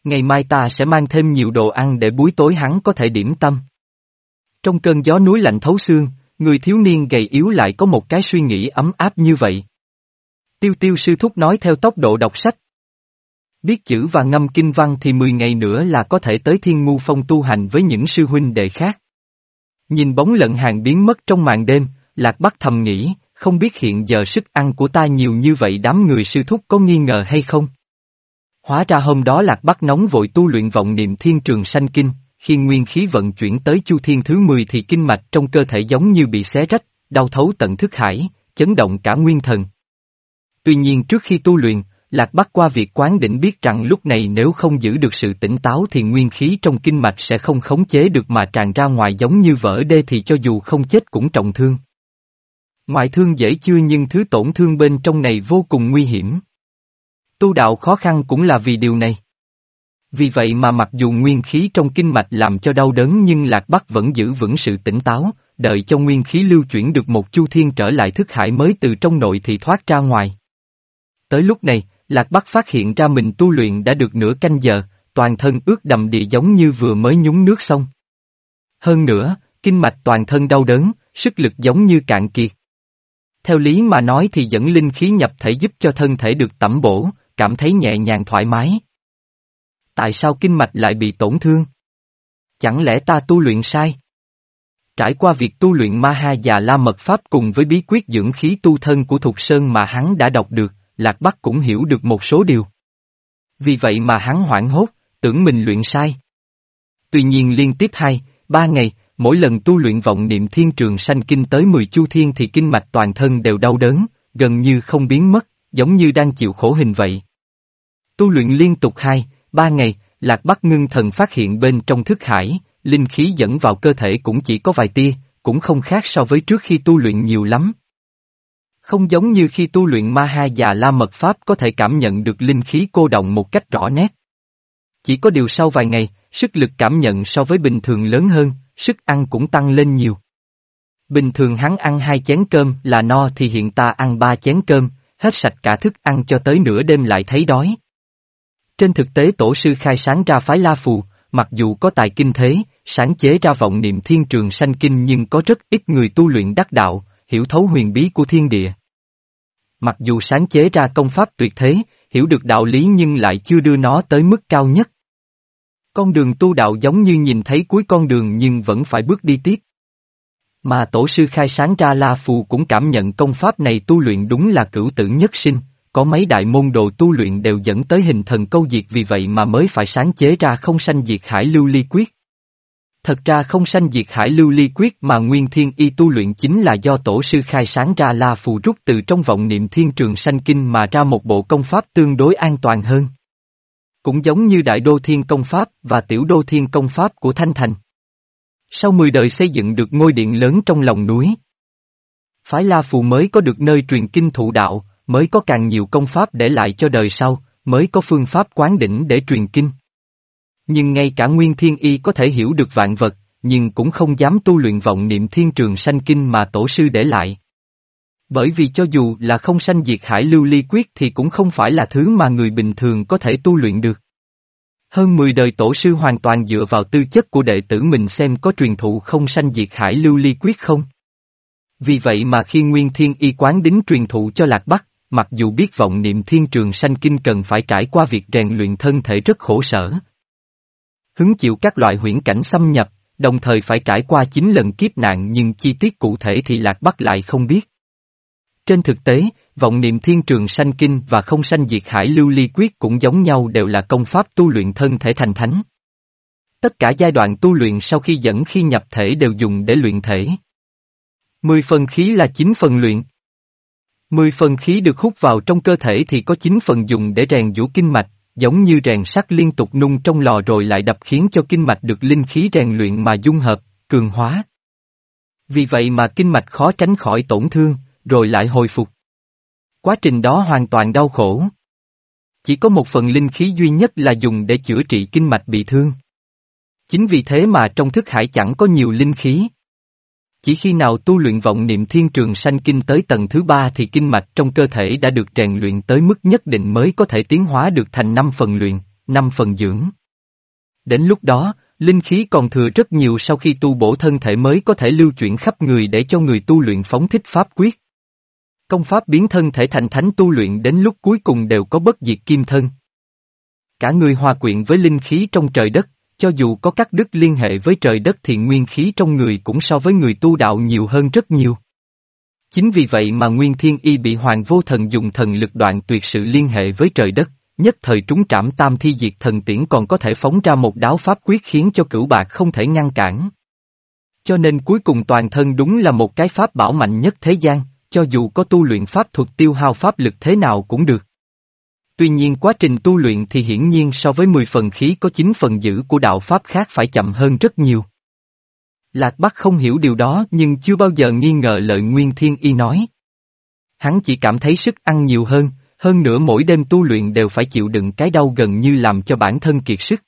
Ngày mai ta sẽ mang thêm nhiều đồ ăn để buổi tối hắn có thể điểm tâm. Trong cơn gió núi lạnh thấu xương, người thiếu niên gầy yếu lại có một cái suy nghĩ ấm áp như vậy. Tiêu tiêu sư thúc nói theo tốc độ đọc sách. Biết chữ và ngâm kinh văn thì 10 ngày nữa là có thể tới thiên ngu phong tu hành với những sư huynh đệ khác. Nhìn bóng lận hàng biến mất trong màn đêm, Lạc Bắc thầm nghĩ, không biết hiện giờ sức ăn của ta nhiều như vậy đám người sư thúc có nghi ngờ hay không? Hóa ra hôm đó Lạc Bắc nóng vội tu luyện vọng niệm thiên trường sanh kinh, khi nguyên khí vận chuyển tới chu thiên thứ 10 thì kinh mạch trong cơ thể giống như bị xé rách, đau thấu tận thức hải, chấn động cả nguyên thần. Tuy nhiên trước khi tu luyện, Lạc Bắc qua việc quán định biết rằng lúc này nếu không giữ được sự tỉnh táo thì nguyên khí trong kinh mạch sẽ không khống chế được mà tràn ra ngoài giống như vỡ đê thì cho dù không chết cũng trọng thương. Ngoại thương dễ chưa nhưng thứ tổn thương bên trong này vô cùng nguy hiểm. Tu đạo khó khăn cũng là vì điều này. Vì vậy mà mặc dù nguyên khí trong kinh mạch làm cho đau đớn nhưng Lạc Bắc vẫn giữ vững sự tỉnh táo, đợi cho nguyên khí lưu chuyển được một chu thiên trở lại thức hải mới từ trong nội thì thoát ra ngoài. Tới lúc này, Lạc Bắc phát hiện ra mình tu luyện đã được nửa canh giờ, toàn thân ướt đầm địa giống như vừa mới nhúng nước xong. Hơn nữa, kinh mạch toàn thân đau đớn, sức lực giống như cạn kiệt. Theo lý mà nói thì dẫn linh khí nhập thể giúp cho thân thể được tẩm bổ, cảm thấy nhẹ nhàng thoải mái. Tại sao kinh mạch lại bị tổn thương? Chẳng lẽ ta tu luyện sai? Trải qua việc tu luyện ma ha và la mật pháp cùng với bí quyết dưỡng khí tu thân của Thục Sơn mà hắn đã đọc được, Lạc Bắc cũng hiểu được một số điều. Vì vậy mà hắn hoảng hốt, tưởng mình luyện sai. Tuy nhiên liên tiếp hai, ba ngày, mỗi lần tu luyện vọng niệm thiên trường sanh kinh tới 10 chu thiên thì kinh mạch toàn thân đều đau đớn, gần như không biến mất, giống như đang chịu khổ hình vậy. Tu luyện liên tục hai, ba ngày, Lạc Bắc ngưng thần phát hiện bên trong thức hải, linh khí dẫn vào cơ thể cũng chỉ có vài tia, cũng không khác so với trước khi tu luyện nhiều lắm. Không giống như khi tu luyện ma ha già la mật pháp có thể cảm nhận được linh khí cô động một cách rõ nét. Chỉ có điều sau vài ngày, sức lực cảm nhận so với bình thường lớn hơn, sức ăn cũng tăng lên nhiều. Bình thường hắn ăn hai chén cơm là no thì hiện ta ăn ba chén cơm, hết sạch cả thức ăn cho tới nửa đêm lại thấy đói. Trên thực tế tổ sư khai sáng ra phái La Phù, mặc dù có tài kinh thế, sáng chế ra vọng niệm thiên trường sanh kinh nhưng có rất ít người tu luyện đắc đạo, hiểu thấu huyền bí của thiên địa. Mặc dù sáng chế ra công pháp tuyệt thế, hiểu được đạo lý nhưng lại chưa đưa nó tới mức cao nhất. Con đường tu đạo giống như nhìn thấy cuối con đường nhưng vẫn phải bước đi tiếp. Mà tổ sư khai sáng ra La Phù cũng cảm nhận công pháp này tu luyện đúng là cửu tử nhất sinh, có mấy đại môn đồ tu luyện đều dẫn tới hình thần câu diệt vì vậy mà mới phải sáng chế ra không sanh diệt hải lưu ly quyết. Thật ra không sanh diệt hải lưu ly quyết mà nguyên thiên y tu luyện chính là do tổ sư khai sáng ra La Phù rút từ trong vọng niệm thiên trường sanh kinh mà ra một bộ công pháp tương đối an toàn hơn. Cũng giống như Đại Đô Thiên Công Pháp và Tiểu Đô Thiên Công Pháp của Thanh Thành. Sau 10 đời xây dựng được ngôi điện lớn trong lòng núi. Phái La Phù mới có được nơi truyền kinh thụ đạo, mới có càng nhiều công pháp để lại cho đời sau, mới có phương pháp quán đỉnh để truyền kinh. Nhưng ngay cả Nguyên Thiên Y có thể hiểu được vạn vật, nhưng cũng không dám tu luyện vọng niệm thiên trường sanh kinh mà tổ sư để lại. Bởi vì cho dù là không sanh diệt hải lưu ly quyết thì cũng không phải là thứ mà người bình thường có thể tu luyện được. Hơn 10 đời tổ sư hoàn toàn dựa vào tư chất của đệ tử mình xem có truyền thụ không sanh diệt hải lưu ly quyết không. Vì vậy mà khi Nguyên Thiên Y quán đính truyền thụ cho Lạc Bắc, mặc dù biết vọng niệm thiên trường sanh kinh cần phải trải qua việc rèn luyện thân thể rất khổ sở. Hứng chịu các loại huyễn cảnh xâm nhập, đồng thời phải trải qua 9 lần kiếp nạn nhưng chi tiết cụ thể thì Lạc Bắc lại không biết. Trên thực tế, vọng niệm thiên trường sanh kinh và không sanh diệt hải lưu ly quyết cũng giống nhau đều là công pháp tu luyện thân thể thành thánh. Tất cả giai đoạn tu luyện sau khi dẫn khi nhập thể đều dùng để luyện thể. Mười phần khí là chín phần luyện. Mười phần khí được hút vào trong cơ thể thì có chín phần dùng để rèn vũ kinh mạch, giống như rèn sắt liên tục nung trong lò rồi lại đập khiến cho kinh mạch được linh khí rèn luyện mà dung hợp, cường hóa. Vì vậy mà kinh mạch khó tránh khỏi tổn thương, rồi lại hồi phục. Quá trình đó hoàn toàn đau khổ. Chỉ có một phần linh khí duy nhất là dùng để chữa trị kinh mạch bị thương. Chính vì thế mà trong thức hải chẳng có nhiều linh khí. Chỉ khi nào tu luyện vọng niệm thiên trường sanh kinh tới tầng thứ ba thì kinh mạch trong cơ thể đã được rèn luyện tới mức nhất định mới có thể tiến hóa được thành năm phần luyện, năm phần dưỡng. Đến lúc đó, linh khí còn thừa rất nhiều sau khi tu bổ thân thể mới có thể lưu chuyển khắp người để cho người tu luyện phóng thích pháp quyết. Công pháp biến thân thể thành thánh tu luyện đến lúc cuối cùng đều có bất diệt kim thân. Cả người hòa quyện với linh khí trong trời đất, cho dù có cắt đứt liên hệ với trời đất thì nguyên khí trong người cũng so với người tu đạo nhiều hơn rất nhiều. Chính vì vậy mà Nguyên Thiên Y bị Hoàng Vô Thần dùng thần lực đoạn tuyệt sự liên hệ với trời đất, nhất thời trúng trảm tam thi diệt thần tiễn còn có thể phóng ra một đáo pháp quyết khiến cho cửu bạc không thể ngăn cản. Cho nên cuối cùng toàn thân đúng là một cái pháp bảo mạnh nhất thế gian, cho dù có tu luyện pháp thuật tiêu hao pháp lực thế nào cũng được. Tuy nhiên quá trình tu luyện thì hiển nhiên so với 10 phần khí có 9 phần giữ của đạo pháp khác phải chậm hơn rất nhiều. Lạc Bắc không hiểu điều đó nhưng chưa bao giờ nghi ngờ lời Nguyên Thiên Y nói. Hắn chỉ cảm thấy sức ăn nhiều hơn, hơn nữa mỗi đêm tu luyện đều phải chịu đựng cái đau gần như làm cho bản thân kiệt sức.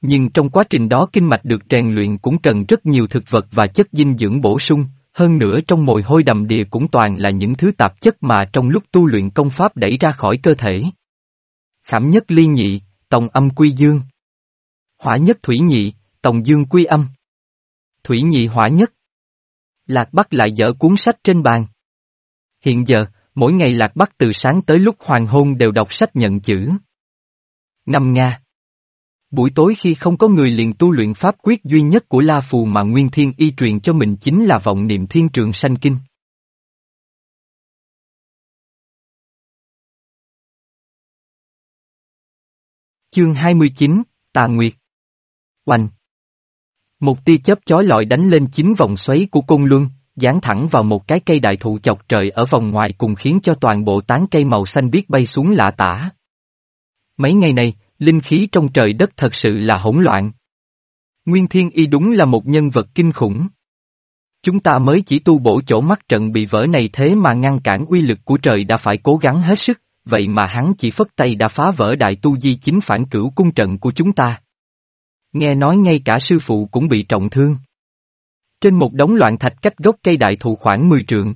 Nhưng trong quá trình đó kinh mạch được rèn luyện cũng cần rất nhiều thực vật và chất dinh dưỡng bổ sung, hơn nữa trong mồi hôi đầm đìa cũng toàn là những thứ tạp chất mà trong lúc tu luyện công pháp đẩy ra khỏi cơ thể. Khảm nhất ly nhị, tòng âm quy dương. Hỏa nhất thủy nhị, tòng dương quy âm. Thủy nhị hỏa nhất. Lạc Bắc lại dở cuốn sách trên bàn. Hiện giờ, mỗi ngày Lạc Bắc từ sáng tới lúc hoàng hôn đều đọc sách nhận chữ. Năm Nga Buổi tối khi không có người liền tu luyện pháp quyết duy nhất của La Phù mà Nguyên Thiên Y truyền cho mình chính là vọng niệm thiên trường sanh kinh. Chương 29, Tà Nguyệt Oanh Một tia chớp chói lọi đánh lên chín vòng xoáy của côn luân, dán thẳng vào một cái cây đại thụ chọc trời ở vòng ngoài cùng khiến cho toàn bộ tán cây màu xanh biếc bay xuống lạ tả. Mấy ngày này, linh khí trong trời đất thật sự là hỗn loạn. Nguyên Thiên Y đúng là một nhân vật kinh khủng. Chúng ta mới chỉ tu bổ chỗ mắt trận bị vỡ này thế mà ngăn cản uy lực của trời đã phải cố gắng hết sức, vậy mà hắn chỉ phất tay đã phá vỡ đại tu di chính phản cửu cung trận của chúng ta. Nghe nói ngay cả sư phụ cũng bị trọng thương. Trên một đống loạn thạch cách gốc cây đại thụ khoảng 10 trượng.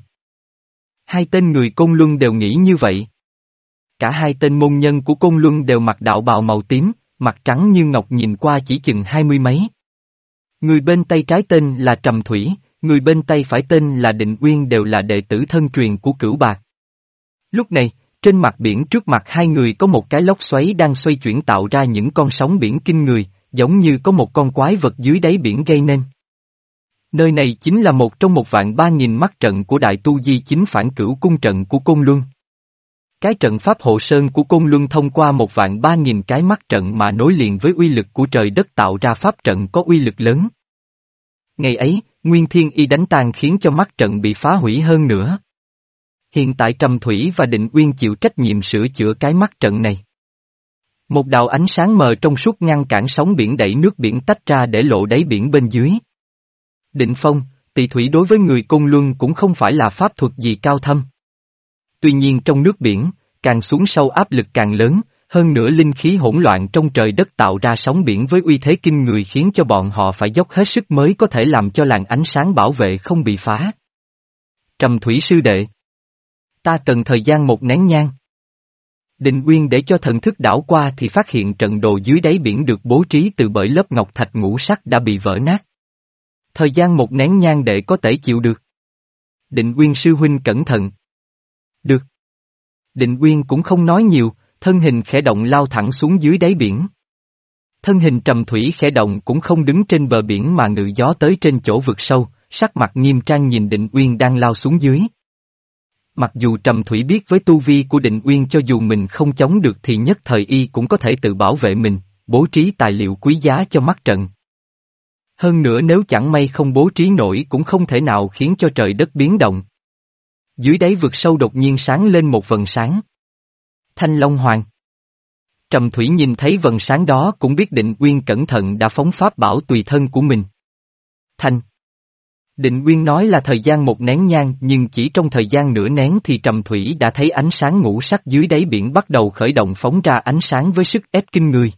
Hai tên người công luân đều nghĩ như vậy. Cả hai tên môn nhân của Côn Luân đều mặc đạo bào màu tím, mặt trắng như ngọc nhìn qua chỉ chừng hai mươi mấy. Người bên tay trái tên là Trầm Thủy, người bên tay phải tên là Định Uyên đều là đệ tử thân truyền của cửu bạc. Lúc này, trên mặt biển trước mặt hai người có một cái lốc xoáy đang xoay chuyển tạo ra những con sóng biển kinh người, giống như có một con quái vật dưới đáy biển gây nên. Nơi này chính là một trong một vạn ba nghìn mắt trận của đại tu di chính phản cửu cung trận của Côn Luân. Cái trận pháp hộ sơn của Côn Luân thông qua một vạn ba nghìn cái mắt trận mà nối liền với uy lực của trời đất tạo ra pháp trận có uy lực lớn. Ngày ấy, Nguyên Thiên Y đánh tan khiến cho mắt trận bị phá hủy hơn nữa. Hiện tại Trầm Thủy và Định Uyên chịu trách nhiệm sửa chữa cái mắt trận này. Một đạo ánh sáng mờ trong suốt ngăn cản sóng biển đẩy nước biển tách ra để lộ đáy biển bên dưới. Định Phong, tỷ thủy đối với người Côn Luân cũng không phải là pháp thuật gì cao thâm. Tuy nhiên trong nước biển, càng xuống sâu áp lực càng lớn, hơn nữa linh khí hỗn loạn trong trời đất tạo ra sóng biển với uy thế kinh người khiến cho bọn họ phải dốc hết sức mới có thể làm cho làn ánh sáng bảo vệ không bị phá. Trầm thủy sư đệ. Ta cần thời gian một nén nhang. Định Uyên để cho thần thức đảo qua thì phát hiện trận đồ dưới đáy biển được bố trí từ bởi lớp ngọc thạch ngũ sắc đã bị vỡ nát. Thời gian một nén nhang để có thể chịu được. Định Uyên sư huynh cẩn thận. Được. Định Uyên cũng không nói nhiều, thân hình khẽ động lao thẳng xuống dưới đáy biển. Thân hình trầm thủy khẽ động cũng không đứng trên bờ biển mà ngự gió tới trên chỗ vực sâu, sắc mặt nghiêm trang nhìn Định Uyên đang lao xuống dưới. Mặc dù Trầm Thủy biết với tu vi của Định Uyên cho dù mình không chống được thì nhất thời y cũng có thể tự bảo vệ mình, bố trí tài liệu quý giá cho mắt trận. Hơn nữa nếu chẳng may không bố trí nổi cũng không thể nào khiến cho trời đất biến động. Dưới đáy vực sâu đột nhiên sáng lên một vần sáng. Thanh Long Hoàng. Trầm Thủy nhìn thấy vần sáng đó cũng biết định Uyên cẩn thận đã phóng pháp bảo tùy thân của mình. Thanh. Định Uyên nói là thời gian một nén nhang, nhưng chỉ trong thời gian nửa nén thì Trầm Thủy đã thấy ánh sáng ngũ sắc dưới đáy biển bắt đầu khởi động phóng ra ánh sáng với sức ép kinh người.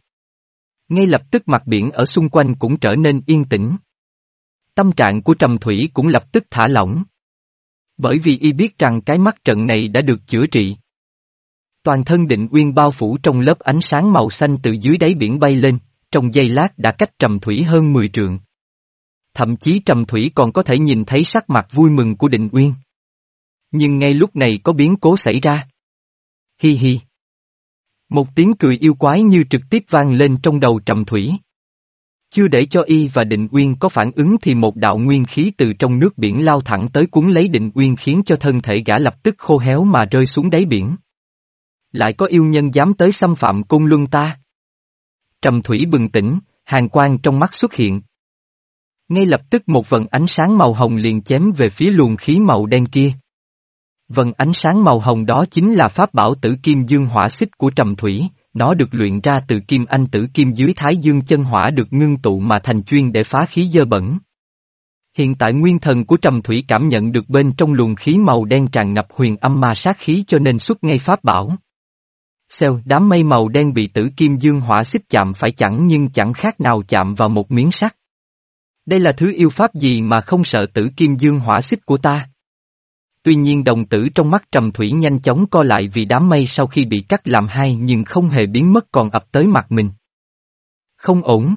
Ngay lập tức mặt biển ở xung quanh cũng trở nên yên tĩnh. Tâm trạng của Trầm Thủy cũng lập tức thả lỏng. Bởi vì y biết rằng cái mắt trận này đã được chữa trị. Toàn thân định uyên bao phủ trong lớp ánh sáng màu xanh từ dưới đáy biển bay lên, trong giây lát đã cách trầm thủy hơn 10 trượng. Thậm chí trầm thủy còn có thể nhìn thấy sắc mặt vui mừng của định uyên. Nhưng ngay lúc này có biến cố xảy ra. Hi hi. Một tiếng cười yêu quái như trực tiếp vang lên trong đầu trầm thủy. Chưa để cho y và định uyên có phản ứng thì một đạo nguyên khí từ trong nước biển lao thẳng tới cuốn lấy định uyên khiến cho thân thể gã lập tức khô héo mà rơi xuống đáy biển. Lại có yêu nhân dám tới xâm phạm cung luân ta. Trầm thủy bừng tỉnh, hàng quang trong mắt xuất hiện. Ngay lập tức một vần ánh sáng màu hồng liền chém về phía luồng khí màu đen kia. Vần ánh sáng màu hồng đó chính là pháp bảo tử kim dương hỏa xích của trầm thủy, nó được luyện ra từ kim anh tử kim dưới thái dương chân hỏa được ngưng tụ mà thành chuyên để phá khí dơ bẩn. Hiện tại nguyên thần của trầm thủy cảm nhận được bên trong luồng khí màu đen tràn ngập huyền âm ma sát khí cho nên xuất ngay pháp bảo. Xeo, đám mây màu đen bị tử kim dương hỏa xích chạm phải chẳng nhưng chẳng khác nào chạm vào một miếng sắt. Đây là thứ yêu pháp gì mà không sợ tử kim dương hỏa xích của ta? Tuy nhiên đồng tử trong mắt trầm thủy nhanh chóng co lại vì đám mây sau khi bị cắt làm hai nhưng không hề biến mất còn ập tới mặt mình. Không ổn.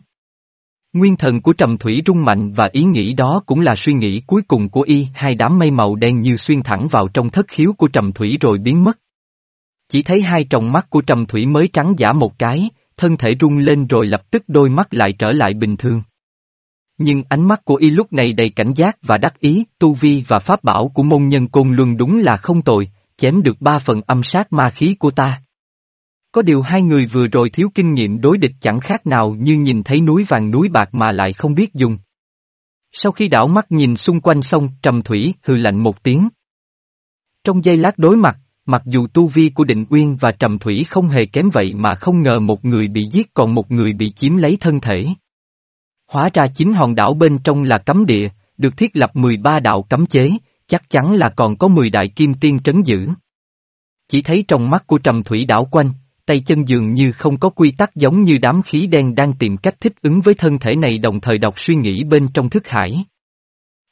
Nguyên thần của trầm thủy rung mạnh và ý nghĩ đó cũng là suy nghĩ cuối cùng của y, hai đám mây màu đen như xuyên thẳng vào trong thất khiếu của trầm thủy rồi biến mất. Chỉ thấy hai tròng mắt của trầm thủy mới trắng giả một cái, thân thể rung lên rồi lập tức đôi mắt lại trở lại bình thường. Nhưng ánh mắt của y lúc này đầy cảnh giác và đắc ý, tu vi và pháp bảo của môn nhân côn luân đúng là không tồi, chém được ba phần âm sát ma khí của ta. Có điều hai người vừa rồi thiếu kinh nghiệm đối địch chẳng khác nào như nhìn thấy núi vàng núi bạc mà lại không biết dùng. Sau khi đảo mắt nhìn xung quanh sông, trầm thủy hừ lạnh một tiếng. Trong giây lát đối mặt, mặc dù tu vi của định uyên và trầm thủy không hề kém vậy mà không ngờ một người bị giết còn một người bị chiếm lấy thân thể. Hóa ra chính hòn đảo bên trong là cấm địa, được thiết lập 13 đạo cấm chế, chắc chắn là còn có 10 đại kim tiên trấn giữ. Chỉ thấy trong mắt của trầm thủy đảo quanh, tay chân dường như không có quy tắc giống như đám khí đen đang tìm cách thích ứng với thân thể này đồng thời đọc suy nghĩ bên trong thức hải.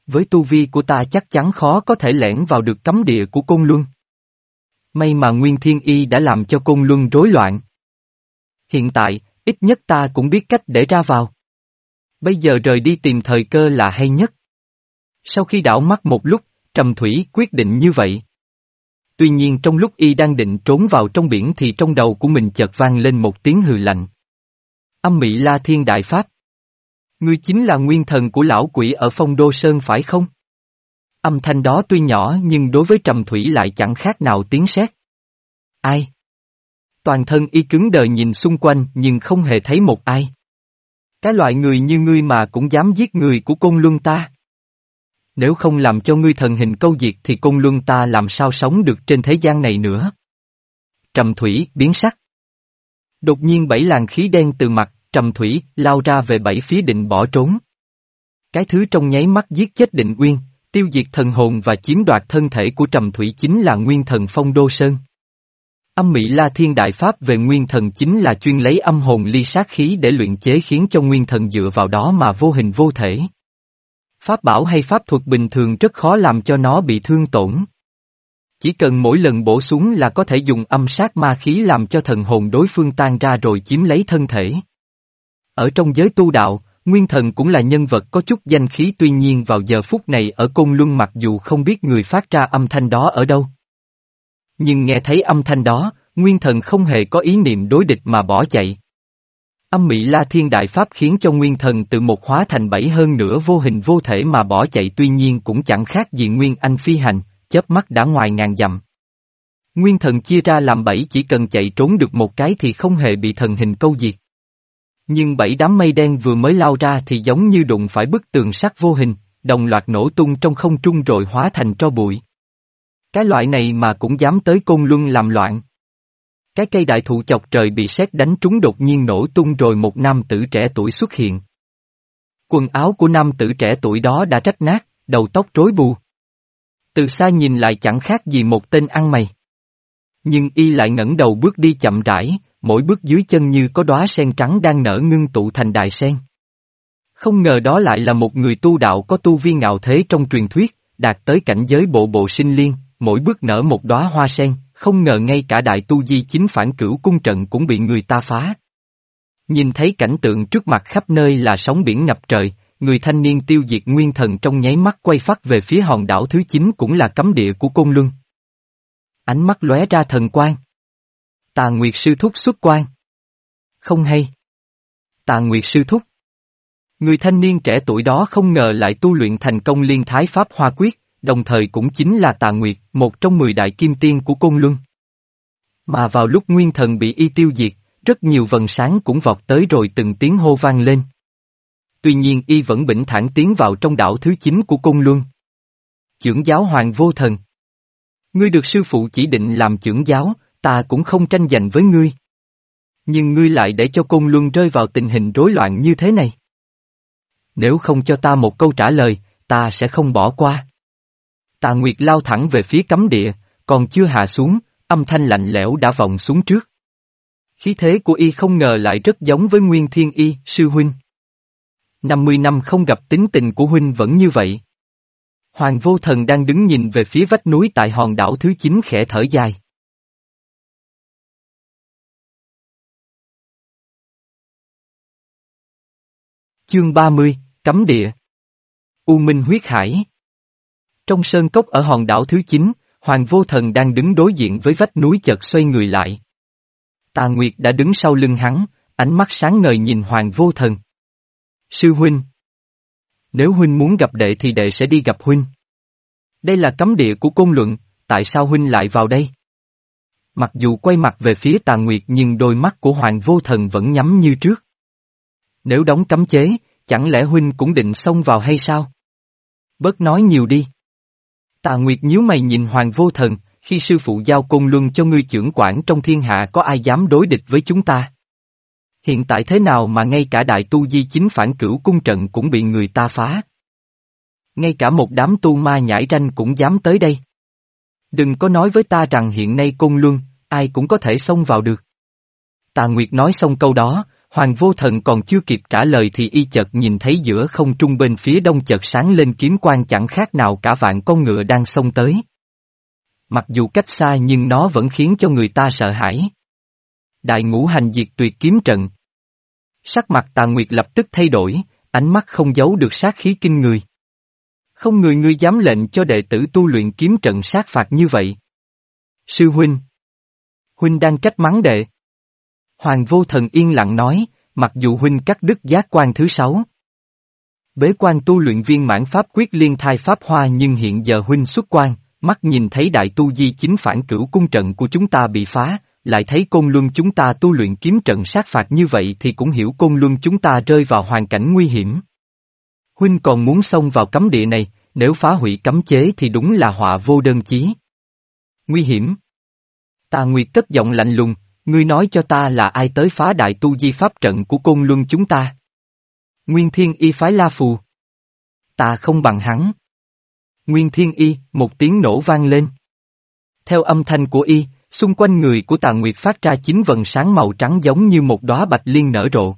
Với tu vi của ta chắc chắn khó có thể lẻn vào được cấm địa của Côn Luân. May mà Nguyên Thiên Y đã làm cho Côn Luân rối loạn. Hiện tại, ít nhất ta cũng biết cách để ra vào. Bây giờ rời đi tìm thời cơ là hay nhất. Sau khi đảo mắt một lúc, Trầm Thủy quyết định như vậy. Tuy nhiên trong lúc y đang định trốn vào trong biển thì trong đầu của mình chợt vang lên một tiếng hừ lạnh. Âm mỹ La Thiên Đại Pháp. Ngươi chính là nguyên thần của lão quỷ ở phong đô sơn phải không? Âm thanh đó tuy nhỏ nhưng đối với Trầm Thủy lại chẳng khác nào tiếng sét. Ai? Toàn thân y cứng đờ nhìn xung quanh nhưng không hề thấy một ai. Cái loại người như ngươi mà cũng dám giết người của côn luân ta. Nếu không làm cho ngươi thần hình câu diệt thì côn luân ta làm sao sống được trên thế gian này nữa. Trầm thủy, biến sắc. Đột nhiên bảy làn khí đen từ mặt, trầm thủy, lao ra về bảy phía định bỏ trốn. Cái thứ trong nháy mắt giết chết định uyên, tiêu diệt thần hồn và chiếm đoạt thân thể của trầm thủy chính là nguyên thần phong đô sơn. Âm Mỹ La Thiên Đại Pháp về nguyên thần chính là chuyên lấy âm hồn ly sát khí để luyện chế khiến cho nguyên thần dựa vào đó mà vô hình vô thể. Pháp bảo hay pháp thuật bình thường rất khó làm cho nó bị thương tổn. Chỉ cần mỗi lần bổ xuống là có thể dùng âm sát ma khí làm cho thần hồn đối phương tan ra rồi chiếm lấy thân thể. Ở trong giới tu đạo, Nguyên thần cũng là nhân vật có chút danh khí tuy nhiên vào giờ phút này ở Côn Luân mặc dù không biết người phát ra âm thanh đó ở đâu. Nhưng nghe thấy âm thanh đó, nguyên thần không hề có ý niệm đối địch mà bỏ chạy. Âm Mỹ La Thiên Đại Pháp khiến cho nguyên thần từ một hóa thành bảy hơn nữa vô hình vô thể mà bỏ chạy tuy nhiên cũng chẳng khác gì Nguyên Anh phi hành, chớp mắt đã ngoài ngàn dặm. Nguyên thần chia ra làm bảy chỉ cần chạy trốn được một cái thì không hề bị thần hình câu diệt. Nhưng bảy đám mây đen vừa mới lao ra thì giống như đụng phải bức tường sắt vô hình, đồng loạt nổ tung trong không trung rồi hóa thành tro bụi. Cái loại này mà cũng dám tới côn luân làm loạn. Cái cây đại thụ chọc trời bị sét đánh trúng đột nhiên nổ tung rồi một nam tử trẻ tuổi xuất hiện. Quần áo của nam tử trẻ tuổi đó đã rách nát, đầu tóc rối bù. Từ xa nhìn lại chẳng khác gì một tên ăn mày. Nhưng y lại ngẩng đầu bước đi chậm rãi, mỗi bước dưới chân như có đóa sen trắng đang nở ngưng tụ thành đài sen. Không ngờ đó lại là một người tu đạo có tu vi ngạo thế trong truyền thuyết, đạt tới cảnh giới bộ bộ sinh liên, mỗi bước nở một đóa hoa sen, không ngờ ngay cả đại tu di chính phản cửu cung trận cũng bị người ta phá. Nhìn thấy cảnh tượng trước mặt khắp nơi là sóng biển ngập trời, người thanh niên tiêu diệt nguyên thần trong nháy mắt quay phát về phía hòn đảo thứ chín cũng là cấm địa của Côn Luân. Ánh mắt lóe ra thần quang. Tà Nguyệt Sư Thúc xuất quan. Không hay. Tà Nguyệt Sư Thúc. Người thanh niên trẻ tuổi đó không ngờ lại tu luyện thành công liên thái pháp hoa quyết, đồng thời cũng chính là Tà Nguyệt, một trong mười đại kim tiên của Côn Luân. Mà vào lúc nguyên thần bị y tiêu diệt, rất nhiều vần sáng cũng vọt tới rồi từng tiếng hô vang lên. Tuy nhiên y vẫn bình thản tiến vào trong đảo thứ chín của Côn Luân. Chưởng giáo Hoàng Vô Thần Ngươi được sư phụ chỉ định làm trưởng giáo, ta cũng không tranh giành với ngươi. Nhưng ngươi lại để cho Côn Luân rơi vào tình hình rối loạn như thế này. Nếu không cho ta một câu trả lời, ta sẽ không bỏ qua. Tà Nguyệt lao thẳng về phía cấm địa, còn chưa hạ xuống, âm thanh lạnh lẽo đã vọng xuống trước. Khí thế của y không ngờ lại rất giống với Nguyên Thiên Y, sư huynh. 50 năm không gặp tính tình của huynh vẫn như vậy. Hoàng vô thần đang đứng nhìn về phía vách núi tại hòn đảo thứ 9 khẽ thở dài. Chương 30, Cấm Địa U Minh Huyết Hải trong sơn cốc ở hòn đảo thứ 9, Hoàng Vô Thần đang đứng đối diện với vách núi chợt xoay người lại. Tà Nguyệt đã đứng sau lưng hắn, ánh mắt sáng ngời nhìn Hoàng Vô Thần. Sư Huynh Nếu Huynh muốn gặp đệ thì đệ sẽ đi gặp Huynh. Đây là cấm địa của công luận, tại sao Huynh lại vào đây? Mặc dù quay mặt về phía Tà Nguyệt nhưng đôi mắt của Hoàng Vô Thần vẫn nhắm như trước. Nếu đóng cấm chế, chẳng lẽ Huynh cũng định xông vào hay sao? Bớt nói nhiều đi. Tà Nguyệt nhíu mày nhìn Hoàng Vô Thần, khi sư phụ giao côn luân cho ngươi trưởng quản trong thiên hạ có ai dám đối địch với chúng ta? Hiện tại thế nào mà ngay cả đại tu di chính phản cửu cung trận cũng bị người ta phá? Ngay cả một đám tu ma nhảy ranh cũng dám tới đây. Đừng có nói với ta rằng hiện nay côn luân, ai cũng có thể xông vào được. Tà Nguyệt nói xong câu đó, Hoàng vô thần còn chưa kịp trả lời thì y chợt nhìn thấy giữa không trung bên phía đông chợt sáng lên kiếm quang chẳng khác nào cả vạn con ngựa đang xông tới. Mặc dù cách xa nhưng nó vẫn khiến cho người ta sợ hãi. Đại ngũ hành diệt tuyệt kiếm trận. Sắc mặt tà nguyệt lập tức thay đổi, ánh mắt không giấu được sát khí kinh người. Không người ngươi dám lệnh cho đệ tử tu luyện kiếm trận sát phạt như vậy. Sư huynh. Huynh đang trách mắng đệ. Hoàng vô thần yên lặng nói, mặc dù huynh cắt đứt giác quan thứ sáu. Bế quan tu luyện viên mãn pháp quyết liên thai pháp hoa nhưng hiện giờ huynh xuất quan, mắt nhìn thấy đại tu di chính phản cửu cung trận của chúng ta bị phá, lại thấy côn luân chúng ta tu luyện kiếm trận sát phạt như vậy thì cũng hiểu côn luân chúng ta rơi vào hoàn cảnh nguy hiểm. Huynh còn muốn xông vào cấm địa này, nếu phá hủy cấm chế thì đúng là họa vô đơn chí. Nguy hiểm. Tà Nguyệt cất giọng lạnh lùng, ngươi nói cho ta là ai tới phá đại tu di pháp trận của côn luân chúng ta. Nguyên thiên y phái la phù. Ta không bằng hắn. Nguyên thiên y, một tiếng nổ vang lên. Theo âm thanh của y, xung quanh người của tà nguyệt phát ra chín vần sáng màu trắng giống như một đóa bạch liên nở rộ.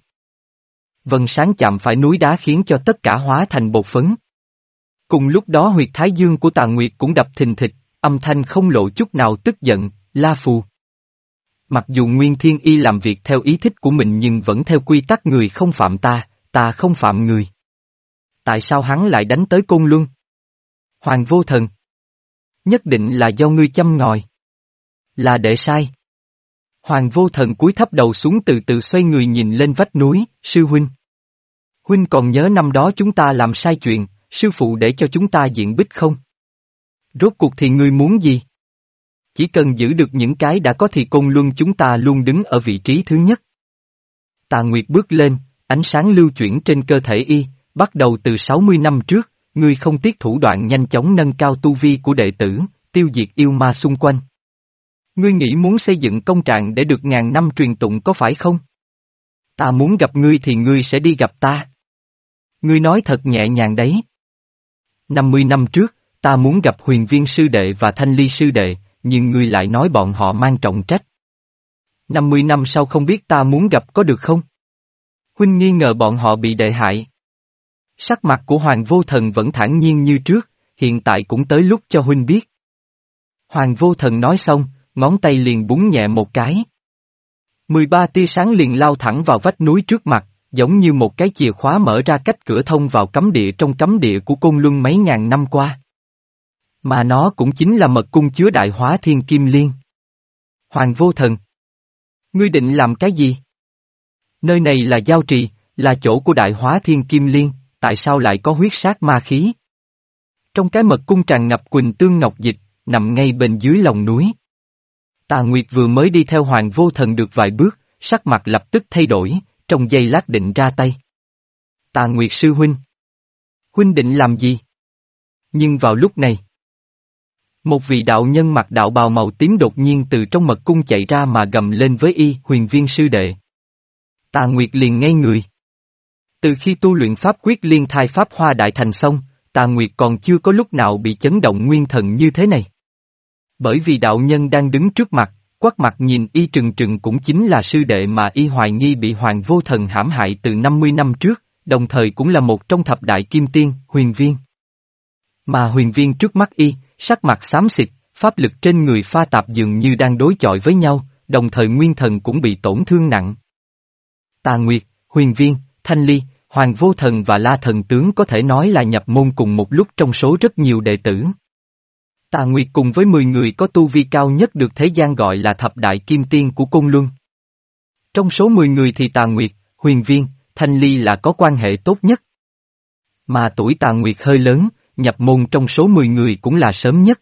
Vần sáng chạm phải núi đá khiến cho tất cả hóa thành bột phấn. Cùng lúc đó huyệt thái dương của tà nguyệt cũng đập thình thịch, âm thanh không lộ chút nào tức giận, la phù. Mặc dù Nguyên Thiên Y làm việc theo ý thích của mình nhưng vẫn theo quy tắc người không phạm ta, ta không phạm người. Tại sao hắn lại đánh tới Côn Luân? Hoàng vô thần. Nhất định là do ngươi chăm ngòi. Là để sai. Hoàng vô thần cúi thấp đầu xuống từ từ xoay người nhìn lên vách núi, sư huynh. Huynh còn nhớ năm đó chúng ta làm sai chuyện, sư phụ để cho chúng ta diện bích không? Rốt cuộc thì ngươi muốn gì? Chỉ cần giữ được những cái đã có thì côn luân chúng ta luôn đứng ở vị trí thứ nhất. Tà Nguyệt bước lên, ánh sáng lưu chuyển trên cơ thể y, bắt đầu từ 60 năm trước, ngươi không tiếc thủ đoạn nhanh chóng nâng cao tu vi của đệ tử, tiêu diệt yêu ma xung quanh. Ngươi nghĩ muốn xây dựng công trạng để được ngàn năm truyền tụng có phải không? Ta muốn gặp ngươi thì ngươi sẽ đi gặp ta. Ngươi nói thật nhẹ nhàng đấy. 50 năm trước, ta muốn gặp huyền viên sư đệ và thanh ly sư đệ, nhưng ngươi lại nói bọn họ mang trọng trách. 50 năm sau không biết ta muốn gặp có được không? Huynh nghi ngờ bọn họ bị đệ hại. Sắc mặt của Hoàng Vô Thần vẫn thản nhiên như trước, hiện tại cũng tới lúc cho Huynh biết. Hoàng Vô Thần nói xong, ngón tay liền búng nhẹ một cái. 13 tia sáng liền lao thẳng vào vách núi trước mặt, giống như một cái chìa khóa mở ra cách cửa thông vào cấm địa trong cấm địa của Côn Luân mấy ngàn năm qua. Mà nó cũng chính là mật cung chứa đại hóa thiên kim liên. Hoàng vô thần. Ngươi định làm cái gì? Nơi này là giao trì, là chỗ của đại hóa thiên kim liên, tại sao lại có huyết sát ma khí? Trong cái mật cung tràn ngập quỳnh tương ngọc dịch, nằm ngay bên dưới lòng núi. Tà Nguyệt vừa mới đi theo Hoàng Vô Thần được vài bước, sắc mặt lập tức thay đổi, trong giây lát định ra tay. Tà Nguyệt sư huynh. Huynh định làm gì? Nhưng vào lúc này, một vị đạo nhân mặc đạo bào màu tím đột nhiên từ trong mật cung chạy ra mà gầm lên với y, huyền viên sư đệ. Tà Nguyệt liền ngay người. Từ khi tu luyện pháp quyết liên thai pháp hoa đại thành xong, Tà Nguyệt còn chưa có lúc nào bị chấn động nguyên thần như thế này. Bởi vì đạo nhân đang đứng trước mặt, quắc mặt nhìn y trừng trừng cũng chính là sư đệ mà y hoài nghi bị hoàng vô thần hãm hại từ 50 năm trước, đồng thời cũng là một trong thập đại kim tiên, huyền viên. Mà huyền viên trước mắt y, sắc mặt xám xịt, pháp lực trên người pha tạp dường như đang đối chọi với nhau, đồng thời nguyên thần cũng bị tổn thương nặng. Tà Nguyệt, huyền viên, thanh ly, hoàng vô thần và la thần tướng có thể nói là nhập môn cùng một lúc trong số rất nhiều đệ tử. Tà Nguyệt cùng với 10 người có tu vi cao nhất được thế gian gọi là thập đại kim tiên của Côn Luân. Trong số 10 người thì Tà Nguyệt, Huyền Viên, Thanh Ly là có quan hệ tốt nhất. Mà tuổi Tà Nguyệt hơi lớn, nhập môn trong số 10 người cũng là sớm nhất.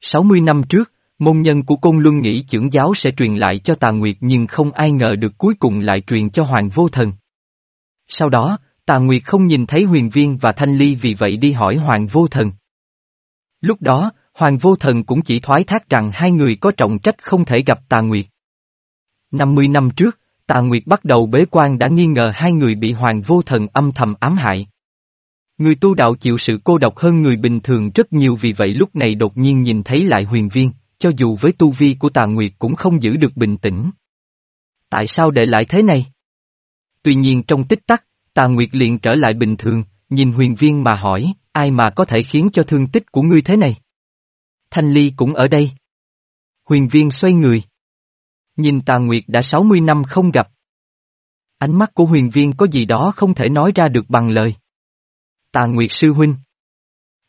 60 năm trước, môn nhân của Côn Luân nghĩ trưởng giáo sẽ truyền lại cho Tà Nguyệt nhưng không ai ngờ được cuối cùng lại truyền cho Hoàng Vô Thần. Sau đó, Tà Nguyệt không nhìn thấy huyền viên và thanh ly vì vậy đi hỏi Hoàng Vô Thần. Lúc đó, Hoàng Vô Thần cũng chỉ thoái thác rằng hai người có trọng trách không thể gặp Tà Nguyệt. 50 năm trước, Tà Nguyệt bắt đầu bế quan đã nghi ngờ hai người bị Hoàng Vô Thần âm thầm ám hại. Người tu đạo chịu sự cô độc hơn người bình thường rất nhiều vì vậy lúc này đột nhiên nhìn thấy lại huyền viên, cho dù với tu vi của Tà Nguyệt cũng không giữ được bình tĩnh. Tại sao để lại thế này? Tuy nhiên trong tích tắc, Tà Nguyệt liền trở lại bình thường, nhìn huyền viên mà hỏi, ai mà có thể khiến cho thương tích của ngươi thế này? Thanh Ly cũng ở đây. Huyền viên xoay người. Nhìn Tà Nguyệt đã 60 năm không gặp. Ánh mắt của huyền viên có gì đó không thể nói ra được bằng lời. Tà Nguyệt sư huynh.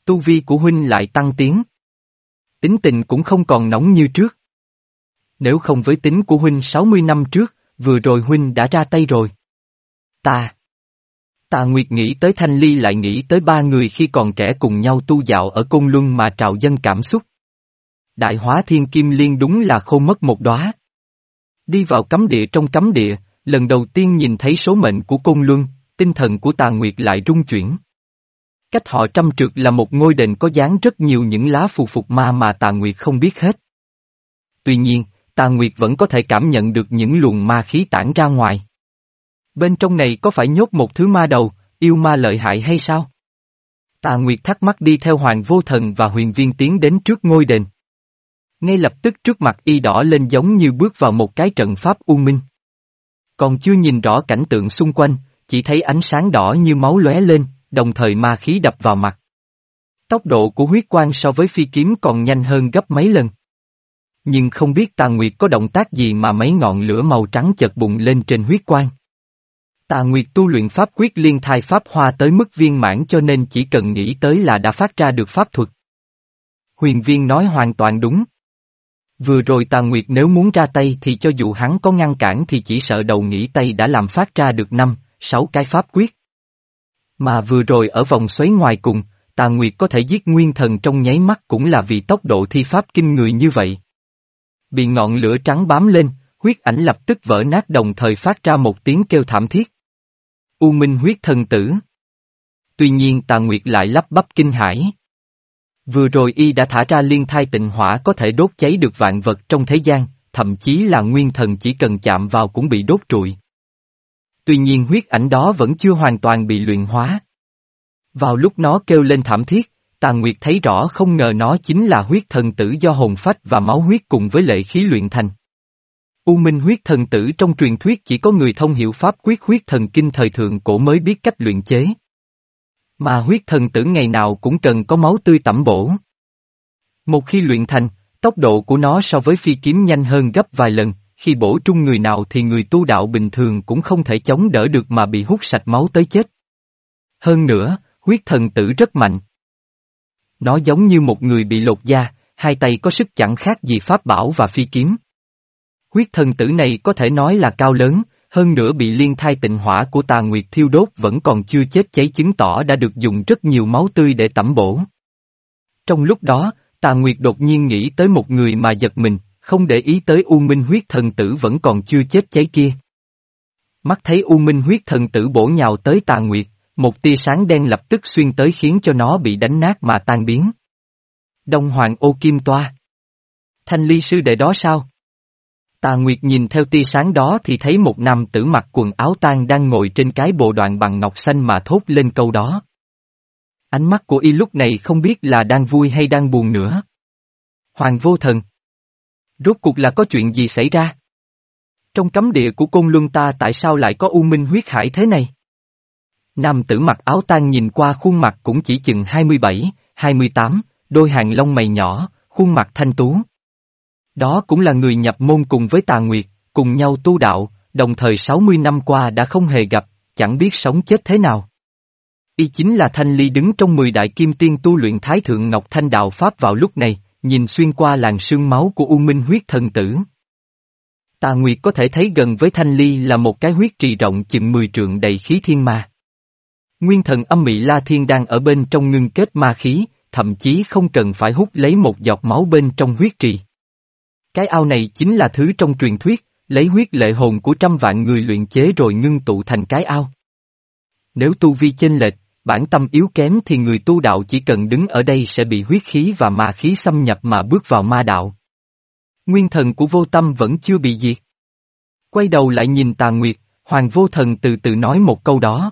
Tu vi của huynh lại tăng tiến. Tính tình cũng không còn nóng như trước. Nếu không với tính của huynh 60 năm trước, vừa rồi huynh đã ra tay rồi. Ta. Tà Nguyệt nghĩ tới Thanh Ly lại nghĩ tới ba người khi còn trẻ cùng nhau tu dạo ở Côn Luân mà trào dân cảm xúc. Đại hóa thiên kim liên đúng là khô mất một đóa. Đi vào cấm địa trong cấm địa, lần đầu tiên nhìn thấy số mệnh của Côn Luân, tinh thần của Tà Nguyệt lại rung chuyển. Cách họ trăm trượt là một ngôi đền có dáng rất nhiều những lá phù phục ma mà Tà Nguyệt không biết hết. Tuy nhiên, Tà Nguyệt vẫn có thể cảm nhận được những luồng ma khí tản ra ngoài. Bên trong này có phải nhốt một thứ ma đầu, yêu ma lợi hại hay sao? Tà Nguyệt thắc mắc đi theo Hoàng Vô Thần và huyền viên tiến đến trước ngôi đền. Ngay lập tức trước mặt y đỏ lên giống như bước vào một cái trận pháp u minh. Còn chưa nhìn rõ cảnh tượng xung quanh, chỉ thấy ánh sáng đỏ như máu lóe lên, đồng thời ma khí đập vào mặt. Tốc độ của huyết quang so với phi kiếm còn nhanh hơn gấp mấy lần. Nhưng không biết Tà Nguyệt có động tác gì mà mấy ngọn lửa màu trắng chợt bùng lên trên huyết quang. Tà Nguyệt tu luyện pháp quyết liên thai pháp hoa tới mức viên mãn cho nên chỉ cần nghĩ tới là đã phát ra được pháp thuật. Huyền viên nói hoàn toàn đúng. Vừa rồi Tà Nguyệt nếu muốn ra tay thì cho dù hắn có ngăn cản thì chỉ sợ đầu nghĩ tay đã làm phát ra được năm, sáu cái pháp quyết. Mà vừa rồi ở vòng xoáy ngoài cùng, Tà Nguyệt có thể giết nguyên thần trong nháy mắt cũng là vì tốc độ thi pháp kinh người như vậy. Bị ngọn lửa trắng bám lên, huyết ảnh lập tức vỡ nát đồng thời phát ra một tiếng kêu thảm thiết. U Minh huyết thần tử. Tuy nhiên Tà Nguyệt lại lắp bắp kinh hãi. Vừa rồi y đã thả ra liên thai tịnh hỏa có thể đốt cháy được vạn vật trong thế gian, thậm chí là nguyên thần chỉ cần chạm vào cũng bị đốt trụi. Tuy nhiên huyết ảnh đó vẫn chưa hoàn toàn bị luyện hóa. Vào lúc nó kêu lên thảm thiết, Tà Nguyệt thấy rõ không ngờ nó chính là huyết thần tử do hồn phách và máu huyết cùng với lệ khí luyện thành. U Minh huyết thần tử trong truyền thuyết chỉ có người thông hiểu pháp quyết huyết thần kinh thời thượng cổ mới biết cách luyện chế. Mà huyết thần tử ngày nào cũng cần có máu tươi tẩm bổ. Một khi luyện thành, tốc độ của nó so với phi kiếm nhanh hơn gấp vài lần, khi bổ trung người nào thì người tu đạo bình thường cũng không thể chống đỡ được mà bị hút sạch máu tới chết. Hơn nữa, huyết thần tử rất mạnh. Nó giống như một người bị lột da, hai tay có sức chẳng khác gì pháp bảo và phi kiếm. Huyết thần tử này có thể nói là cao lớn, hơn nữa bị liên thai tịnh hỏa của tà nguyệt thiêu đốt vẫn còn chưa chết cháy chứng tỏ đã được dùng rất nhiều máu tươi để tẩm bổ. Trong lúc đó, tà nguyệt đột nhiên nghĩ tới một người mà giật mình, không để ý tới U Minh huyết thần tử vẫn còn chưa chết cháy kia. Mắt thấy U Minh huyết thần tử bổ nhào tới tà nguyệt, một tia sáng đen lập tức xuyên tới khiến cho nó bị đánh nát mà tan biến. Đông Hoàng ô kim toa. Thanh ly sư đệ đó sao? Tà Nguyệt nhìn theo tia sáng đó thì thấy một nam tử mặc quần áo tan đang ngồi trên cái bộ đoạn bằng ngọc xanh mà thốt lên câu đó. Ánh mắt của y lúc này không biết là đang vui hay đang buồn nữa. Hoàng vô thần. Rốt cuộc là có chuyện gì xảy ra? Trong cấm địa của côn luân ta tại sao lại có u minh huyết hải thế này? Nam tử mặc áo tan nhìn qua khuôn mặt cũng chỉ chừng 27, 28, đôi hàng lông mày nhỏ, khuôn mặt thanh tú. Đó cũng là người nhập môn cùng với Tà Nguyệt, cùng nhau tu đạo, đồng thời 60 năm qua đã không hề gặp, chẳng biết sống chết thế nào. Y chính là Thanh Ly đứng trong 10 đại kim tiên tu luyện Thái Thượng Ngọc Thanh Đạo Pháp vào lúc này, nhìn xuyên qua làn sương máu của U Minh huyết thần tử. Tà Nguyệt có thể thấy gần với Thanh Ly là một cái huyết trì rộng chừng 10 trượng đầy khí thiên ma. Nguyên thần âm mị La Thiên đang ở bên trong ngưng kết ma khí, thậm chí không cần phải hút lấy một giọt máu bên trong huyết trì. Cái ao này chính là thứ trong truyền thuyết, lấy huyết lệ hồn của trăm vạn người luyện chế rồi ngưng tụ thành cái ao. Nếu tu vi chênh lệch, bản tâm yếu kém thì người tu đạo chỉ cần đứng ở đây sẽ bị huyết khí và ma khí xâm nhập mà bước vào ma đạo. Nguyên thần của vô tâm vẫn chưa bị diệt. Quay đầu lại nhìn tà nguyệt, hoàng vô thần từ từ nói một câu đó.